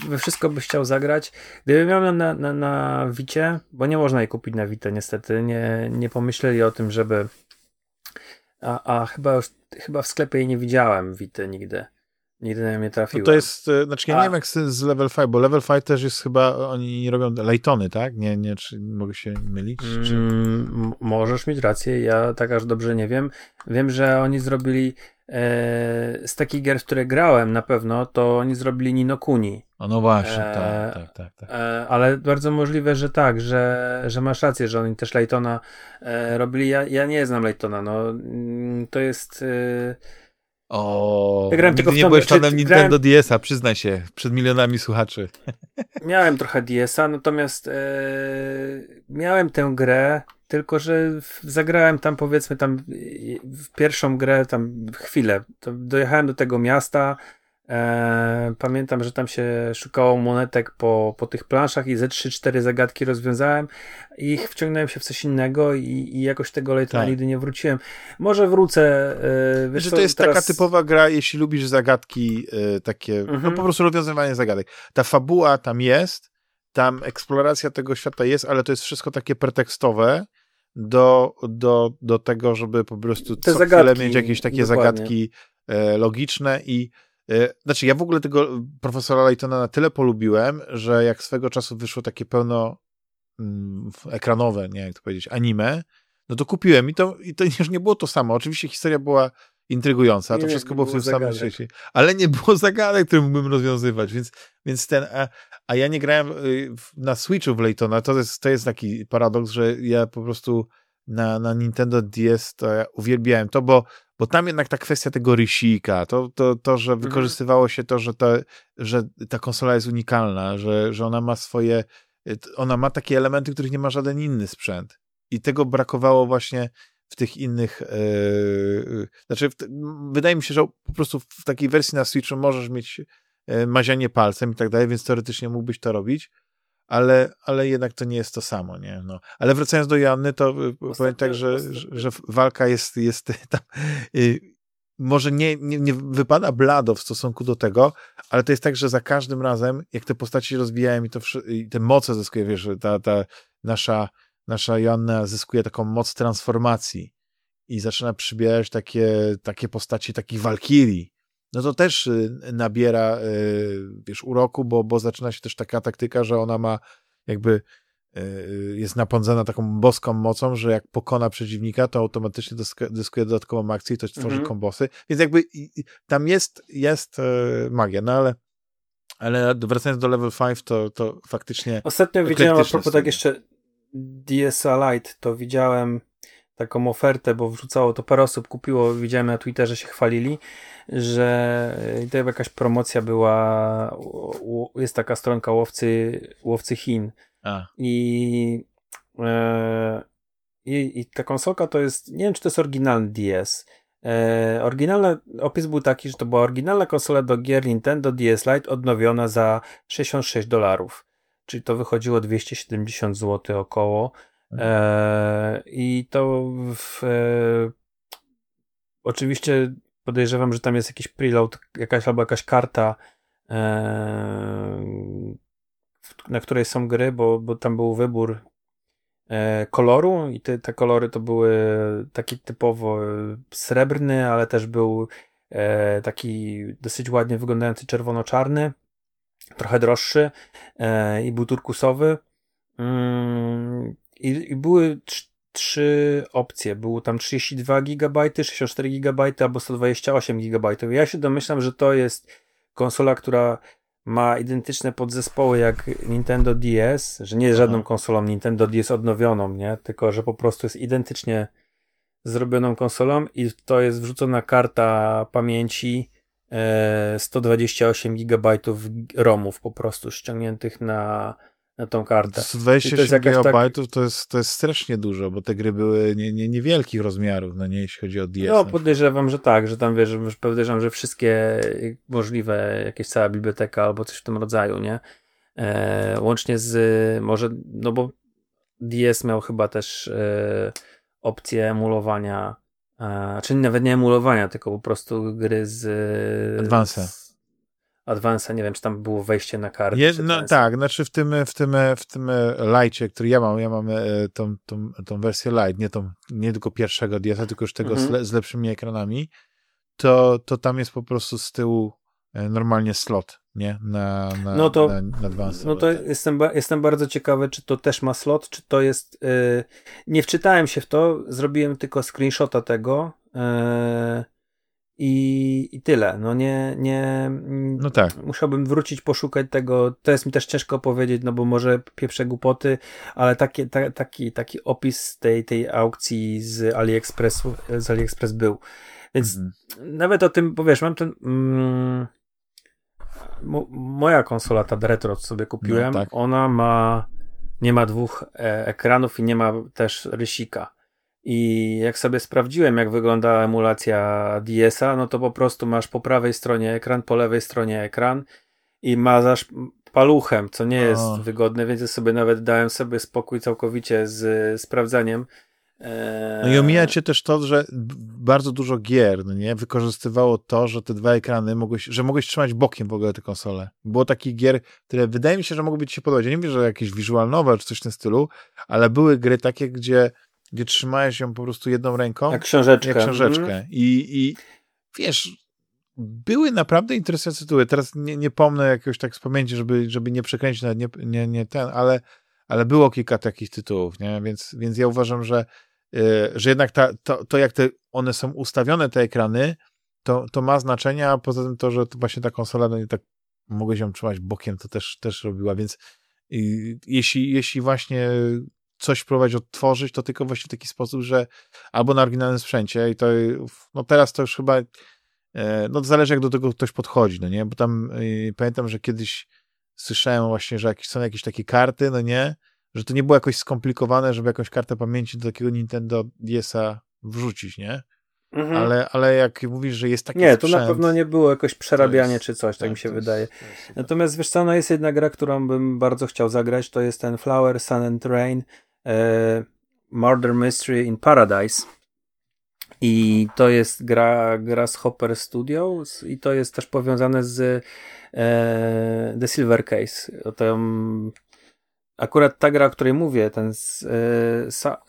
we wszystko byś chciał zagrać. Gdybym miał na, na, na Wicie, bo nie można jej kupić na Wite niestety, nie, nie pomyśleli o tym, żeby a, a chyba już, chyba w sklepie jej nie widziałem Wity nigdy. Nigdy na mnie trafiło. No to jest, e, znaczy ja nie wiem jak z, z Level 5, bo Level 5 też jest chyba, oni robią Laytony, tak? Nie, nie, czy mogę się mylić? Czy... Mm, możesz mieć rację, ja tak aż dobrze nie wiem. Wiem, że oni zrobili e, z takich gier, w które grałem na pewno, to oni zrobili Nino Kuni. O no właśnie, e, tak, tak, tak. tak. E, ale bardzo możliwe, że tak, że, że masz rację, że oni też Laytona e, robili. Ja, ja nie znam Laytona, no mm, to jest... E, o, ja grałem tylko nie byłeś fanem Nintendo grałem... DS-a, przyznaj się, przed milionami słuchaczy. [laughs] Miałem trochę DS-a, natomiast e, miałem tę grę, tylko że zagrałem tam powiedzmy tam w pierwszą grę tam chwilę. To dojechałem do tego miasta, E, pamiętam, że tam się szukało monetek po, po tych planszach i ze 3-4 zagadki rozwiązałem i wciągnąłem się w coś innego i, i jakoś tego Laytona tak. nigdy nie wróciłem. Może wrócę. E, wiesz, że to jest teraz... taka typowa gra, jeśli lubisz zagadki e, takie, no mhm. no po prostu rozwiązywanie zagadek. Ta fabuła tam jest, tam eksploracja tego świata jest, ale to jest wszystko takie pretekstowe do, do, do tego, żeby po prostu Te co zagadki, chwilę mieć jakieś takie dokładnie. zagadki e, logiczne i znaczy, ja w ogóle tego profesora Laytona na tyle polubiłem, że jak swego czasu wyszło takie pełno mm, ekranowe, nie jak to powiedzieć, anime, no to kupiłem i to, i to [laughs] już nie było to samo. Oczywiście historia była intrygująca, nie, to wszystko było w tym samym świecie, ale nie było [laughs] zagadek, które mógłbym rozwiązywać, więc, więc ten, a, a ja nie grałem y, na Switchu w Laytona, to jest, to jest taki paradoks, że ja po prostu na, na Nintendo DS to ja uwielbiałem to, bo bo tam jednak ta kwestia tego rysika, to, to, to że mhm. wykorzystywało się to, że ta, że ta konsola jest unikalna, że, że ona ma swoje, ona ma takie elementy, których nie ma żaden inny sprzęt. I tego brakowało właśnie w tych innych, yy, znaczy w, wydaje mi się, że po prostu w takiej wersji na Switchu możesz mieć yy, mazianie palcem i tak dalej, więc teoretycznie mógłbyś to robić, ale, ale jednak to nie jest to samo, nie? No. Ale wracając do Janny, to y, Ostatnio, powiem tak, że, że, że walka jest, jest [laughs] tam... Y, może nie, nie, nie wypada blado w stosunku do tego, ale to jest tak, że za każdym razem, jak te postacie się rozwijają i, to, i te moce zyskuje, wiesz, ta, ta nasza, nasza Joanna zyskuje taką moc transformacji i zaczyna przybierać takie, takie postacie takich walkirii, no to też y, nabiera, y, wiesz, uroku, bo, bo zaczyna się też taka taktyka, że ona ma jakby y, jest napędzana taką boską mocą, że jak pokona przeciwnika, to automatycznie zyskuje dodatkową akcję i to tworzy mhm. kombosy. Więc jakby tam jest, jest magia, no ale ale wracając do level 5, to, to faktycznie. Ostatnio widziałem, a propos tak jeszcze DSA Lite, to widziałem taką ofertę, bo wrzucało to parę osób, kupiło, widziałem na Twitterze się chwalili, że to jakaś promocja była, jest taka stronka łowcy, łowcy Chin A. I, e, i, i ta konsolka to jest, nie wiem czy to jest oryginalny DS, e, oryginalny opis był taki, że to była oryginalna konsola do gier Nintendo DS Lite odnowiona za 66 dolarów, czyli to wychodziło 270 zł około. E, i to w, e, oczywiście podejrzewam, że tam jest jakiś preload, jakaś albo jakaś karta, e, na której są gry, bo, bo tam był wybór e, koloru i te, te kolory to były taki typowo srebrny, ale też był e, taki dosyć ładnie wyglądający czerwono-czarny, trochę droższy i był turkusowy. I, i były trzy opcje. Było tam 32 GB, 64 GB albo 128 GB. Ja się domyślam, że to jest konsola, która ma identyczne podzespoły jak Nintendo DS, że nie jest żadną konsolą Nintendo DS odnowioną, nie? Tylko, że po prostu jest identycznie zrobioną konsolą i to jest wrzucona karta pamięci e, 128 GB ROMów po prostu ściągniętych na na tą kartę. 128 GB tak... to, jest, to jest strasznie dużo, bo te gry były nie, nie, niewielkich rozmiarów, no nie, jeśli chodzi o DS. No, podejrzewam, że tak, że tam wiesz, podejrzewam, że wszystkie możliwe, jakieś cała biblioteka albo coś w tym rodzaju, nie? E, łącznie z, może, no bo DS miał chyba też e, opcję emulowania, e, czyli nawet nie emulowania, tylko po prostu gry z... Advance. Advance, nie wiem, czy tam było wejście na kartę. Je, no, tak, znaczy w tym, w tym, w tym Lite, który ja mam, ja mam e, tą, tą, tą wersję Lite, nie, tą, nie tylko pierwszego DS, tylko już tego mhm. z, z, lepszymi ekranami, to, to tam jest po prostu z tyłu e, normalnie slot, nie? Na, na, no to, na, na Advance. No to jestem, jestem bardzo ciekawy, czy to też ma slot, czy to jest... Yy, nie wczytałem się w to, zrobiłem tylko screenshota tego, yy, i, i tyle. No nie, nie. No tak. Musiałbym wrócić, poszukać tego. To jest mi też ciężko powiedzieć, no bo może pieprze głupoty, ale taki, ta, taki, taki opis tej, tej aukcji z AliExpressu, z AliExpress był. Więc mhm. nawet o tym, bo wiesz, mam ten. Mm, moja konsola, ta retro, co sobie kupiłem, no, tak. ona ma. Nie ma dwóch e, ekranów i nie ma też rysika. I jak sobie sprawdziłem, jak wygląda emulacja DS-a, no to po prostu masz po prawej stronie ekran, po lewej stronie ekran i mazasz paluchem, co nie jest o. wygodne, więc ja sobie nawet dałem sobie spokój całkowicie z sprawdzaniem. No i omijacie też to, że bardzo dużo gier no nie, wykorzystywało to, że te dwa ekrany mogłeś, że mogłeś trzymać bokiem w ogóle te konsole. Było takich gier, które wydaje mi się, że mogłyby ci się podobać. Ja nie wiem, że jakieś visual novel czy coś w tym stylu, ale były gry takie, gdzie gdzie trzymałeś ją po prostu jedną ręką. Jak książeczkę. Jak książeczkę. Mm. I, I wiesz, były naprawdę interesujące tytuły. Teraz nie, nie pomnę jakiegoś tak z pamięci, żeby, żeby nie przekręcić nawet nie, nie, nie ten, ale, ale było kilka takich tytułów, nie? Więc, więc ja uważam, że, yy, że jednak ta, to, to, jak te, one są ustawione, te ekrany, to, to ma znaczenie, a poza tym to, że to właśnie ta konsola, no nie tak mogłeś ją trzymać bokiem, to też, też robiła, więc i, jeśli, jeśli właśnie coś próbować odtworzyć, to tylko właśnie w taki sposób, że albo na oryginalnym sprzęcie i to, no teraz to już chyba, e, no zależy jak do tego ktoś podchodzi, no nie, bo tam y, pamiętam, że kiedyś słyszałem właśnie, że jakieś, są jakieś takie karty, no nie, że to nie było jakoś skomplikowane, żeby jakąś kartę pamięci do takiego Nintendo DS-a wrzucić, nie? Mhm. Ale, ale jak mówisz, że jest taki Nie, sprzęt, to na pewno nie było jakoś przerabianie jest, czy coś, tak, tak mi się wydaje. Jest, Natomiast wiesz co, no jest jedna gra, którą bym bardzo chciał zagrać, to jest ten Flower, Sun and Rain Murder Mystery in Paradise. I to jest gra Grasshopper Studios i to jest też powiązane z e, The Silver Case. To, akurat ta gra, o której mówię, ten e, sa,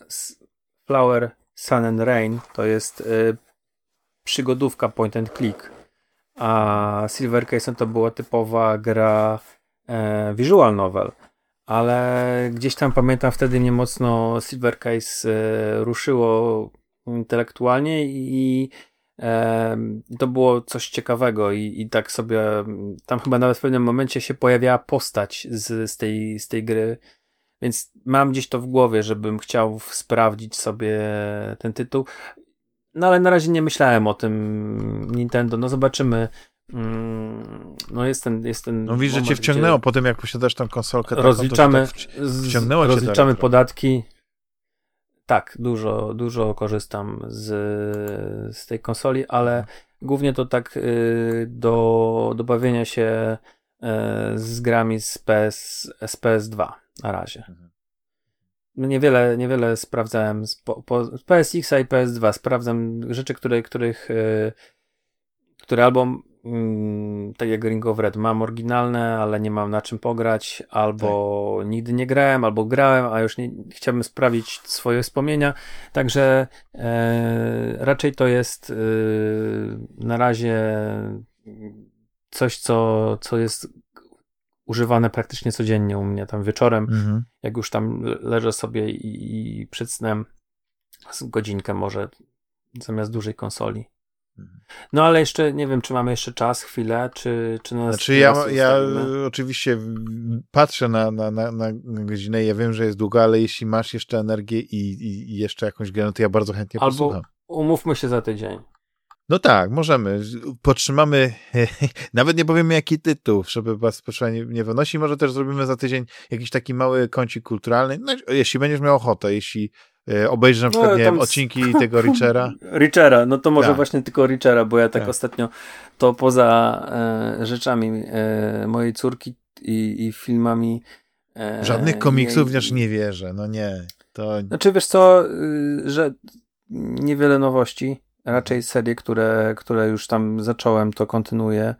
Flower Sun and Rain, to jest e, przygodówka point and click. A Silver Case to była typowa gra e, visual novel ale gdzieś tam pamiętam wtedy mnie mocno Silver Case e, ruszyło intelektualnie i to było coś ciekawego i, i tak sobie tam chyba nawet w pewnym momencie się pojawiała postać z, z, tej, z tej gry, więc mam gdzieś to w głowie, żebym chciał sprawdzić sobie ten tytuł. No ale na razie nie myślałem o tym Nintendo. No zobaczymy. No jest ten, jest ten No widzisz, że cię wciągnęło po tym, jak posiadasz tą konsolkę. Rozliczamy, taką, tak wciągnęło rozliczamy podatki. Tak, dużo, dużo korzystam z, z tej konsoli, ale głównie to tak y, do, do bawienia się y, z grami z, PS, z PS2 na razie. Mhm. No niewiele, niewiele sprawdzałem z, po, po, PSX i PS2. Sprawdzam rzeczy, które, których, y, które albo tak jak Ring of Red, mam oryginalne, ale nie mam na czym pograć, albo tak. nigdy nie grałem, albo grałem, a już nie, chciałbym sprawdzić swoje wspomnienia. Także e, raczej to jest e, na razie coś, co, co jest używane praktycznie codziennie u mnie tam wieczorem, mhm. jak już tam leżę sobie i, i przed snem godzinkę może zamiast dużej konsoli. No ale jeszcze nie wiem, czy mamy jeszcze czas, chwilę, czy, czy nas. Znaczy, ja, ja oczywiście patrzę na, na, na, na godzinę i ja wiem, że jest długo, ale jeśli masz jeszcze energię i, i, jeszcze jakąś grę, no to ja bardzo chętnie Albo posłucham. Umówmy się za tydzień. No tak, możemy. Potrzymamy, [laughs] nawet nie powiemy jaki tytuł, żeby was nie, nie wynosi. Może też zrobimy za tydzień jakiś taki mały kącik kulturalny. No, jeśli będziesz miał ochotę, jeśli E, obejrzy na no, przykład, no, nie wiem, odcinki tego [laughs] Richera. Richera, no to może tak. właśnie tylko Richera, bo ja tak, tak. ostatnio to poza e, rzeczami e, mojej córki i, i filmami e, Żadnych komiksów nie, nie wierzę, no nie. To... Znaczy wiesz co, y, że niewiele nowości, raczej serie, które, które już tam zacząłem, to kontynuuję.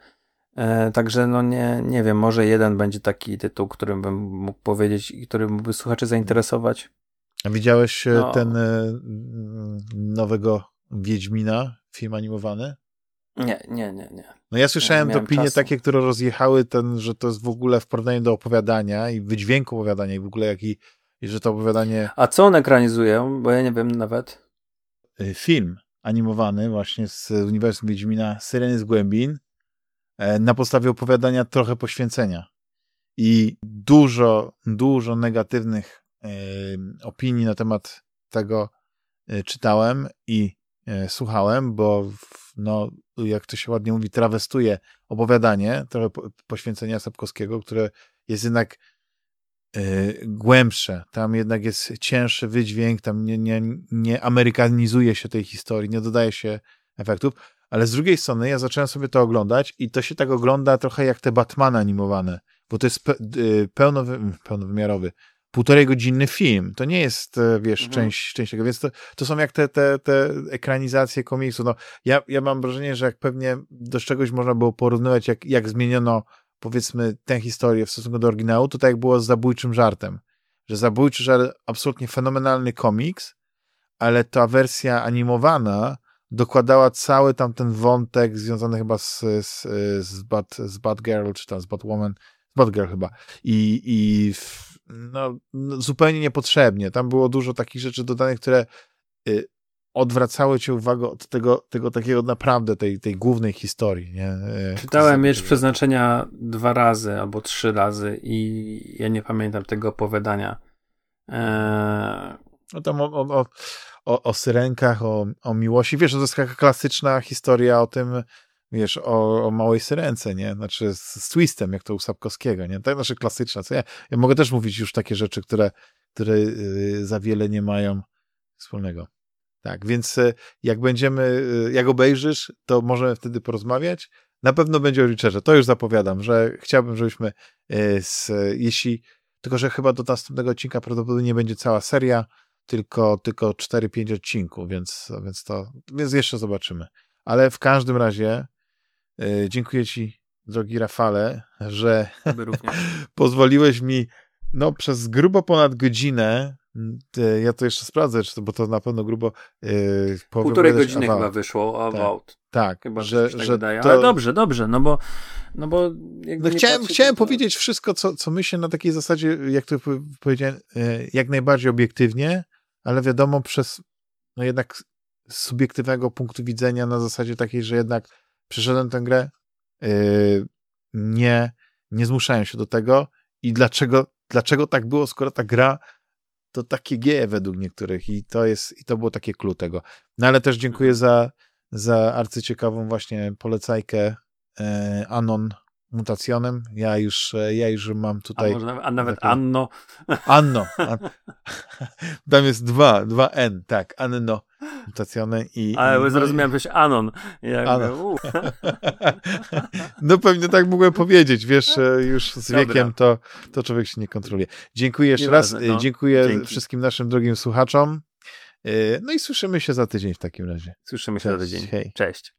E, także no nie, nie wiem, może jeden będzie taki tytuł, którym bym mógł powiedzieć i który mógłby słuchaczy zainteresować. A widziałeś e, no. ten e, nowego Wiedźmina, film animowany? Nie, nie, nie, nie. No ja słyszałem ja opinie czasu. takie, które rozjechały ten, że to jest w ogóle w porównaniu do opowiadania i wydźwięku opowiadania i w ogóle jaki, i że to opowiadanie... A co on ekranizuje? Bo ja nie wiem nawet. E, film animowany właśnie z Uniwersum Wiedźmina Syreny z Głębin na podstawie opowiadania trochę poświęcenia. I dużo, dużo negatywnych opinii na temat tego e, czytałem i e, słuchałem, bo no, jak to się ładnie mówi, trawestuje opowiadanie, trochę poświęcenia Sapkowskiego, które jest jednak e, głębsze, tam jednak jest cięższy wydźwięk, tam nie, nie, nie amerykanizuje się tej historii, nie dodaje się efektów, ale z drugiej strony ja zacząłem sobie to oglądać i to się tak ogląda trochę jak te Batmany animowane, bo to jest pe pełnowy, pełnowymiarowy, półtorej godzinny film. To nie jest, e, wiesz, mhm. część, część tego, więc to, to są jak te, te, te ekranizacje komiksu. No, ja, ja mam wrażenie, że jak pewnie do czegoś można było porównywać, jak, jak zmieniono, powiedzmy, tę historię w stosunku do oryginału, to tak jak było z Zabójczym Żartem. Że Zabójczy Żart, absolutnie fenomenalny komiks, ale ta wersja animowana dokładała cały tam ten wątek związany chyba z, z, z, Bad, z Batgirl, czy tam z Batwoman, z Batgirl chyba. I, i no, no, zupełnie niepotrzebnie. Tam było dużo takich rzeczy dodanych, które y, odwracały cię uwagę od tego, tego takiego naprawdę tej, tej głównej historii. Nie? Y, Czytałem Miecz Przeznaczenia dwa razy albo trzy razy i ja nie pamiętam tego opowiadania. Eee... No tam o, o, o, o syrenkach, o, o miłości. Wiesz, to jest taka klasyczna historia o tym, wiesz, o, o małej syrence, nie? Znaczy z, z twistem, jak to u Sapkowskiego, nie? Tak, znaczy klasyczna, co ja, ja mogę też mówić już takie rzeczy, które, które yy, za wiele nie mają wspólnego. Tak, więc y, jak będziemy, y, jak obejrzysz, to możemy wtedy porozmawiać. Na pewno będzie o Richardzie, to już zapowiadam, że chciałbym, żebyśmy y, z, jeśli, tylko że chyba do następnego odcinka prawdopodobnie nie będzie cała seria, tylko, tylko 4-5 odcinków, więc, więc to, więc jeszcze zobaczymy. Ale w każdym razie dziękuję Ci, drogi Rafale, że [laughs] pozwoliłeś mi no, przez grubo ponad godzinę ja to jeszcze sprawdzę, czy to, bo to na pewno grubo. Yy, Półtorej godziny chyba wyszło about. Tak, tak chyba, że, że tak to... Ale dobrze, dobrze, no bo. No bo no chciałem, chciałem to... powiedzieć wszystko, co, co myślę na takiej zasadzie, jak to powiedziałem, yy, jak najbardziej obiektywnie, ale wiadomo, przez no jednak subiektywnego punktu widzenia, na zasadzie takiej, że jednak przeszedłem tę grę, yy, nie, nie zmuszałem się do tego i dlaczego, dlaczego tak było, skoro ta gra to takie gieje według niektórych i to jest, i to było takie clue tego. No ale też dziękuję za, za arcyciekawą właśnie polecajkę e, Anon mutacjonem. Ja już, e, ja już mam tutaj... A, może, a nawet takie... Anno. Anno. [laughs] An... Tam jest dwa, dwa N, tak, Anno mutacjone i... Ale no, zrozumiałem, że Anon. Jak Anon. [laughs] no pewnie tak mogłem powiedzieć, wiesz, e, już z Dobra. wiekiem to, to człowiek się nie kontroluje. Dziękuję jeszcze raz, no. dziękuję Dzięki. wszystkim naszym drogim słuchaczom. No i słyszymy się za tydzień w takim razie. Słyszymy się Cześć. za tydzień. Hej. Cześć.